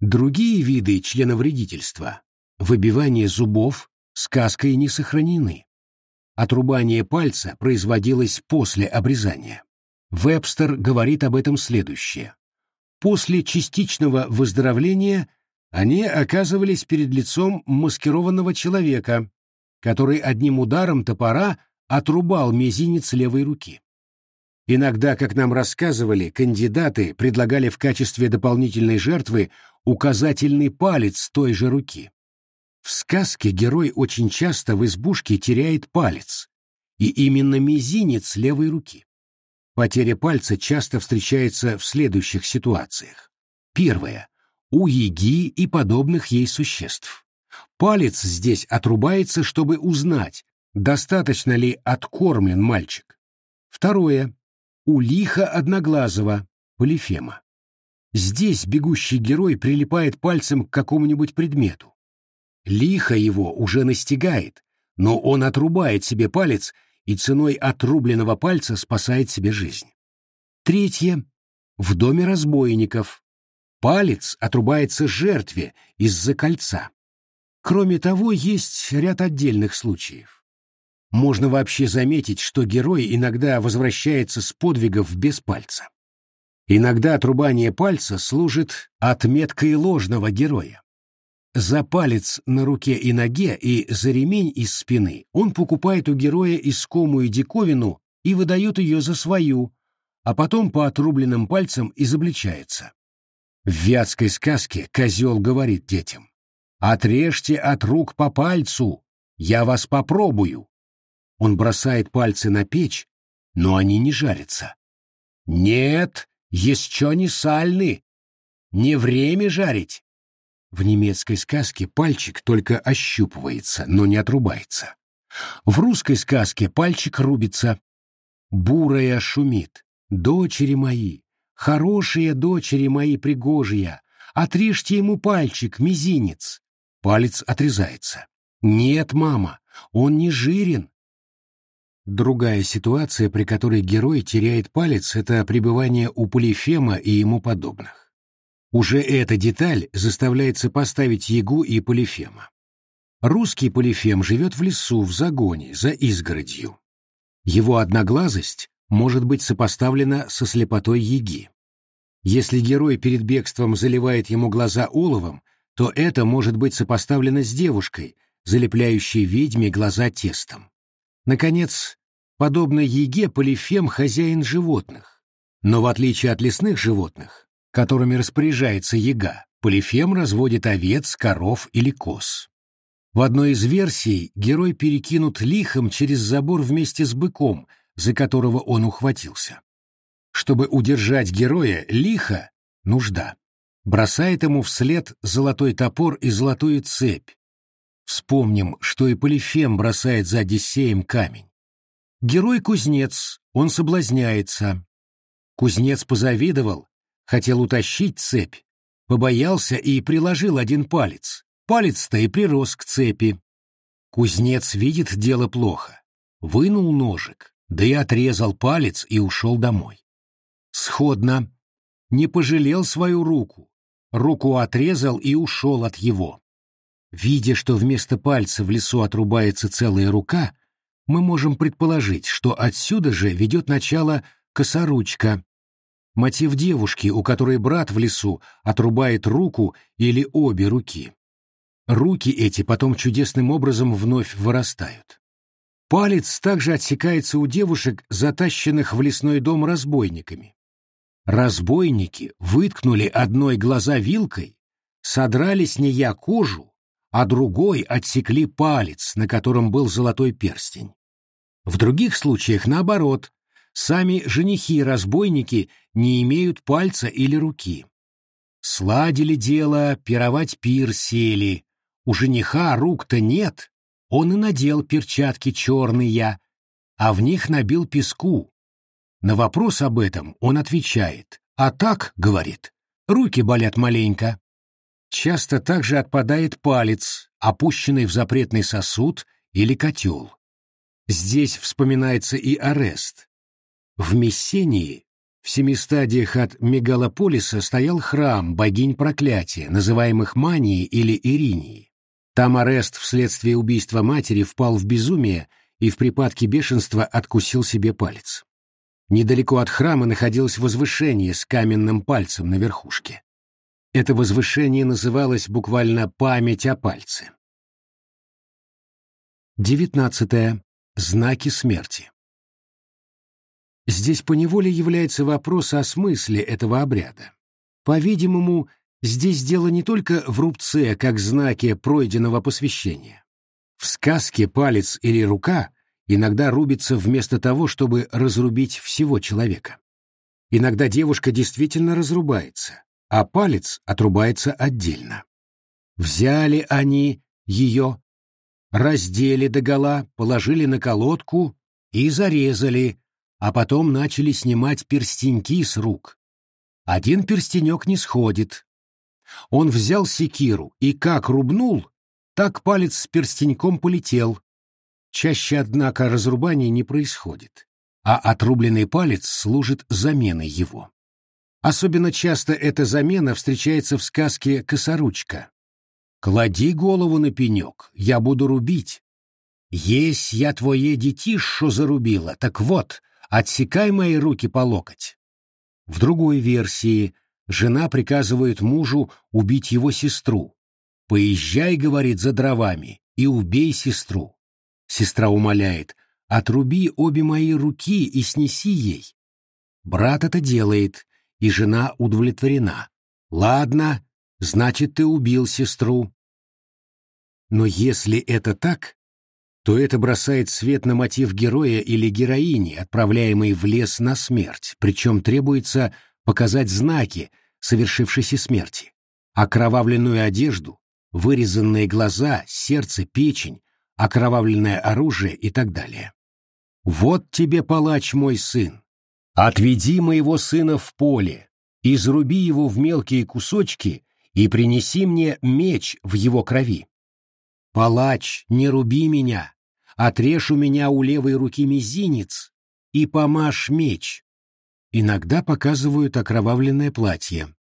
Другие виды членовредительства – выбивание зубов, сказкой не сохранены. Отрубание пальца производилось после обрезания. Вебстер говорит об этом следующее. После частичного выздоровления они оказывались перед лицом маскированного человека, который одним ударом топора отрубал мизинец левой руки. Иногда, как нам рассказывали, кандидаты предлагали в качестве дополнительной жертвы указательный палец той же руки. В сказке герой очень часто в избушке теряет палец, и именно мизинец левой руки. Потеря пальца часто встречается в следующих ситуациях. Первое. У еги и подобных ей существ. Палец здесь отрубается, чтобы узнать, достаточно ли откормлен мальчик. Второе. У лиха одноглазого, полифема. Здесь бегущий герой прилипает пальцем к какому-нибудь предмету. Лихо его уже настигает, но он отрубает себе палец и ценой отрубленного пальца спасает себе жизнь. Третье. В доме разбойников. Палец отрубается жертве из-за кольца. Кроме того, есть ряд отдельных случаев. Можно вообще заметить, что герой иногда возвращается с подвигов без пальца. Иногда отрубание пальца служит отметкой ложного героя. За палец на руке и ноге и за ремень из спины он покупает у героя искомую диковину и выдает ее за свою, а потом по отрубленным пальцам изобличается. В вятской сказке козел говорит детям, «Отрежьте от рук по пальцу, я вас попробую». Он бросает пальцы на печь, но они не жарятся. «Нет, еще не сальны, не время жарить». В немецкой сказке пальчик только ощупывается, но не отрубается. В русской сказке пальчик рубится. Бурая шумит. «Дочери мои, хорошие дочери мои пригожие, отрежьте ему пальчик, мизинец». Палец отрезается. «Нет, мама, он не жирен». Другая ситуация, при которой герой теряет палец, это пребывание у Полифема и ему подобных. Уже эта деталь заставляет сопоставить Ягу и Полифема. Русский Полифем живет в лесу, в загоне, за изгородью. Его одноглазость может быть сопоставлена со слепотой Яги. Если герой перед бегством заливает ему глаза оловом, то это может быть сопоставлено с девушкой, залепляющей ведьме глаза тестом. Наконец, подобно Еге, Полифем – хозяин животных. Но в отличие от лесных животных, которыми распоряжается Ега, Полифем разводит овец, коров или коз. В одной из версий герой перекинут лихом через забор вместе с быком, за которого он ухватился. Чтобы удержать героя, лихо — нужда. Бросает ему вслед золотой топор и золотую цепь. Вспомним, что и Полифем бросает за Одиссеем камень. Герой — кузнец, он соблазняется. Кузнец позавидовал, хотел утащить цепь, побоялся и приложил один палец. Палец-то и прирос к цепи. Кузнец видит дело плохо. Вынул ножик, да и отрезал палец и ушел домой. Сходно. Не пожалел свою руку. Руку отрезал и ушел от его. Видя, что вместо пальца в лесу отрубается целая рука, мы можем предположить, что отсюда же ведет начало косоручка. Мотив девушки, у которой брат в лесу отрубает руку или обе руки. Руки эти потом чудесным образом вновь вырастают. Палец также отсекается у девушек, затащенных в лесной дом разбойниками. Разбойники выткнули одной глаза вилкой, содрали с нея кожу, а другой отсекли палец, на котором был золотой перстень. В других случаях, наоборот, сами женихи-разбойники не имеют пальца или руки. Сладили дело, пировать пир сели. У жениха рук-то нет, он и надел перчатки черные, а в них набил песку. На вопрос об этом он отвечает, а так, говорит, руки болят маленько. Часто также отпадает палец, опущенный в запретный сосуд или котел. Здесь вспоминается и арест. В Мессении, в семи стадиях от Мегалополиса, стоял храм богинь проклятия, называемых Манией или Иринией. Там арест вследствие убийства матери впал в безумие и в припадке бешенства откусил себе палец. Недалеко от храма находилось возвышение с каменным пальцем на верхушке. Это возвышение называлось буквально «память о пальце». Девятнадцатое. Знаки смерти. Здесь поневоле является вопрос о смысле этого обряда. По-видимому, Здесь дело не только в рубце, как знаке пройденного посвящения. В сказке палец или рука иногда рубится вместо того, чтобы разрубить всего человека. Иногда девушка действительно разрубается, а палец отрубается отдельно. Взяли они ее, раздели догола, положили на колодку и зарезали, а потом начали снимать перстеньки с рук. Один перстенек не сходит, он взял секиру и как рубнул, так палец с перстеньком полетел. Чаще, однако, разрубание не происходит, а отрубленный палец служит заменой его. Особенно часто эта замена встречается в сказке «Косоручка». «Клади голову на пенек, я буду рубить. Есть я твое детишо зарубила, так вот, отсекай мои руки по локоть». В другой версии жена приказывает мужу убить его сестру. «Поезжай, — говорит, — за дровами и убей сестру». Сестра умоляет, «Отруби обе мои руки и снеси ей». Брат это делает, и жена удовлетворена. «Ладно, значит, ты убил сестру». Но если это так, то это бросает свет на мотив героя или героини, отправляемой в лес на смерть, причем требуется показать знаки совершившейся смерти, окровавленную одежду, вырезанные глаза, сердце, печень, окровавленное оружие и так далее. «Вот тебе, палач мой сын! Отведи моего сына в поле, изруби его в мелкие кусочки и принеси мне меч в его крови. Палач, не руби меня, отрежь у меня у левой руки мизинец и помажь меч. Иногда показывают окровавленное платье.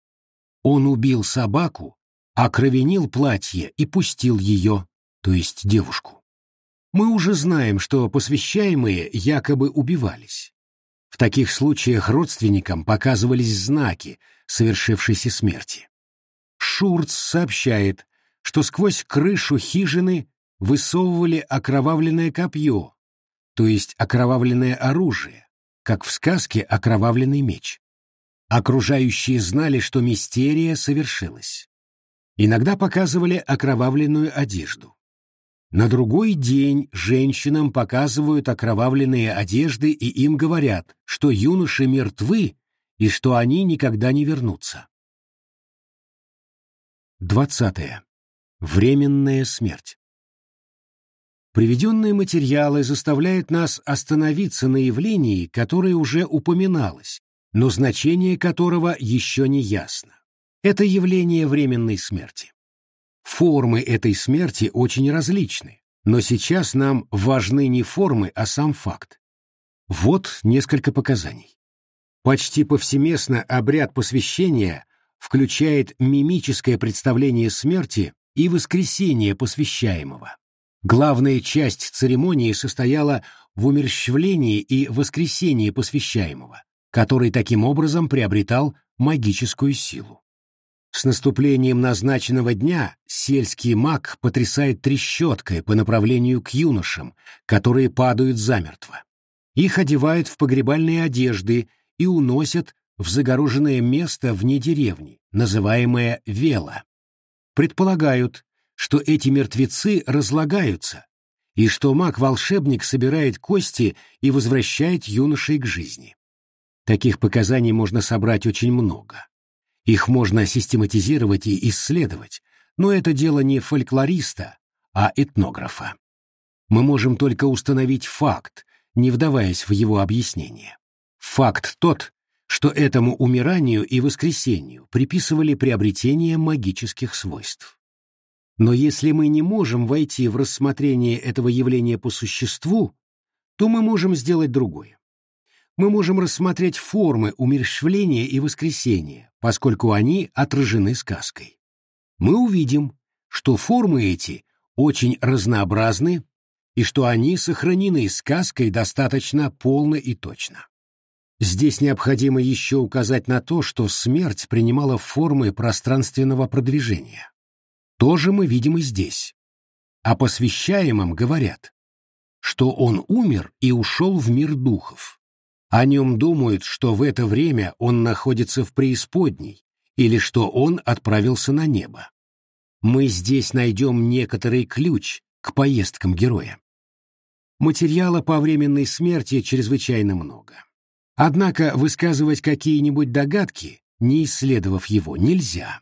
Он убил собаку, окровенил платье и пустил ее, то есть девушку. Мы уже знаем, что посвящаемые якобы убивались. В таких случаях родственникам показывались знаки совершившейся смерти. Шурц сообщает, что сквозь крышу хижины высовывали окровавленное копье, то есть окровавленное оружие, как в сказке «Окровавленный меч». Окружающие знали, что мистерия совершилась. Иногда показывали окровавленную одежду. На другой день женщинам показывают окровавленные одежды и им говорят, что юноши мертвы и что они никогда не вернутся. Двадцатое. Временная смерть. Приведенные материалы заставляют нас остановиться на явлении, которое уже упоминалось, но значение которого еще не ясно. Это явление временной смерти. Формы этой смерти очень различны, но сейчас нам важны не формы, а сам факт. Вот несколько показаний. Почти повсеместно обряд посвящения включает мимическое представление смерти и воскресение посвящаемого. Главная часть церемонии состояла в умерщвлении и воскресении посвящаемого, который таким образом приобретал магическую силу. С наступлением назначенного дня сельский маг потрясает трещоткой по направлению к юношам, которые падают замертво. Их одевают в погребальные одежды и уносят в загороженное место вне деревни, называемое Вела предполагают, что эти мертвецы разлагаются, и что маг-волшебник собирает кости и возвращает юношей к жизни. Таких показаний можно собрать очень много. Их можно систематизировать и исследовать, но это дело не фольклориста, а этнографа. Мы можем только установить факт, не вдаваясь в его объяснение. Факт тот, что этому умиранию и воскресению приписывали приобретение магических свойств. Но если мы не можем войти в рассмотрение этого явления по существу, то мы можем сделать другое. Мы можем рассмотреть формы умерщвления и воскресения, поскольку они отражены сказкой. Мы увидим, что формы эти очень разнообразны и что они сохранены сказкой достаточно полно и точно. Здесь необходимо еще указать на то, что смерть принимала формы пространственного продвижения. То же мы видим и здесь. О посвящаемом говорят, что он умер и ушел в мир духов. О нем думают, что в это время он находится в преисподней или что он отправился на небо. Мы здесь найдем некоторый ключ к поездкам героя. Материала по временной смерти чрезвычайно много. Однако высказывать какие-нибудь догадки, не исследовав его, нельзя.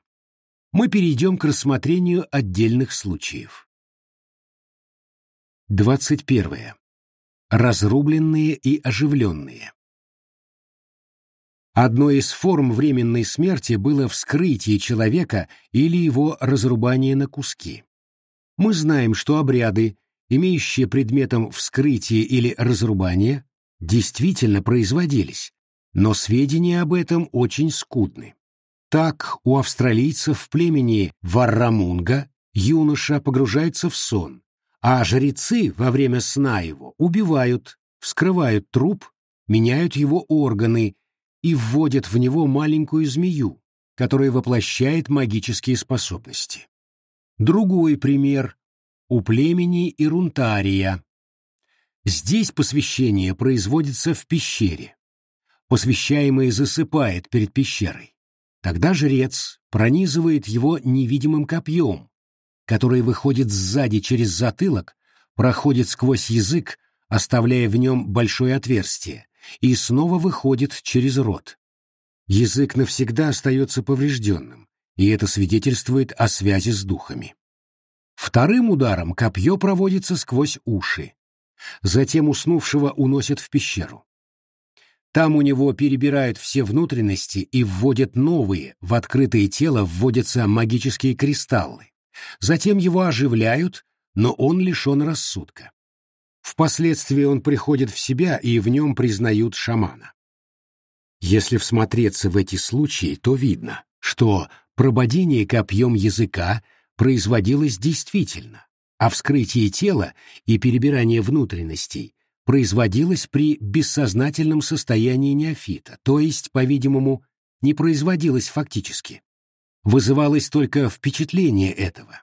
Мы перейдем к рассмотрению отдельных случаев. 21. Разрубленные и оживленные. Одной из форм временной смерти было вскрытие человека или его разрубание на куски. Мы знаем, что обряды, имеющие предметом вскрытие или разрубание, действительно производились, но сведения об этом очень скудны. Так у австралийцев в племени Варрамунга юноша погружается в сон, а жрецы во время сна его убивают, вскрывают труп, меняют его органы и вводят в него маленькую змею, которая воплощает магические способности. Другой пример – у племени Ирунтария. Здесь посвящение производится в пещере. Посвящаемый засыпает перед пещерой. Тогда жрец пронизывает его невидимым копьем, которое выходит сзади через затылок, проходит сквозь язык, оставляя в нем большое отверстие, и снова выходит через рот. Язык навсегда остается поврежденным, и это свидетельствует о связи с духами. Вторым ударом копье проводится сквозь уши. Затем уснувшего уносят в пещеру. Там у него перебирают все внутренности и вводят новые, в открытое тело вводятся магические кристаллы. Затем его оживляют, но он лишен рассудка. Впоследствии он приходит в себя, и в нем признают шамана. Если всмотреться в эти случаи, то видно, что прободение копьем языка производилось действительно, а вскрытие тела и перебирание внутренностей производилось при бессознательном состоянии неофита, то есть, по-видимому, не производилось фактически. Вызывалось только впечатление этого.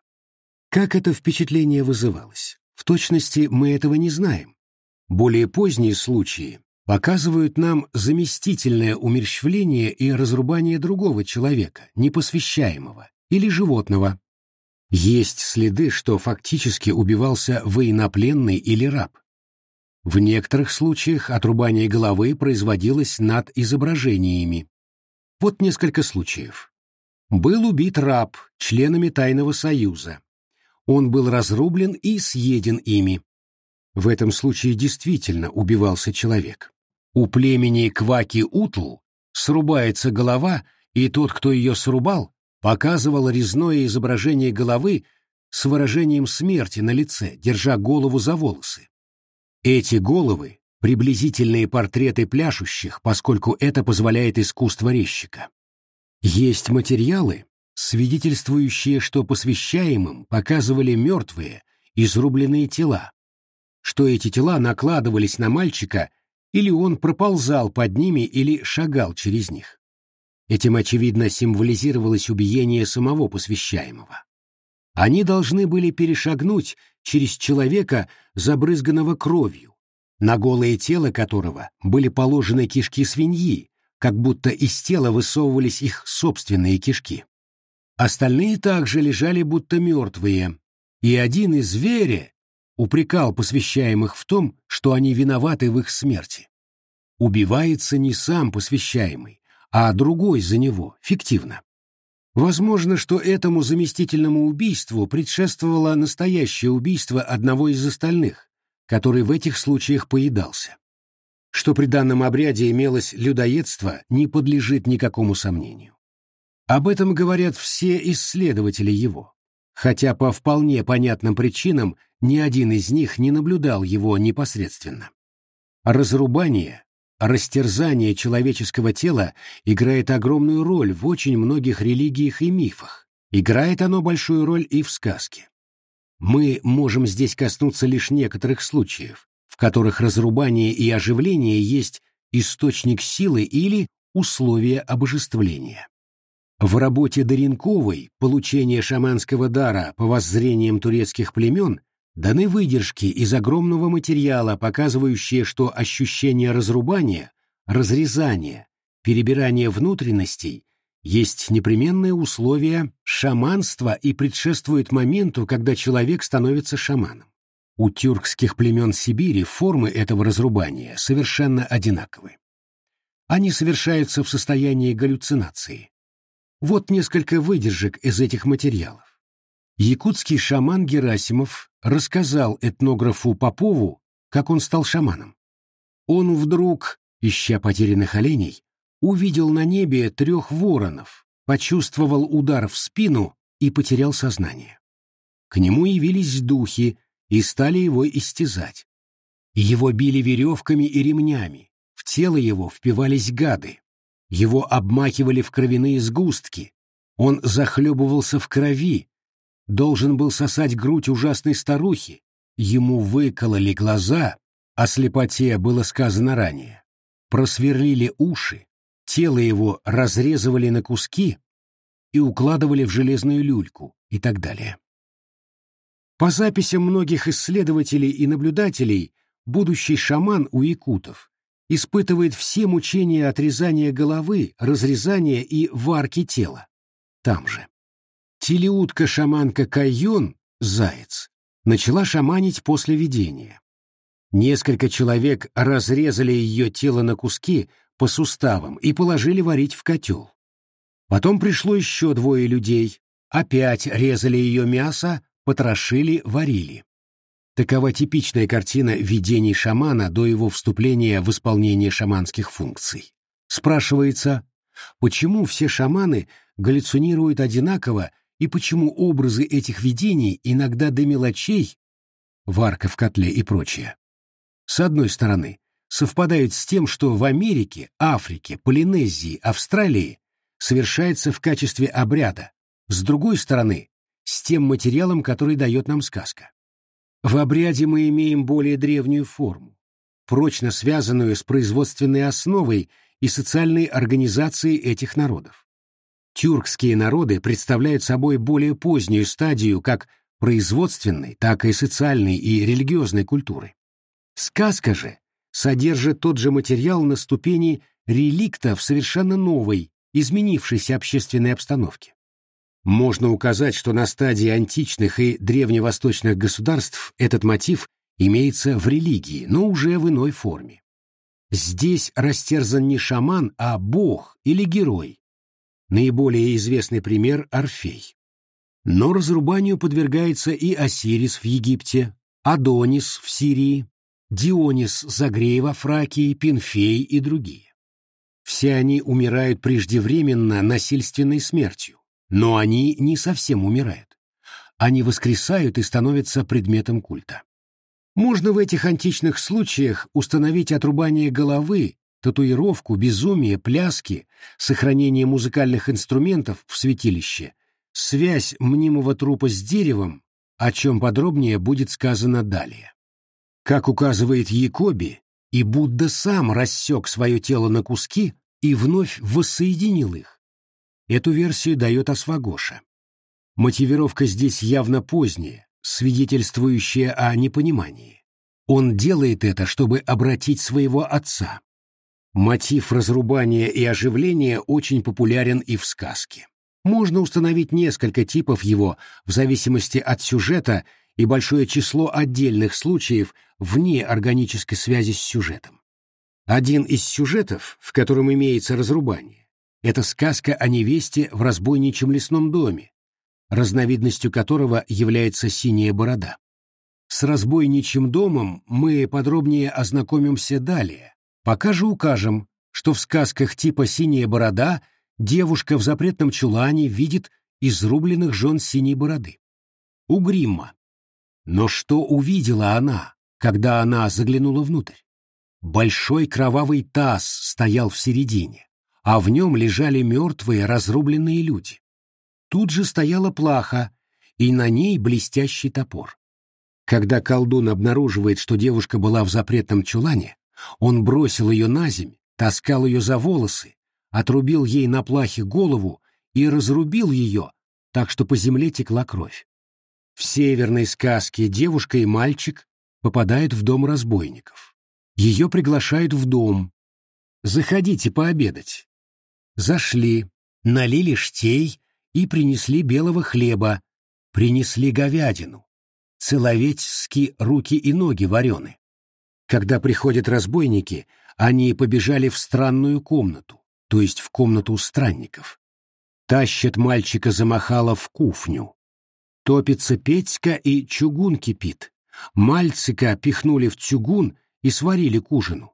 Как это впечатление вызывалось? В точности мы этого не знаем. Более поздние случаи показывают нам заместительное умерщвление и разрубание другого человека, непосвящаемого, или животного. Есть следы, что фактически убивался военнопленный или раб. В некоторых случаях отрубание головы производилось над изображениями. Вот несколько случаев. Был убит раб членами Тайного Союза он был разрублен и съеден ими. В этом случае действительно убивался человек. У племени Кваки-Утл срубается голова, и тот, кто ее срубал, показывал резное изображение головы с выражением смерти на лице, держа голову за волосы. Эти головы — приблизительные портреты пляшущих, поскольку это позволяет искусство резчика. Есть материалы, свидетельствующие, что посвящаемым показывали мертвые, изрубленные тела, что эти тела накладывались на мальчика, или он проползал под ними или шагал через них. Этим, очевидно, символизировалось убиение самого посвящаемого. Они должны были перешагнуть через человека, забрызганного кровью, на голое тело которого были положены кишки свиньи, как будто из тела высовывались их собственные кишки. Остальные также лежали будто мертвые, и один из зверя упрекал посвящаемых в том, что они виноваты в их смерти. Убивается не сам посвящаемый, а другой за него, фиктивно. Возможно, что этому заместительному убийству предшествовало настоящее убийство одного из остальных, который в этих случаях поедался. Что при данном обряде имелось людоедство, не подлежит никакому сомнению. Об этом говорят все исследователи его, хотя по вполне понятным причинам ни один из них не наблюдал его непосредственно. Разрубание, растерзание человеческого тела играет огромную роль в очень многих религиях и мифах. Играет оно большую роль и в сказке. Мы можем здесь коснуться лишь некоторых случаев, в которых разрубание и оживление есть источник силы или условия обожествления. В работе Доренковой «Получение шаманского дара по воззрениям турецких племен» даны выдержки из огромного материала, показывающие, что ощущение разрубания, разрезания, перебирания внутренностей есть непременное условие шаманства и предшествует моменту, когда человек становится шаманом. У тюркских племен Сибири формы этого разрубания совершенно одинаковы. Они совершаются в состоянии галлюцинации. Вот несколько выдержек из этих материалов. Якутский шаман Герасимов рассказал этнографу Попову, как он стал шаманом. Он вдруг, ища потерянных оленей, увидел на небе трех воронов, почувствовал удар в спину и потерял сознание. К нему явились духи и стали его истязать. Его били веревками и ремнями, в тело его впивались гады. Его обмакивали в кровяные сгустки. Он захлебывался в крови, должен был сосать грудь ужасной старухи. Ему выкололи глаза, о слепоте было сказано ранее. Просверлили уши, Тело его разрезывали на куски и укладывали в железную люльку и так далее. По записям многих исследователей и наблюдателей, будущий шаман у якутов испытывает все мучения отрезания головы, разрезания и варки тела. Там же. Телеутка-шаманка Кайон, заяц, начала шаманить после видения. Несколько человек разрезали ее тело на куски по суставам и положили варить в котел. Потом пришло еще двое людей, опять резали ее мясо, потрошили, варили. Такова типичная картина видений шамана до его вступления в исполнение шаманских функций. Спрашивается, почему все шаманы галлюцинируют одинаково и почему образы этих видений иногда до мелочей, варка в котле и прочее, с одной стороны, совпадают с тем, что в Америке, Африке, Полинезии, Австралии совершается в качестве обряда, с другой стороны, с тем материалом, который дает нам сказка. В обряде мы имеем более древнюю форму, прочно связанную с производственной основой и социальной организацией этих народов. Тюркские народы представляют собой более позднюю стадию как производственной, так и социальной и религиозной культуры. Сказка же содержит тот же материал на ступени реликта в совершенно новой, изменившейся общественной обстановке. Можно указать, что на стадии античных и древневосточных государств этот мотив имеется в религии, но уже в иной форме. Здесь растерзан не шаман, а бог или герой. Наиболее известный пример – Орфей. Но разрубанию подвергается и Осирис в Египте, Адонис в Сирии, Дионис Загрей во Фракии, Пинфей и другие. Все они умирают преждевременно насильственной смертью. Но они не совсем умирают. Они воскресают и становятся предметом культа. Можно в этих античных случаях установить отрубание головы, татуировку, безумие, пляски, сохранение музыкальных инструментов в святилище, связь мнимого трупа с деревом, о чем подробнее будет сказано далее. Как указывает Якоби, и Будда сам рассек свое тело на куски и вновь воссоединил их, Эту версию дает Асвагоша. Мотивировка здесь явно поздняя, свидетельствующая о непонимании. Он делает это, чтобы обратить своего отца. Мотив разрубания и оживления очень популярен и в сказке. Можно установить несколько типов его в зависимости от сюжета и большое число отдельных случаев вне органической связи с сюжетом. Один из сюжетов, в котором имеется разрубание, это сказка о невесте в разбойничьем лесном доме, разновидностью которого является синяя борода. С разбойничьим домом мы подробнее ознакомимся далее. Пока же укажем, что в сказках типа «Синяя борода» девушка в запретном чулане видит изрубленных жен синей бороды. У Гримма. Но что увидела она, когда она заглянула внутрь? Большой кровавый таз стоял в середине а в нем лежали мертвые разрубленные люди. Тут же стояла плаха, и на ней блестящий топор. Когда колдун обнаруживает, что девушка была в запретном чулане, он бросил ее на земь, таскал ее за волосы, отрубил ей на плахе голову и разрубил ее, так что по земле текла кровь. В северной сказке девушка и мальчик попадают в дом разбойников. Ее приглашают в дом. «Заходите пообедать. Зашли, налили штей и принесли белого хлеба, принесли говядину, целовечески руки и ноги варены. Когда приходят разбойники, они побежали в странную комнату, то есть в комнату странников. Тащат мальчика замахала в куфню. Топится Петька и чугун кипит. Мальцика пихнули в чугун и сварили к ужину.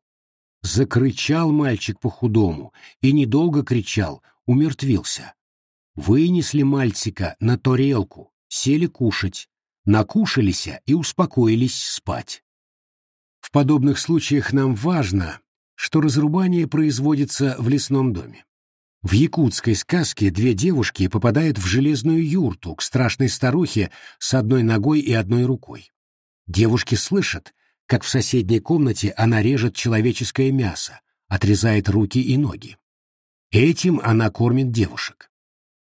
Закричал мальчик по-худому, и недолго кричал, умертвился. Вынесли мальчика на тарелку, сели кушать, накушались и успокоились спать. В подобных случаях нам важно, что разрубание производится в лесном доме. В якутской сказке две девушки попадают в железную юрту к страшной старухе с одной ногой и одной рукой. Девушки слышат, как в соседней комнате она режет человеческое мясо, отрезает руки и ноги. Этим она кормит девушек.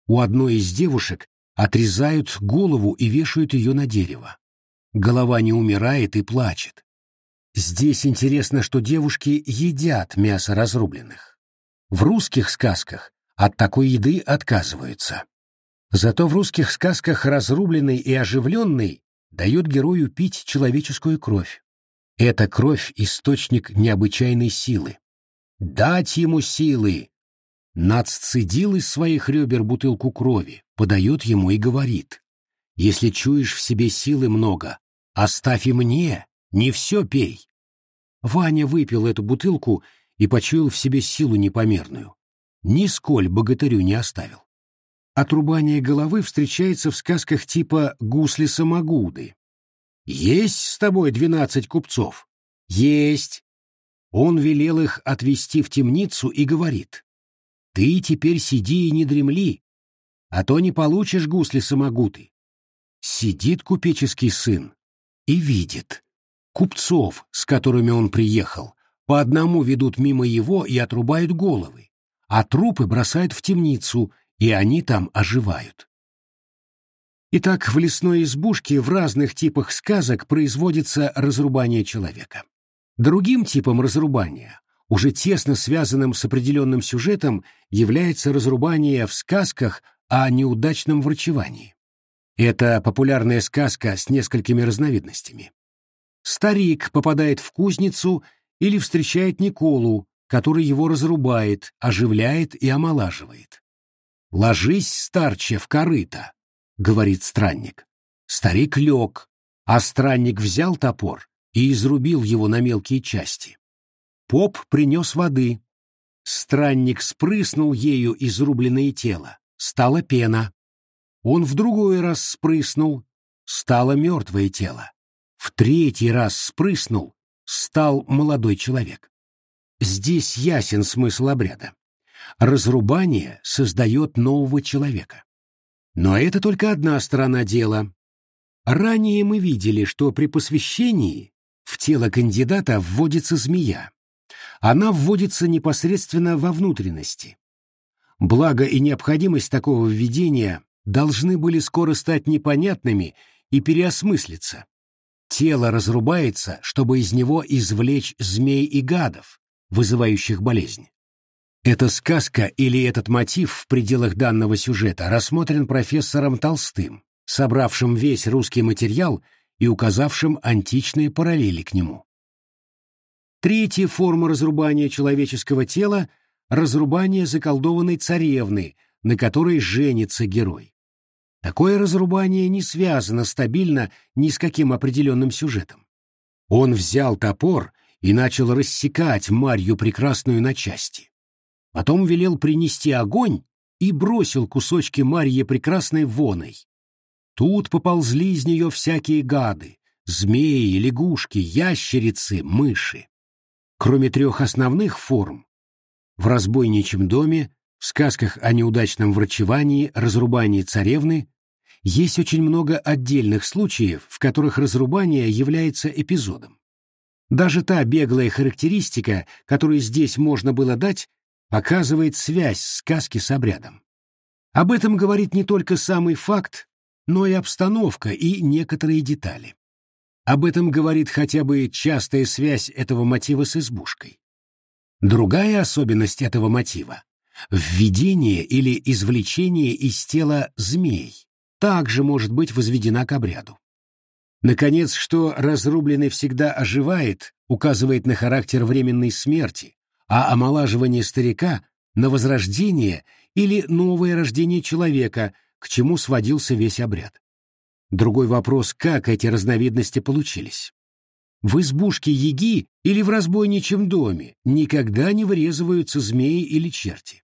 У одной из девушек отрезают голову и вешают ее на дерево. Голова не умирает и плачет. Здесь интересно, что девушки едят мясо разрубленных. В русских сказках от такой еды отказываются. Зато в русских сказках разрубленный и оживленный дает герою пить человеческую кровь. Эта кровь — источник необычайной силы. Дать ему силы! Нац сцедил из своих ребер бутылку крови, подает ему и говорит. Если чуешь в себе силы много, оставь и мне, не все пей. Ваня выпил эту бутылку и почуял в себе силу непомерную. Нисколь богатырю не оставил. Отрубание головы встречается в сказках типа «Гусли самогуды». «Есть с тобой двенадцать купцов?» «Есть». Он велел их отвести в темницу и говорит. «Ты теперь сиди и не дремли, а то не получишь гусли самогуты». Сидит купеческий сын и видит. Купцов, с которыми он приехал, по одному ведут мимо его и отрубают головы, а трупы бросают в темницу — и они там оживают. Итак, в лесной избушке в разных типах сказок производится разрубание человека. Другим типом разрубания, уже тесно связанным с определенным сюжетом, является разрубание в сказках о неудачном врачевании. Это популярная сказка с несколькими разновидностями. Старик попадает в кузницу или встречает Николу, который его разрубает, оживляет и омолаживает. «Ложись, старче, в корыто», — говорит странник. Старик лег, а странник взял топор и изрубил его на мелкие части. Поп принес воды. Странник спрыснул ею изрубленное тело. Стала пена. Он в другой раз спрыснул. Стало мертвое тело. В третий раз спрыснул. Стал молодой человек. Здесь ясен смысл обряда разрубание создает нового человека. Но это только одна сторона дела. Ранее мы видели, что при посвящении в тело кандидата вводится змея. Она вводится непосредственно во внутренности. Благо и необходимость такого введения должны были скоро стать непонятными и переосмыслиться. Тело разрубается, чтобы из него извлечь змей и гадов, вызывающих болезнь. Эта сказка или этот мотив в пределах данного сюжета рассмотрен профессором Толстым, собравшим весь русский материал и указавшим античные параллели к нему. Третья форма разрубания человеческого тела — разрубание заколдованной царевны, на которой женится герой. Такое разрубание не связано стабильно ни с каким определенным сюжетом. Он взял топор и начал рассекать Марью Прекрасную на части. Потом велел принести огонь и бросил кусочки Марье Прекрасной воной. Тут поползли из нее всякие гады — змеи, лягушки, ящерицы, мыши. Кроме трех основных форм — в разбойничьем доме, в сказках о неудачном врачевании, разрубании царевны — есть очень много отдельных случаев, в которых разрубание является эпизодом. Даже та беглая характеристика, которую здесь можно было дать, показывает связь сказки с обрядом. Об этом говорит не только самый факт, но и обстановка и некоторые детали. Об этом говорит хотя бы частая связь этого мотива с избушкой. Другая особенность этого мотива — введение или извлечение из тела змей также может быть возведена к обряду. Наконец, что разрубленный всегда оживает, указывает на характер временной смерти, а омолаживание старика на возрождение или новое рождение человека, к чему сводился весь обряд. Другой вопрос, как эти разновидности получились. В избушке яги или в разбойничьем доме никогда не вырезываются змеи или черти.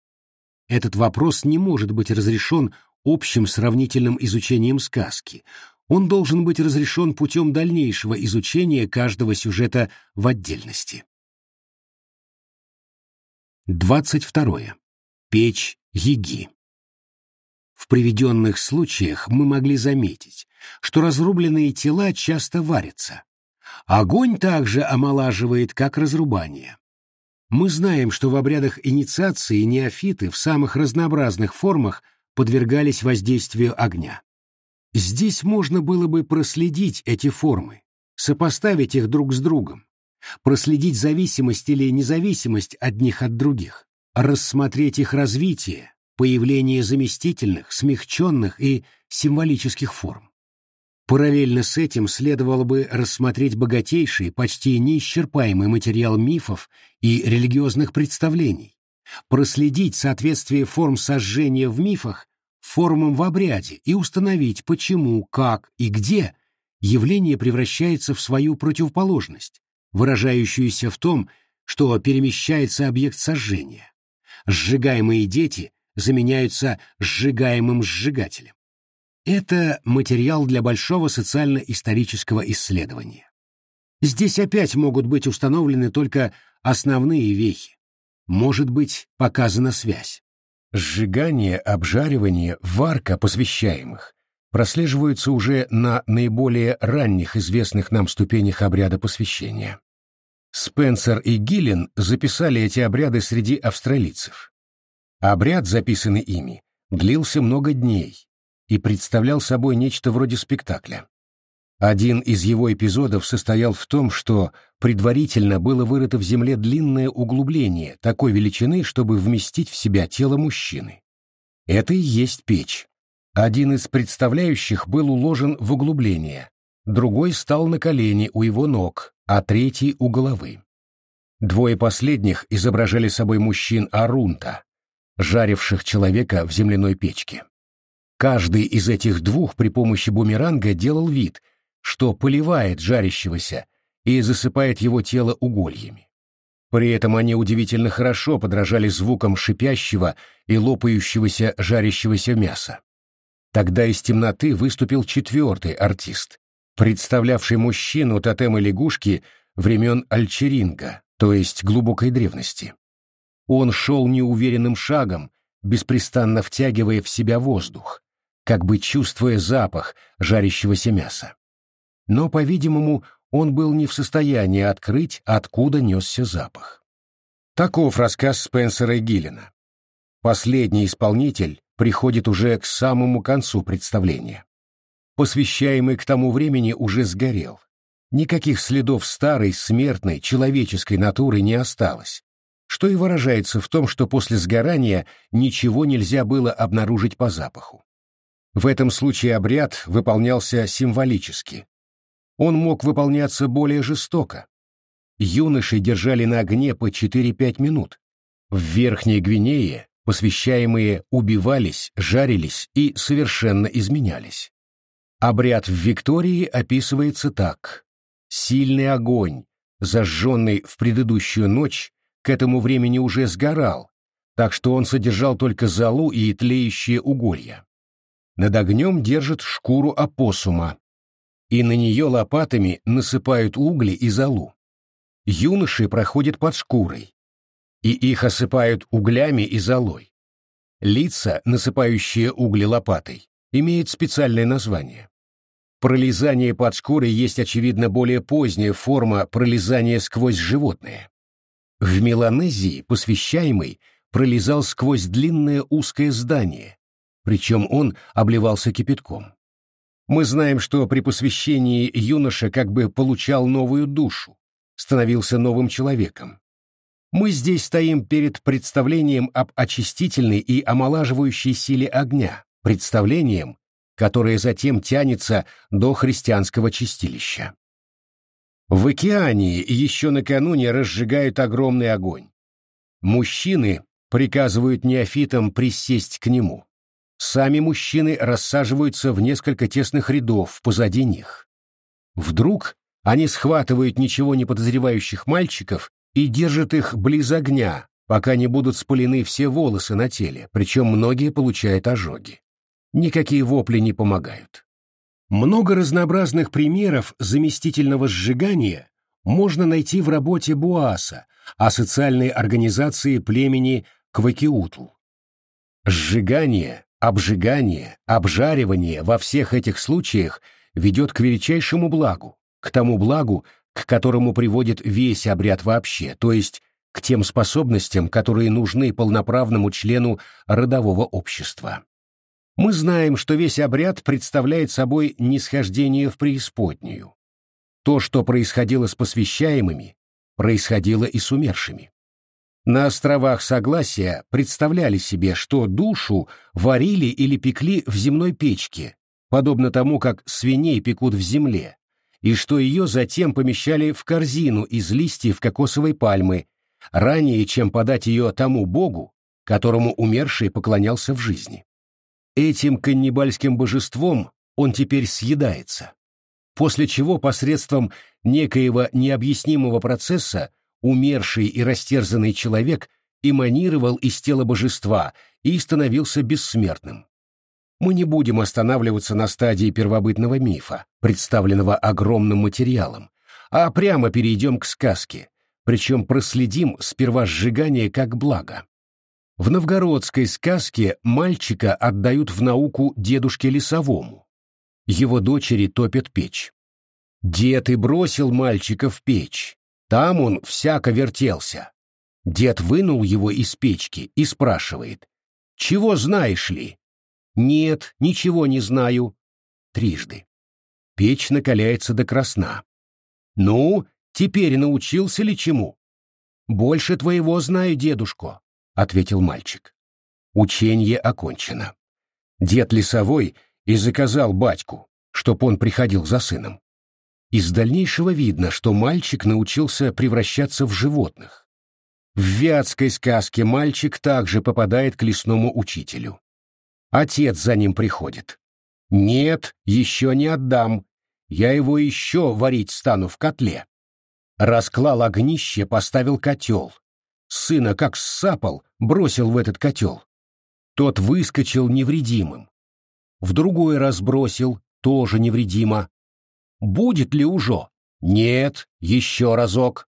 Этот вопрос не может быть разрешен общим сравнительным изучением сказки. Он должен быть разрешен путем дальнейшего изучения каждого сюжета в отдельности. 22. Печь Яги. В приведенных случаях мы могли заметить, что разрубленные тела часто варятся. Огонь также омолаживает, как разрубание. Мы знаем, что в обрядах инициации неофиты в самых разнообразных формах подвергались воздействию огня. Здесь можно было бы проследить эти формы, сопоставить их друг с другом, проследить зависимость или независимость одних от других, рассмотреть их развитие, появление заместительных, смягченных и символических форм. Параллельно с этим следовало бы рассмотреть богатейший, почти неисчерпаемый материал мифов и религиозных представлений, проследить соответствие форм сожжения в мифах формам в обряде и установить, почему, как и где явление превращается в свою противоположность, выражающуюся в том, что перемещается объект сожжения. Сжигаемые дети заменяются сжигаемым сжигателем. Это материал для большого социально-исторического исследования. Здесь опять могут быть установлены только основные вехи. Может быть показана связь. Сжигание, обжаривание, варка посвящаемых прослеживаются уже на наиболее ранних известных нам ступенях обряда посвящения. Спенсер и Гиллен записали эти обряды среди австралийцев. Обряд, записанный ими, длился много дней и представлял собой нечто вроде спектакля. Один из его эпизодов состоял в том, что предварительно было вырыто в земле длинное углубление такой величины, чтобы вместить в себя тело мужчины. Это и есть печь. Один из представляющих был уложен в углубление, другой стал на колени у его ног, а третий у головы. Двое последних изображали собой мужчин Арунта, жаривших человека в земляной печке. Каждый из этих двух при помощи бумеранга делал вид, что поливает жарящегося и засыпает его тело угольями. При этом они удивительно хорошо подражали звукам шипящего и лопающегося жарящегося мяса. Тогда из темноты выступил четвертый артист, представлявший мужчину тотема лягушки времен Альчеринга, то есть глубокой древности. Он шел неуверенным шагом, беспрестанно втягивая в себя воздух, как бы чувствуя запах жарящегося мяса. Но, по-видимому, он был не в состоянии открыть, откуда несся запах. Таков рассказ Спенсера Гиллина. Последний исполнитель приходит уже к самому концу представления посвящаемый к тому времени, уже сгорел. Никаких следов старой, смертной, человеческой натуры не осталось, что и выражается в том, что после сгорания ничего нельзя было обнаружить по запаху. В этом случае обряд выполнялся символически. Он мог выполняться более жестоко. Юноши держали на огне по 4-5 минут. В Верхней Гвинее посвящаемые убивались, жарились и совершенно изменялись. Обряд в Виктории описывается так. Сильный огонь, зажженный в предыдущую ночь, к этому времени уже сгорал, так что он содержал только золу и тлеющие уголья. Над огнем держат шкуру опоссума, и на нее лопатами насыпают угли и золу. Юноши проходят под шкурой, и их осыпают углями и золой. Лица, насыпающие угли лопатой, имеют специальное название. Пролезание под шкурой есть, очевидно, более поздняя форма пролезания сквозь животное. В Меланезии посвящаемый пролезал сквозь длинное узкое здание, причем он обливался кипятком. Мы знаем, что при посвящении юноша как бы получал новую душу, становился новым человеком. Мы здесь стоим перед представлением об очистительной и омолаживающей силе огня, представлением, которое затем тянется до христианского чистилища. В океане еще накануне разжигают огромный огонь. Мужчины приказывают неофитам присесть к нему. Сами мужчины рассаживаются в несколько тесных рядов позади них. Вдруг они схватывают ничего не подозревающих мальчиков и держат их близ огня, пока не будут спалены все волосы на теле, причем многие получают ожоги никакие вопли не помогают. Много разнообразных примеров заместительного сжигания можно найти в работе Буаса о социальной организации племени Квакиутл. Сжигание, обжигание, обжаривание во всех этих случаях ведет к величайшему благу, к тому благу, к которому приводит весь обряд вообще, то есть к тем способностям, которые нужны полноправному члену родового общества. Мы знаем, что весь обряд представляет собой нисхождение в преисподнюю. То, что происходило с посвящаемыми, происходило и с умершими. На островах Согласия представляли себе, что душу варили или пекли в земной печке, подобно тому, как свиней пекут в земле, и что ее затем помещали в корзину из листьев кокосовой пальмы, ранее, чем подать ее тому богу, которому умерший поклонялся в жизни. Этим каннибальским божеством он теперь съедается, после чего посредством некоего необъяснимого процесса умерший и растерзанный человек эманировал из тела божества и становился бессмертным. Мы не будем останавливаться на стадии первобытного мифа, представленного огромным материалом, а прямо перейдем к сказке, причем проследим сперва сжигание как благо. В новгородской сказке мальчика отдают в науку дедушке лесовому. Его дочери топят печь. Дед и бросил мальчика в печь. Там он всяко вертелся. Дед вынул его из печки и спрашивает, «Чего знаешь ли?» «Нет, ничего не знаю». Трижды. Печь накаляется до красна. «Ну, теперь научился ли чему?» «Больше твоего знаю, дедушка», — ответил мальчик. Учение окончено. Дед лесовой и заказал батьку, чтоб он приходил за сыном. Из дальнейшего видно, что мальчик научился превращаться в животных. В вятской сказке мальчик также попадает к лесному учителю. Отец за ним приходит. «Нет, еще не отдам. Я его еще варить стану в котле». Расклал огнище, поставил котел. Сына как ссапал, бросил в этот котел. Тот выскочил невредимым. В другой раз бросил, тоже невредимо. Будет ли уже? Нет, еще разок.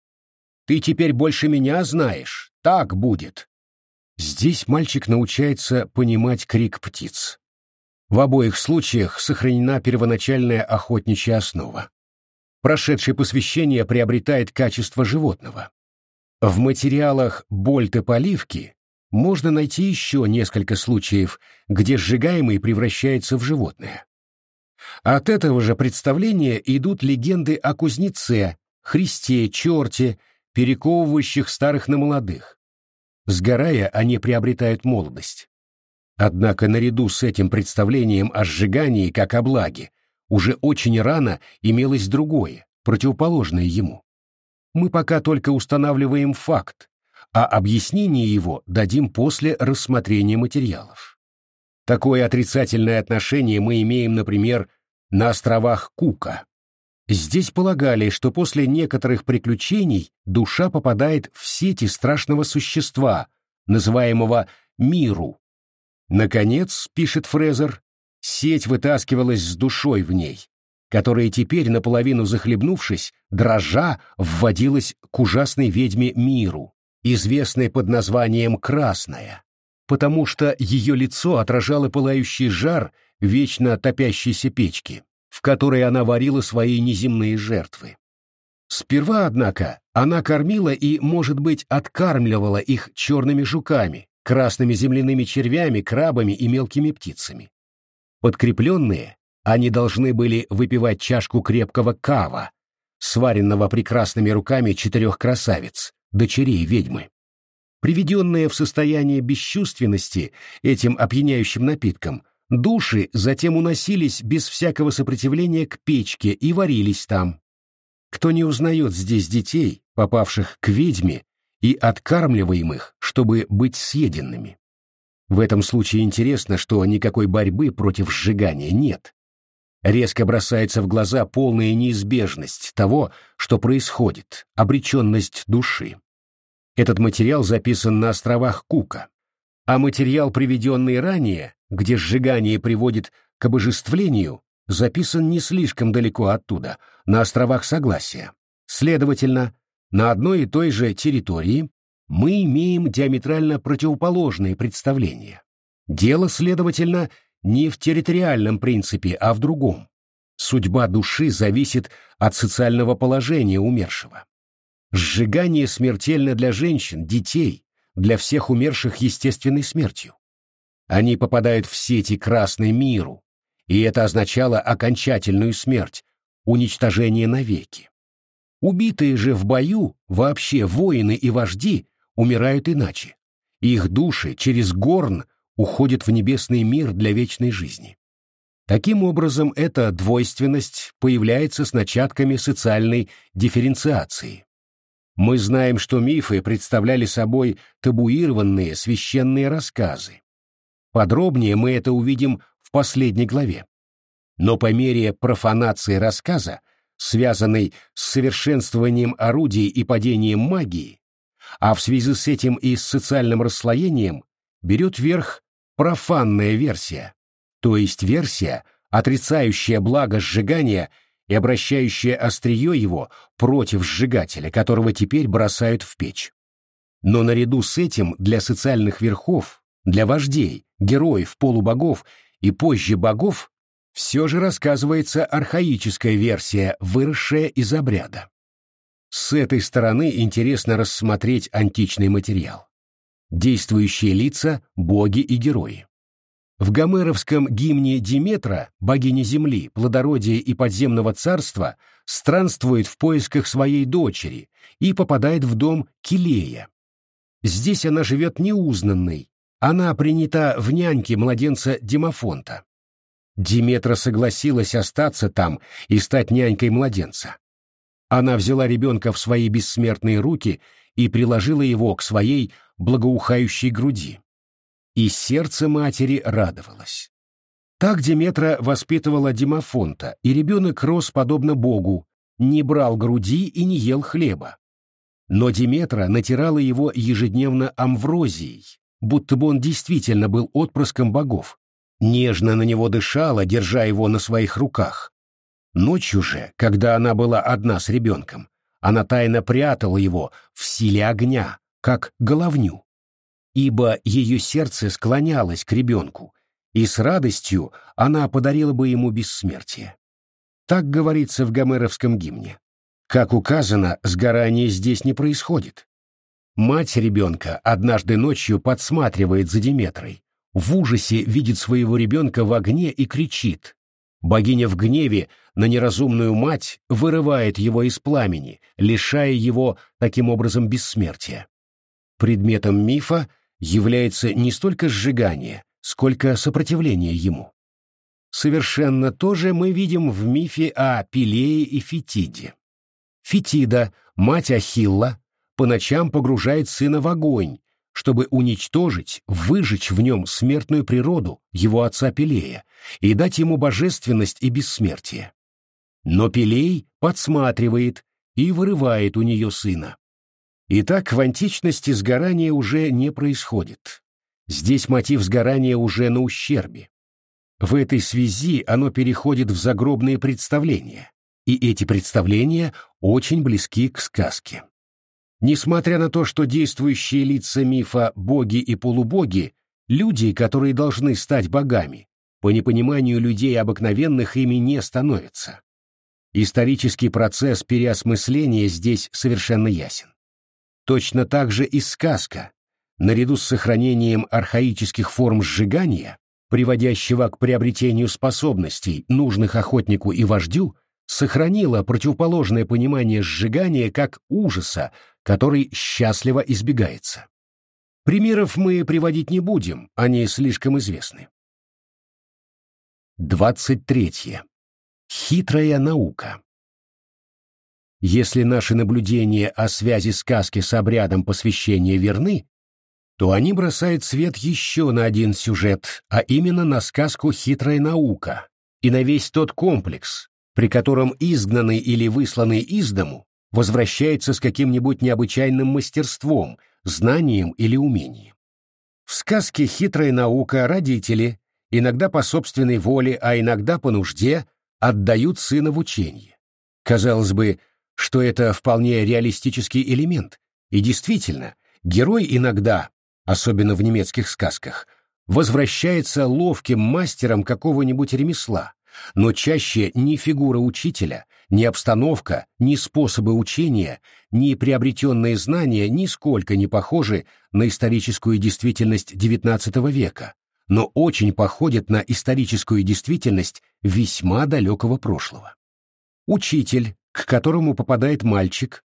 Ты теперь больше меня знаешь. Так будет. Здесь мальчик научается понимать крик птиц. В обоих случаях сохранена первоначальная охотничья основа. Прошедшее посвящение приобретает качество животного. В материалах Больта-Поливки можно найти еще несколько случаев, где сжигаемый превращается в животное. От этого же представления идут легенды о кузнеце, Христе, черте, перековывающих старых на молодых. Сгорая, они приобретают молодость. Однако наряду с этим представлением о сжигании как о благе уже очень рано имелось другое, противоположное ему. Мы пока только устанавливаем факт, а объяснение его дадим после рассмотрения материалов. Такое отрицательное отношение мы имеем, например, на островах Кука. Здесь полагали, что после некоторых приключений душа попадает в сети страшного существа, называемого Миру. Наконец, пишет Фрезер, сеть вытаскивалась с душой в ней, которая теперь, наполовину захлебнувшись, дрожа, вводилась к ужасной ведьме Миру, известной под названием Красная потому что ее лицо отражало пылающий жар вечно топящейся печки, в которой она варила свои неземные жертвы. Сперва, однако, она кормила и, может быть, откармливала их черными жуками, красными земляными червями, крабами и мелкими птицами. Подкрепленные, они должны были выпивать чашку крепкого кава, сваренного прекрасными руками четырех красавиц, дочерей ведьмы. Приведенные в состояние бесчувственности этим опьяняющим напитком, души затем уносились без всякого сопротивления к печке и варились там. Кто не узнает здесь детей, попавших к ведьме, и откармливаемых, чтобы быть съеденными? В этом случае интересно, что никакой борьбы против сжигания нет. Резко бросается в глаза полная неизбежность того, что происходит, обреченность души. Этот материал записан на островах Кука, а материал, приведенный ранее, где сжигание приводит к обожествлению, записан не слишком далеко оттуда, на островах Согласия. Следовательно, на одной и той же территории мы имеем диаметрально противоположные представления. Дело, следовательно, не в территориальном принципе, а в другом. Судьба души зависит от социального положения умершего. Сжигание смертельно для женщин, детей, для всех умерших естественной смертью. Они попадают в сети красной миру, и это означало окончательную смерть, уничтожение навеки. Убитые же в бою, вообще воины и вожди, умирают иначе. Их души через горн уходят в небесный мир для вечной жизни. Таким образом, эта двойственность появляется с начатками социальной дифференциации. Мы знаем, что мифы представляли собой табуированные священные рассказы. Подробнее мы это увидим в последней главе. Но по мере профанации рассказа, связанной с совершенствованием орудий и падением магии, а в связи с этим и с социальным расслоением, берет верх профанная версия, то есть версия, отрицающая благо сжигания и обращающая острие его против сжигателя, которого теперь бросают в печь. Но наряду с этим для социальных верхов, для вождей, героев, полубогов и позже богов все же рассказывается архаическая версия, выросшая из обряда. С этой стороны интересно рассмотреть античный материал. Действующие лица, боги и герои. В гомеровском гимне Диметра, богиня земли, плодородия и подземного царства, странствует в поисках своей дочери и попадает в дом Килея. Здесь она живет неузнанной, она принята в няньке младенца Демофонта. Диметра согласилась остаться там и стать нянькой младенца. Она взяла ребенка в свои бессмертные руки и приложила его к своей благоухающей груди. И сердце матери радовалось. Так Деметра воспитывала Демофонта, и ребенок рос подобно Богу, не брал груди и не ел хлеба. Но Деметра натирала его ежедневно амврозией, будто бы он действительно был отпрыском богов. Нежно на него дышала, держа его на своих руках. Ночью же, когда она была одна с ребенком, она тайно прятала его в силе огня, как головню. Ибо ее сердце склонялось к ребенку, и с радостью она подарила бы ему бессмертие. Так говорится в гомеровском гимне. Как указано, сгорание здесь не происходит. Мать ребенка однажды ночью подсматривает за Диметрой, в ужасе видит своего ребенка в огне и кричит. Богиня в гневе на неразумную мать вырывает его из пламени, лишая его таким образом бессмертия. Предметом мифа является не столько сжигание, сколько сопротивление ему. Совершенно то же мы видим в мифе о Пелее и Фетиде. Фетида, мать Ахилла, по ночам погружает сына в огонь, чтобы уничтожить, выжечь в нем смертную природу его отца Пелея и дать ему божественность и бессмертие. Но Пелей подсматривает и вырывает у нее сына. Итак, в античности сгорание уже не происходит. Здесь мотив сгорания уже на ущербе. В этой связи оно переходит в загробные представления, и эти представления очень близки к сказке. Несмотря на то, что действующие лица мифа боги и полубоги — люди, которые должны стать богами, по непониманию людей обыкновенных ими не становятся. Исторический процесс переосмысления здесь совершенно ясен. Точно так же и сказка, наряду с сохранением архаических форм сжигания, приводящего к приобретению способностей, нужных охотнику и вождю, сохранила противоположное понимание сжигания как ужаса, который счастливо избегается. Примеров мы приводить не будем, они слишком известны. 23. Хитрая наука. Если наши наблюдения о связи сказки с обрядом посвящения верны, то они бросают свет еще на один сюжет, а именно на сказку «Хитрая наука» и на весь тот комплекс, при котором изгнанный или высланный из дому возвращается с каким-нибудь необычайным мастерством, знанием или умением. В сказке «Хитрая наука» родители, иногда по собственной воле, а иногда по нужде, отдают сына в учение. Казалось бы, что это вполне реалистический элемент, и действительно, герой иногда, особенно в немецких сказках, возвращается ловким мастером какого-нибудь ремесла, но чаще не фигура учителя, Ни обстановка, ни способы учения, ни приобретенные знания нисколько не похожи на историческую действительность XIX века, но очень походят на историческую действительность весьма далекого прошлого. Учитель, к которому попадает мальчик,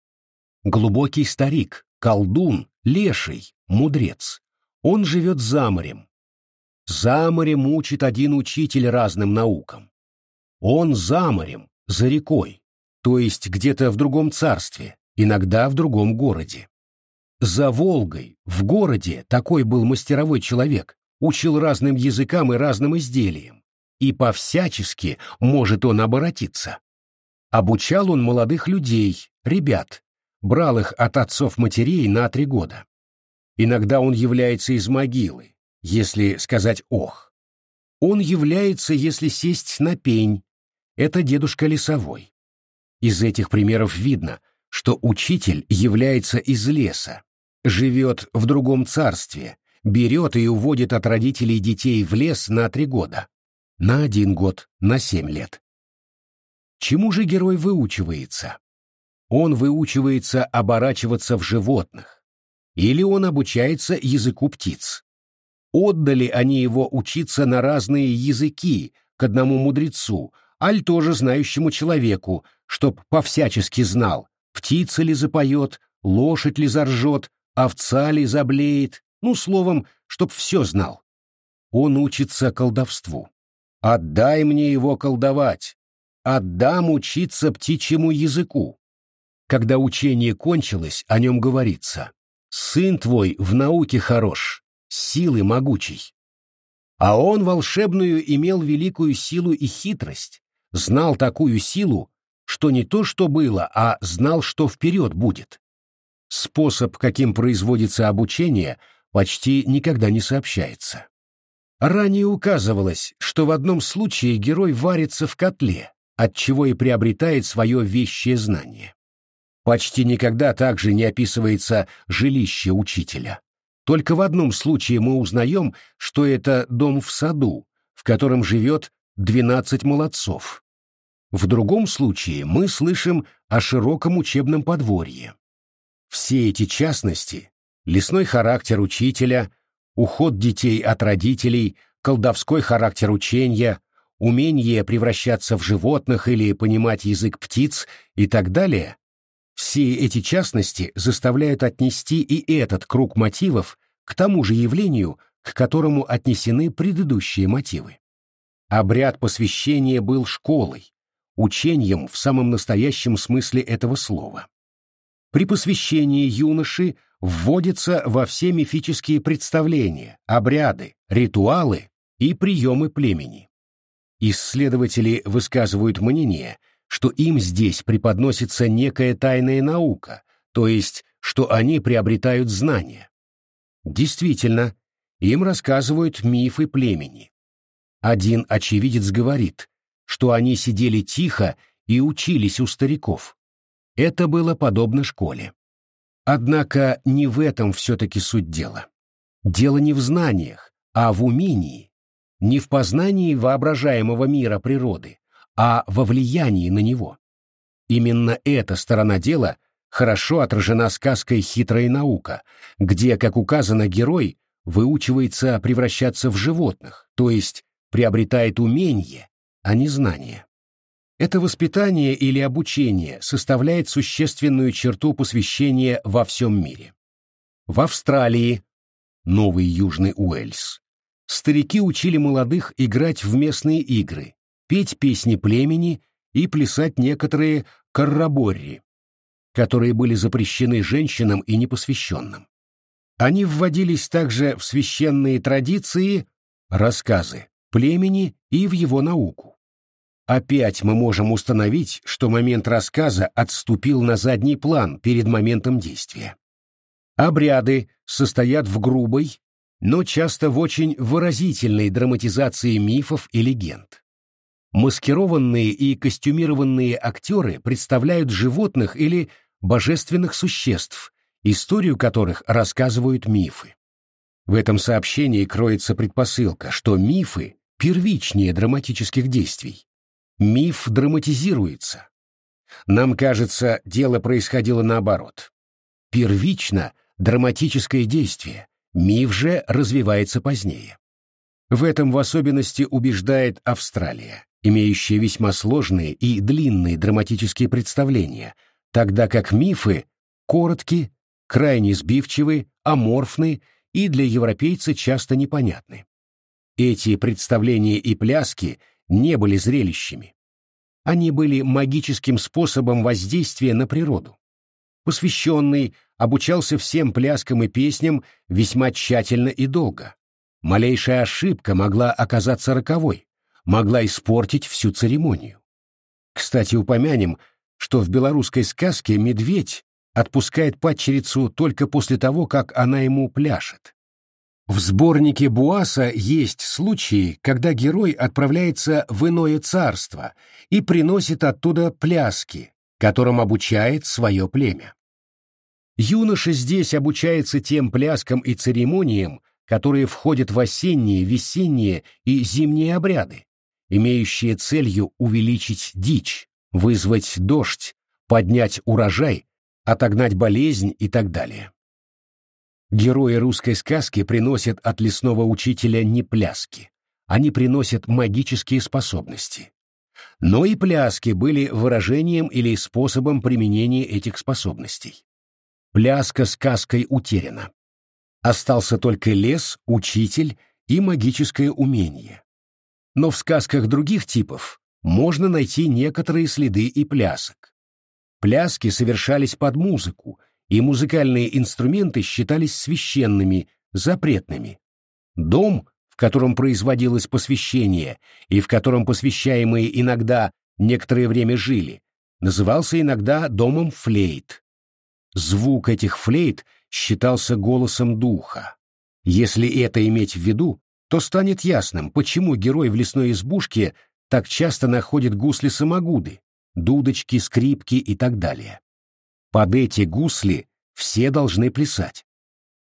глубокий старик, колдун, леший, мудрец. Он живет за морем. За морем учит один учитель разным наукам. Он за морем, за рекой, то есть где-то в другом царстве, иногда в другом городе. За Волгой, в городе, такой был мастеровой человек, учил разным языкам и разным изделиям, и по-всячески может он оборотиться. Обучал он молодых людей, ребят, брал их от отцов-матерей на три года. Иногда он является из могилы, если сказать «ох». Он является, если сесть на пень. Это дедушка лесовой. Из этих примеров видно, что учитель является из леса, живет в другом царстве, берет и уводит от родителей детей в лес на три года, на один год, на семь лет. Чему же герой выучивается? Он выучивается оборачиваться в животных, или он обучается языку птиц. Отдали они его учиться на разные языки к одному мудрецу, аль тоже знающему человеку, чтоб повсячески знал, птица ли запоет, лошадь ли заржет, овца ли заблеет, ну, словом, чтоб все знал. Он учится колдовству. Отдай мне его колдовать. Отдам учиться птичьему языку. Когда учение кончилось, о нем говорится. Сын твой в науке хорош, силы могучий. А он волшебную имел великую силу и хитрость, знал такую силу, что не то что было, а знал, что вперед будет. Способ, каким производится обучение, почти никогда не сообщается. Ранее указывалось, что в одном случае герой варится в котле, от чего и приобретает свое вещее знание. Почти никогда также не описывается жилище учителя. Только в одном случае мы узнаем, что это дом в саду, в котором живет двенадцать молодцов. В другом случае мы слышим о широком учебном подворье. Все эти частности лесной характер учителя, уход детей от родителей, колдовской характер учения, умение превращаться в животных или понимать язык птиц и так далее, все эти частности заставляют отнести и этот круг мотивов к тому же явлению, к которому отнесены предыдущие мотивы. Обряд посвящения был школой, учением в самом настоящем смысле этого слова. При посвящении юноши вводятся во все мифические представления, обряды, ритуалы и приемы племени. Исследователи высказывают мнение, что им здесь преподносится некая тайная наука, то есть, что они приобретают знания. Действительно, им рассказывают мифы племени. Один очевидец говорит, что они сидели тихо и учились у стариков. Это было подобно школе. Однако не в этом все-таки суть дела. Дело не в знаниях, а в умении, не в познании воображаемого мира природы, а во влиянии на него. Именно эта сторона дела хорошо отражена сказкой «Хитрая наука», где, как указано, герой выучивается превращаться в животных, то есть приобретает умение, а не знание. Это воспитание или обучение составляет существенную черту посвящения во всем мире. В Австралии, Новый Южный Уэльс, старики учили молодых играть в местные игры, петь песни племени и плясать некоторые карраборри, которые были запрещены женщинам и непосвященным. Они вводились также в священные традиции, рассказы племени и в его науку. Опять мы можем установить, что момент рассказа отступил на задний план перед моментом действия. Обряды состоят в грубой, но часто в очень выразительной драматизации мифов и легенд. Маскированные и костюмированные актеры представляют животных или божественных существ, историю которых рассказывают мифы. В этом сообщении кроется предпосылка, что мифы первичнее драматических действий, Миф драматизируется. Нам кажется, дело происходило наоборот. Первично драматическое действие, миф же развивается позднее. В этом в особенности убеждает Австралия, имеющая весьма сложные и длинные драматические представления, тогда как мифы коротки, крайне сбивчивы, аморфны и для европейца часто непонятны. Эти представления и пляски не были зрелищами. Они были магическим способом воздействия на природу. Посвященный обучался всем пляскам и песням весьма тщательно и долго. Малейшая ошибка могла оказаться роковой, могла испортить всю церемонию. Кстати, упомянем, что в белорусской сказке медведь отпускает падчерицу только после того, как она ему пляшет. В сборнике Буаса есть случаи, когда герой отправляется в иное царство и приносит оттуда пляски, которым обучает свое племя. Юноша здесь обучается тем пляскам и церемониям, которые входят в осенние, весенние и зимние обряды, имеющие целью увеличить дичь, вызвать дождь, поднять урожай, отогнать болезнь и так далее. Герои русской сказки приносят от лесного учителя не пляски, они приносят магические способности. Но и пляски были выражением или способом применения этих способностей. Пляска сказкой утеряна. Остался только лес, учитель и магическое умение. Но в сказках других типов можно найти некоторые следы и плясок. Пляски совершались под музыку, и музыкальные инструменты считались священными, запретными. Дом, в котором производилось посвящение и в котором посвящаемые иногда некоторое время жили, назывался иногда домом флейт. Звук этих флейт считался голосом духа. Если это иметь в виду, то станет ясным, почему герой в лесной избушке так часто находит гусли-самогуды, дудочки, скрипки и так далее. Под эти гусли все должны плясать.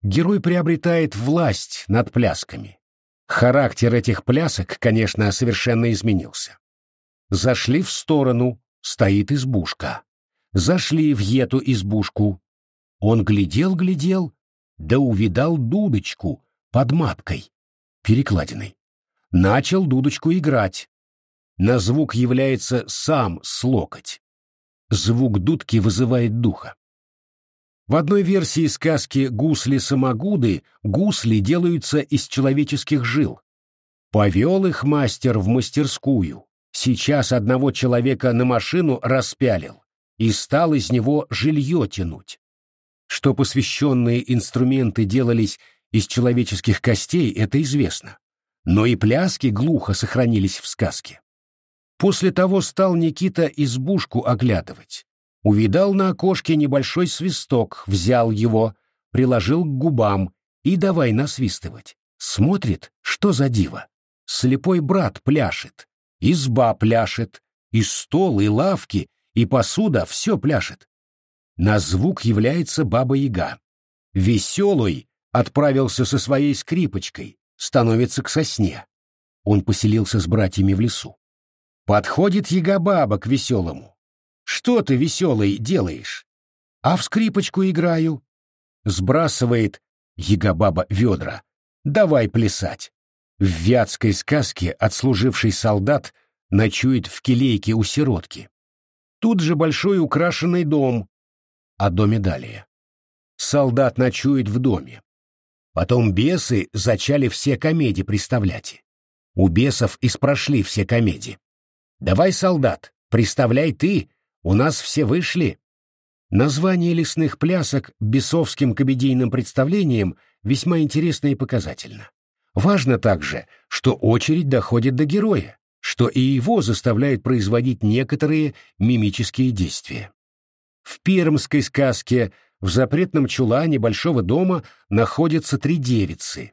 Герой приобретает власть над плясками. Характер этих плясок, конечно, совершенно изменился. Зашли в сторону, стоит избушка. Зашли в эту избушку. Он глядел-глядел, да увидал дудочку под маткой, перекладиной. Начал дудочку играть. На звук является сам слокоть. Звук дудки вызывает духа. В одной версии сказки «Гусли-самогуды» гусли делаются из человеческих жил. Повел их мастер в мастерскую. Сейчас одного человека на машину распялил и стал из него жилье тянуть. Что посвященные инструменты делались из человеческих костей, это известно. Но и пляски глухо сохранились в сказке. После того стал Никита избушку оглядывать. Увидал на окошке небольшой свисток, взял его, приложил к губам и давай насвистывать. Смотрит, что за диво. Слепой брат пляшет, изба пляшет, и стол, и лавки, и посуда все пляшет. На звук является баба-яга. Веселый отправился со своей скрипочкой, становится к сосне. Он поселился с братьями в лесу. Подходит яга-баба к веселому. «Что ты, веселый, делаешь?» «А в скрипочку играю». Сбрасывает яга-баба ведра. «Давай плясать». В вятской сказке отслуживший солдат ночует в келейке у сиротки. Тут же большой украшенный дом. О доме далее. Солдат ночует в доме. Потом бесы зачали все комедии представлять. У бесов испрошли все комедии. Давай, солдат, представляй ты, у нас все вышли. Название лесных плясок бесовским комедийным представлением весьма интересно и показательно. Важно также, что очередь доходит до героя, что и его заставляет производить некоторые мимические действия. В пермской сказке в запретном чулане большого дома находятся три девицы.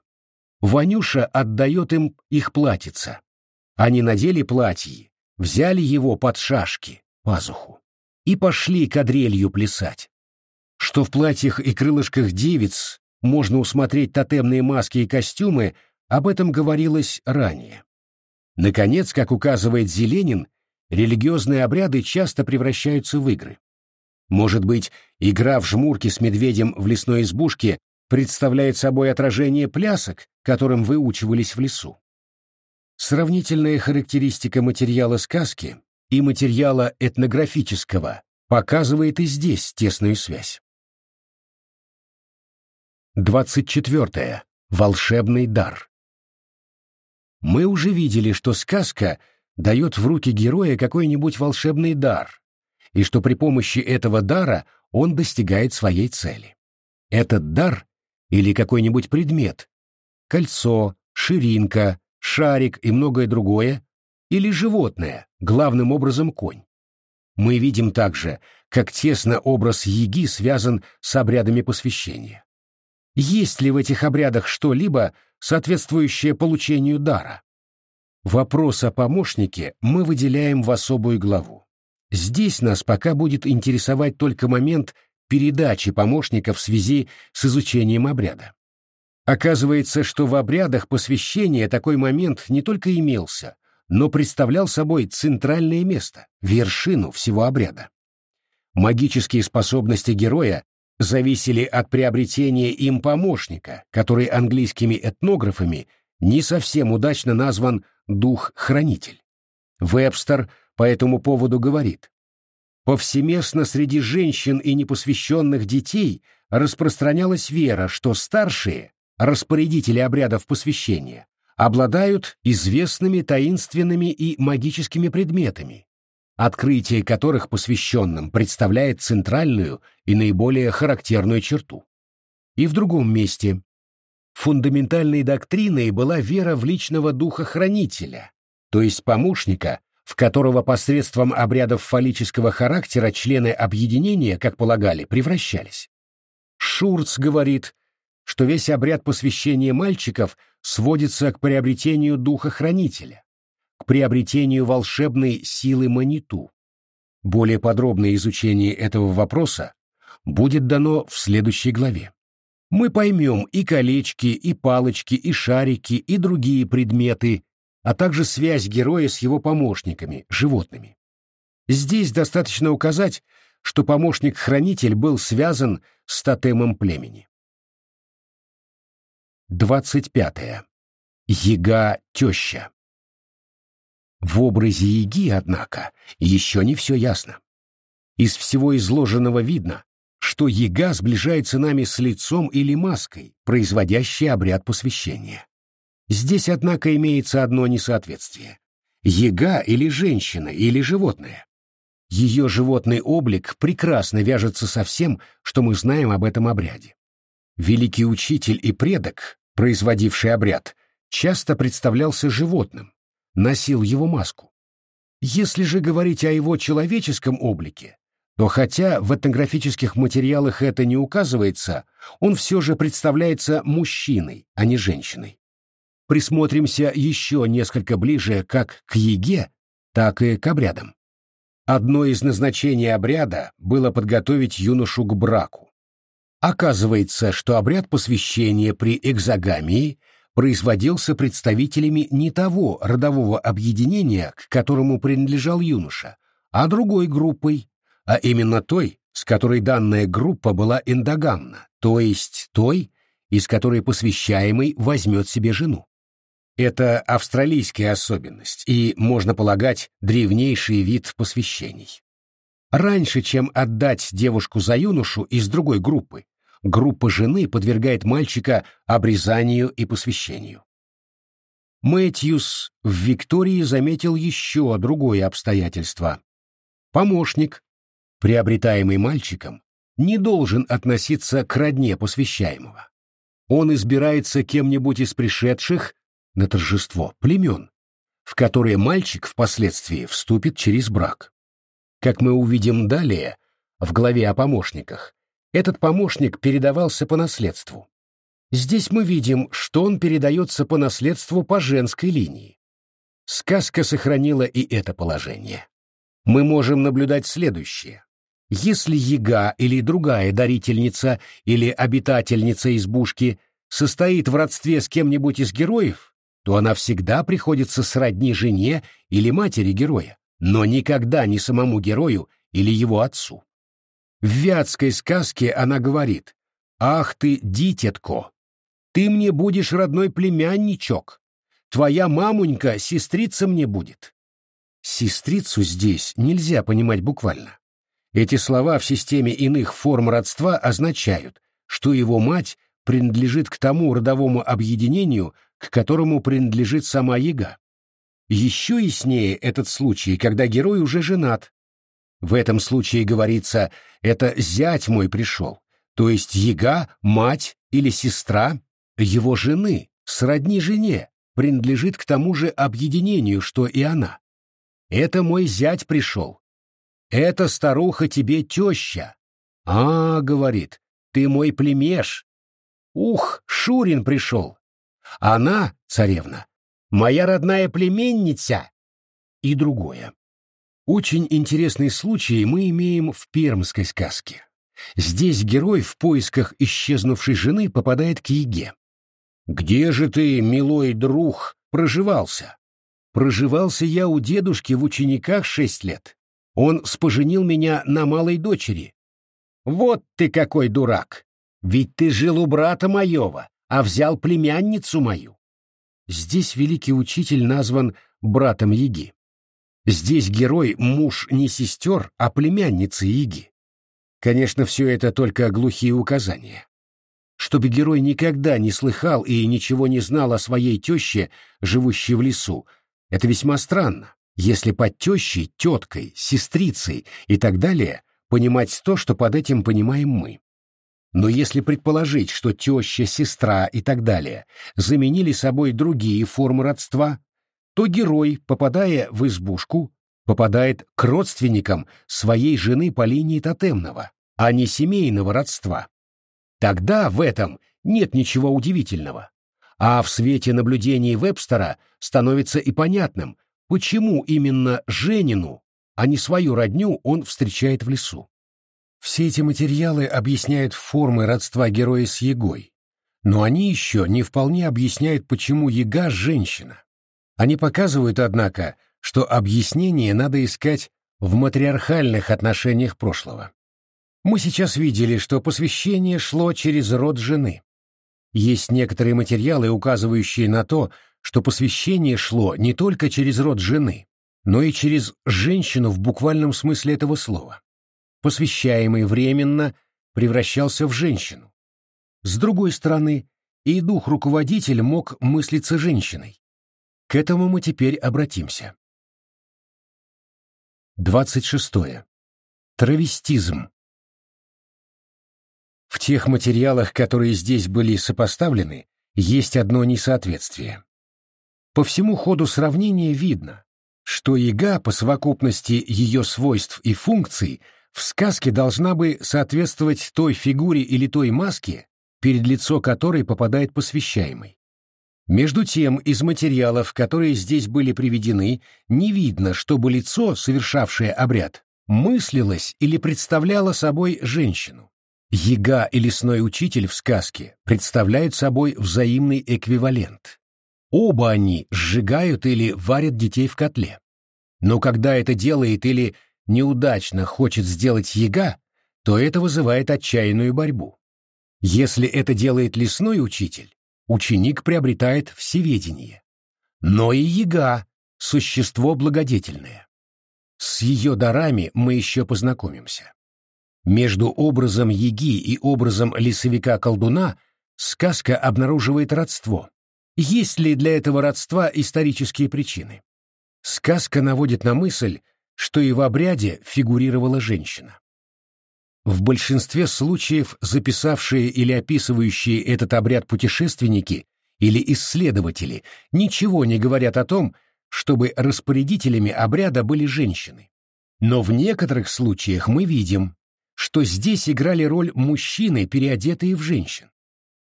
Ванюша отдает им их платьица. Они надели платье, взяли его под шашки, пазуху, и пошли кадрелью плясать. Что в платьях и крылышках девиц можно усмотреть тотемные маски и костюмы, об этом говорилось ранее. Наконец, как указывает Зеленин, религиозные обряды часто превращаются в игры. Может быть, игра в жмурки с медведем в лесной избушке представляет собой отражение плясок, которым выучивались в лесу. Сравнительная характеристика материала сказки и материала этнографического показывает и здесь тесную связь. 24. Волшебный дар. Мы уже видели, что сказка дает в руки героя какой-нибудь волшебный дар, и что при помощи этого дара он достигает своей цели. Этот дар или какой-нибудь предмет — кольцо, ширинка, шарик и многое другое, или животное, главным образом конь. Мы видим также, как тесно образ Яги связан с обрядами посвящения. Есть ли в этих обрядах что-либо, соответствующее получению дара? Вопрос о помощнике мы выделяем в особую главу. Здесь нас пока будет интересовать только момент передачи помощника в связи с изучением обряда. Оказывается, что в обрядах посвящения такой момент не только имелся, но представлял собой центральное место, вершину всего обряда. Магические способности героя зависели от приобретения им помощника, который английскими этнографами не совсем удачно назван «дух-хранитель». Вебстер по этому поводу говорит, Повсеместно среди женщин и непосвященных детей распространялась вера, что старшие, распорядители обрядов посвящения, обладают известными таинственными и магическими предметами, открытие которых посвященным представляет центральную и наиболее характерную черту. И в другом месте. Фундаментальной доктриной была вера в личного духа хранителя, то есть помощника, в которого посредством обрядов фаллического характера члены объединения, как полагали, превращались. Шурц говорит, что весь обряд посвящения мальчиков сводится к приобретению духа хранителя, к приобретению волшебной силы маниту. Более подробное изучение этого вопроса будет дано в следующей главе. Мы поймем и колечки, и палочки, и шарики, и другие предметы, а также связь героя с его помощниками, животными. Здесь достаточно указать, что помощник-хранитель был связан с тотемом племени. 25. Яга-теща. В образе Яги, однако, еще не все ясно. Из всего изложенного видно, что Яга сближается нами с лицом или маской, производящей обряд посвящения. Здесь, однако, имеется одно несоответствие. Ега или женщина, или животное. Ее животный облик прекрасно вяжется со всем, что мы знаем об этом обряде. Великий учитель и предок, производивший обряд, часто представлялся животным, носил его маску. Если же говорить о его человеческом облике, то хотя в этнографических материалах это не указывается, он все же представляется мужчиной, а не женщиной присмотримся еще несколько ближе как к еге, так и к обрядам. Одно из назначений обряда было подготовить юношу к браку. Оказывается, что обряд посвящения при экзогамии производился представителями не того родового объединения, к которому принадлежал юноша, а другой группой, а именно той, с которой данная группа была эндогамна, то есть той, из которой посвящаемый возьмет себе жену. Это австралийская особенность и, можно полагать, древнейший вид посвящений. Раньше, чем отдать девушку за юношу из другой группы, группа жены подвергает мальчика обрезанию и посвящению. Мэтьюс в Виктории заметил еще другое обстоятельство. Помощник, приобретаемый мальчиком, не должен относиться к родне посвящаемого. Он избирается кем-нибудь из пришедших на торжество племен, в которые мальчик впоследствии вступит через брак. Как мы увидим далее, в главе о помощниках, этот помощник передавался по наследству. Здесь мы видим, что он передается по наследству по женской линии. Сказка сохранила и это положение. Мы можем наблюдать следующее. Если яга или другая дарительница или обитательница избушки состоит в родстве с кем-нибудь из героев, то она всегда приходится сродни жене или матери героя, но никогда не самому герою или его отцу. В вятской сказке она говорит «Ах ты, дитятко, ты мне будешь родной племянничок, твоя мамунька сестрица мне будет». Сестрицу здесь нельзя понимать буквально. Эти слова в системе иных форм родства означают, что его мать принадлежит к тому родовому объединению, к которому принадлежит сама яга. Еще яснее этот случай, когда герой уже женат. В этом случае говорится «это зять мой пришел», то есть яга, мать или сестра его жены, сродни жене, принадлежит к тому же объединению, что и она. «Это мой зять пришел», это старуха тебе теща. А, говорит, ты мой племеш. Ух, Шурин пришел. Она, царевна, моя родная племенница. И другое. Очень интересный случай мы имеем в пермской сказке. Здесь герой в поисках исчезнувшей жены попадает к Еге. «Где же ты, милой друг, проживался?» «Проживался я у дедушки в учениках шесть лет. Он споженил меня на малой дочери. Вот ты какой дурак! Ведь ты жил у брата моего, а взял племянницу мою. Здесь великий учитель назван братом Яги. Здесь герой муж не сестер, а племянницы Яги. Конечно, все это только глухие указания. Чтобы герой никогда не слыхал и ничего не знал о своей теще, живущей в лесу, это весьма странно если под тещей, теткой, сестрицей и так далее понимать то, что под этим понимаем мы. Но если предположить, что теща, сестра и так далее заменили собой другие формы родства, то герой, попадая в избушку, попадает к родственникам своей жены по линии тотемного, а не семейного родства. Тогда в этом нет ничего удивительного. А в свете наблюдений Вебстера становится и понятным, почему именно Женину, а не свою родню, он встречает в лесу. Все эти материалы объясняют формы родства героя с Егой, но они еще не вполне объясняют, почему Ега – женщина. Они показывают, однако, что объяснение надо искать в матриархальных отношениях прошлого. Мы сейчас видели, что посвящение шло через род жены. Есть некоторые материалы, указывающие на то, что посвящение шло не только через род жены, но и через женщину в буквальном смысле этого слова. Посвящаемый временно превращался в женщину. С другой стороны, и дух-руководитель мог мыслиться женщиной. К этому мы теперь обратимся. 26. Травестизм. В тех материалах, которые здесь были сопоставлены, есть одно несоответствие. По всему ходу сравнения видно, что яга по совокупности ее свойств и функций в сказке должна бы соответствовать той фигуре или той маске, перед лицо которой попадает посвящаемый. Между тем, из материалов, которые здесь были приведены, не видно, чтобы лицо, совершавшее обряд, мыслилось или представляло собой женщину. Яга и лесной учитель в сказке представляют собой взаимный эквивалент. Оба они сжигают или варят детей в котле. Но когда это делает или неудачно хочет сделать яга, то это вызывает отчаянную борьбу. Если это делает лесной учитель, ученик приобретает всеведение. Но и яга – существо благодетельное. С ее дарами мы еще познакомимся. Между образом яги и образом лесовика-колдуна сказка обнаруживает родство, есть ли для этого родства исторические причины? Сказка наводит на мысль, что и в обряде фигурировала женщина. В большинстве случаев записавшие или описывающие этот обряд путешественники или исследователи ничего не говорят о том, чтобы распорядителями обряда были женщины. Но в некоторых случаях мы видим, что здесь играли роль мужчины, переодетые в женщин.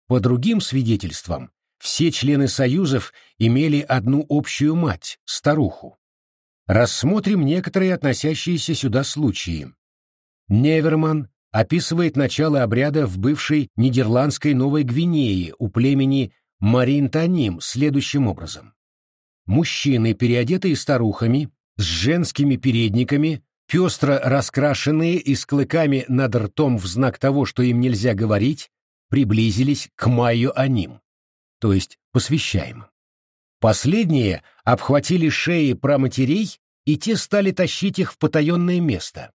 По другим свидетельствам, все члены союзов имели одну общую мать, старуху. Рассмотрим некоторые относящиеся сюда случаи. Неверман описывает начало обряда в бывшей Нидерландской Новой Гвинее у племени Маринтаним следующим образом. Мужчины, переодетые старухами, с женскими передниками, пестро раскрашенные и с клыками над ртом в знак того, что им нельзя говорить, приблизились к Майю Аним, то есть посвящаемым. Последние обхватили шеи праматерей, и те стали тащить их в потаенное место.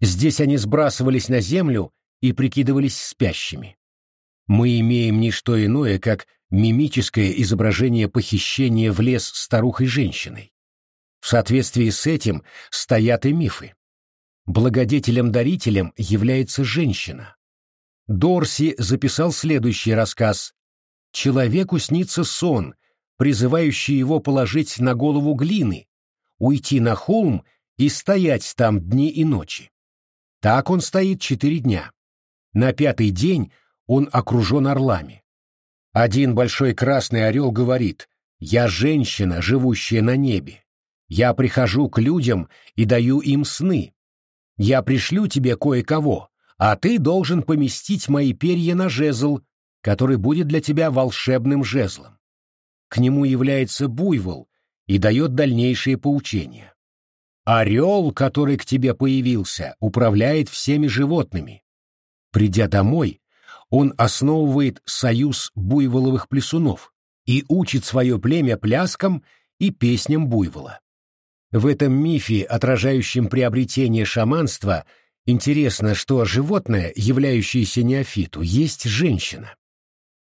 Здесь они сбрасывались на землю и прикидывались спящими. Мы имеем не что иное, как мимическое изображение похищения в лес старухой-женщиной. В соответствии с этим стоят и мифы. Благодетелем-дарителем является женщина. Дорси записал следующий рассказ. «Человеку снится сон, призывающий его положить на голову глины, уйти на холм и стоять там дни и ночи. Так он стоит четыре дня. На пятый день он окружен орлами. Один большой красный орел говорит «Я женщина, живущая на небе. Я прихожу к людям и даю им сны. Я пришлю тебе кое-кого, а ты должен поместить мои перья на жезл, который будет для тебя волшебным жезлом. К нему является буйвол и дает дальнейшие поучения. Орел, который к тебе появился, управляет всеми животными. Придя домой, он основывает союз буйволовых плесунов и учит свое племя пляскам и песням буйвола. В этом мифе, отражающем приобретение шаманства, интересно, что животное, являющееся неофиту, есть женщина.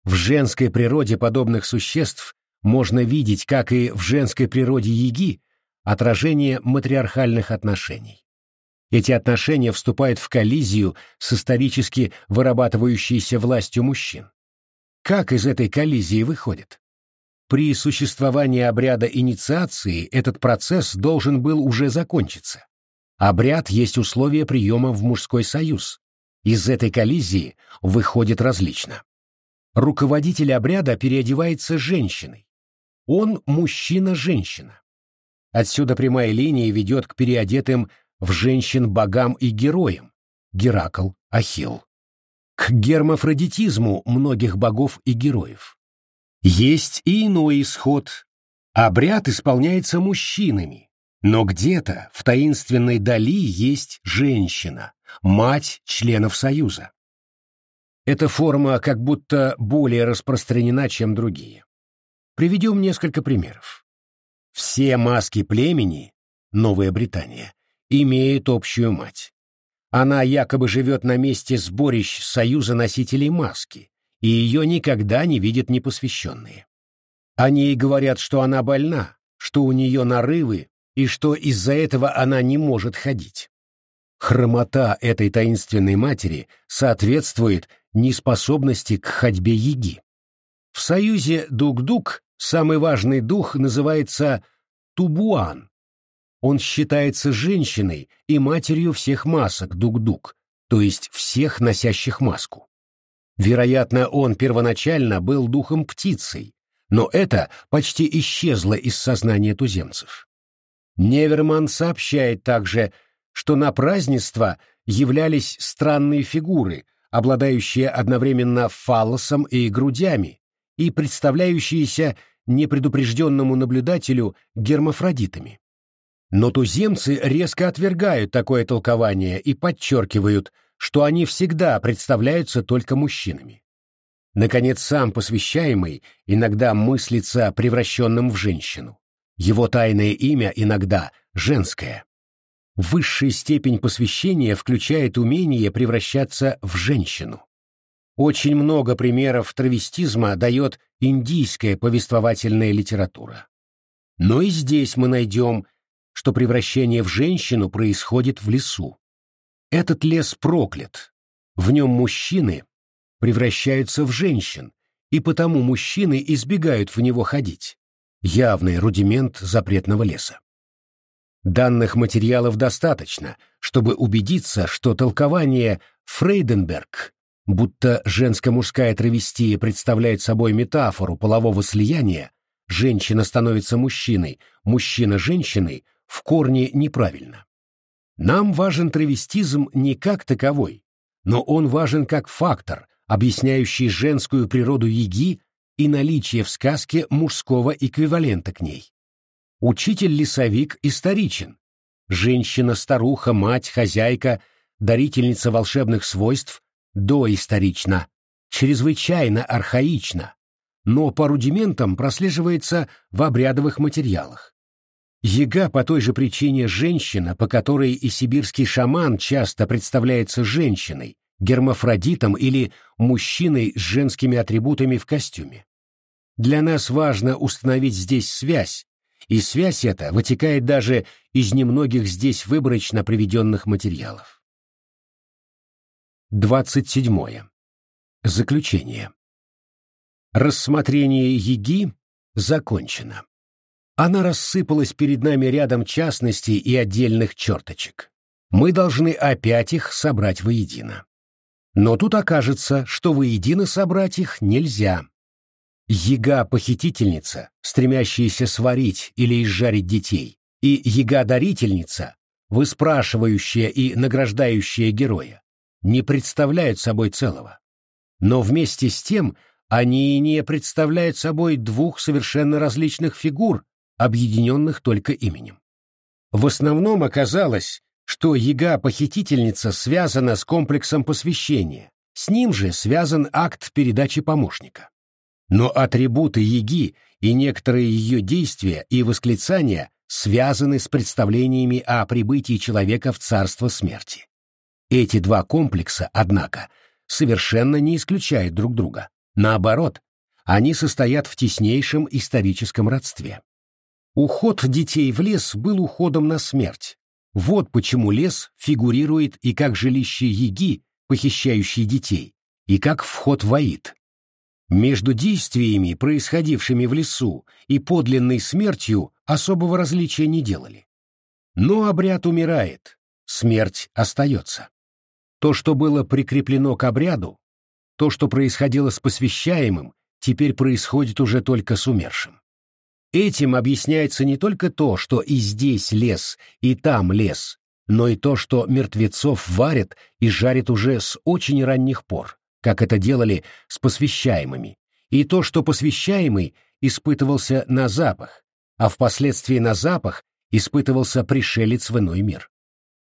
В женской природе подобных существ можно видеть, как и в женской природе яги, отражение матриархальных отношений. Эти отношения вступают в коллизию с исторически вырабатывающейся властью мужчин. Как из этой коллизии выходит? При существовании обряда инициации этот процесс должен был уже закончиться. Обряд есть условие приема в мужской союз. Из этой коллизии выходит различно. Руководитель обряда переодевается женщиной. Он мужчина-женщина. Отсюда прямая линия ведет к переодетым в женщин богам и героям Геракл, Ахилл. К гермафродитизму многих богов и героев. Есть и иной исход. Обряд исполняется мужчинами, но где-то в таинственной дали есть женщина, мать членов Союза. Эта форма как будто более распространена, чем другие. Приведем несколько примеров. Все маски племени, Новая Британия, имеют общую мать. Она якобы живет на месте сборищ Союза носителей маски, и ее никогда не видят непосвященные. Они ей говорят, что она больна, что у нее нарывы и что из-за этого она не может ходить. Хромота этой таинственной матери соответствует неспособности к ходьбе яги. В союзе Дук-Дук самый важный дух называется Тубуан. Он считается женщиной и матерью всех масок Дук-Дук, то есть всех носящих маску. Вероятно, он первоначально был духом птицей, но это почти исчезло из сознания туземцев. Неверман сообщает также, что на празднество являлись странные фигуры, обладающие одновременно фаллосом и грудями и представляющиеся непредупрежденному наблюдателю гермафродитами. Но туземцы резко отвергают такое толкование и подчеркивают – что они всегда представляются только мужчинами. Наконец, сам посвящаемый иногда мыслится превращенным в женщину. Его тайное имя иногда женское. Высшая степень посвящения включает умение превращаться в женщину. Очень много примеров травестизма дает индийская повествовательная литература. Но и здесь мы найдем, что превращение в женщину происходит в лесу. Этот лес проклят. В нем мужчины превращаются в женщин, и потому мужчины избегают в него ходить. Явный рудимент запретного леса. Данных материалов достаточно, чтобы убедиться, что толкование Фрейденберг, будто женско-мужская травестия представляет собой метафору полового слияния, женщина становится мужчиной, мужчина – женщиной, в корне неправильно. Нам важен травестизм не как таковой, но он важен как фактор, объясняющий женскую природу яги и наличие в сказке мужского эквивалента к ней. Учитель-лесовик историчен. Женщина-старуха, мать, хозяйка, дарительница волшебных свойств доисторична, чрезвычайно архаична, но по рудиментам прослеживается в обрядовых материалах. Яга по той же причине женщина, по которой и сибирский шаман часто представляется женщиной, гермафродитом или мужчиной с женскими атрибутами в костюме. Для нас важно установить здесь связь, и связь эта вытекает даже из немногих здесь выборочно приведенных материалов. 27. Заключение. Рассмотрение Яги закончено. Она рассыпалась перед нами рядом частностей и отдельных черточек. Мы должны опять их собрать воедино. Но тут окажется, что воедино собрать их нельзя. Яга-похитительница, стремящаяся сварить или изжарить детей, и яга-дарительница, выспрашивающая и награждающая героя, не представляют собой целого. Но вместе с тем они не представляют собой двух совершенно различных фигур, объединенных только именем. В основном оказалось, что яга-похитительница связана с комплексом посвящения, с ним же связан акт передачи помощника. Но атрибуты яги и некоторые ее действия и восклицания связаны с представлениями о прибытии человека в царство смерти. Эти два комплекса, однако, совершенно не исключают друг друга. Наоборот, они состоят в теснейшем историческом родстве. Уход детей в лес был уходом на смерть. Вот почему лес фигурирует и как жилище яги, похищающей детей, и как вход в Аид. Между действиями, происходившими в лесу, и подлинной смертью особого различия не делали. Но обряд умирает, смерть остается. То, что было прикреплено к обряду, то, что происходило с посвящаемым, теперь происходит уже только с умершим. Этим объясняется не только то, что и здесь лес, и там лес, но и то, что мертвецов варят и жарят уже с очень ранних пор, как это делали с посвящаемыми, и то, что посвящаемый испытывался на запах, а впоследствии на запах испытывался пришелец в иной мир.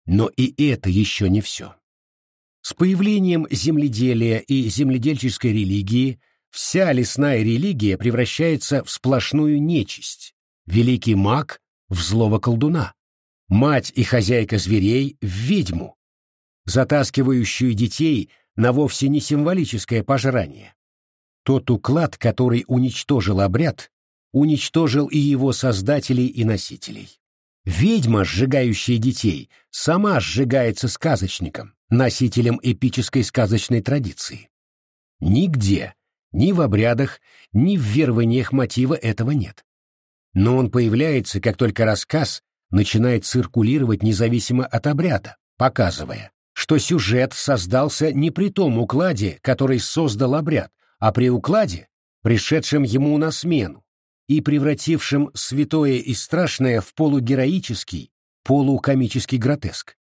Но и это еще не все. С появлением земледелия и земледельческой религии – вся лесная религия превращается в сплошную нечисть, великий маг — в злого колдуна, мать и хозяйка зверей — в ведьму, затаскивающую детей на вовсе не символическое пожрание. Тот уклад, который уничтожил обряд, уничтожил и его создателей и носителей. Ведьма, сжигающая детей, сама сжигается сказочником, носителем эпической сказочной традиции. Нигде, ни в обрядах, ни в верованиях мотива этого нет. Но он появляется, как только рассказ начинает циркулировать независимо от обряда, показывая, что сюжет создался не при том укладе, который создал обряд, а при укладе, пришедшем ему на смену, и превратившем святое и страшное в полугероический, полукомический гротеск.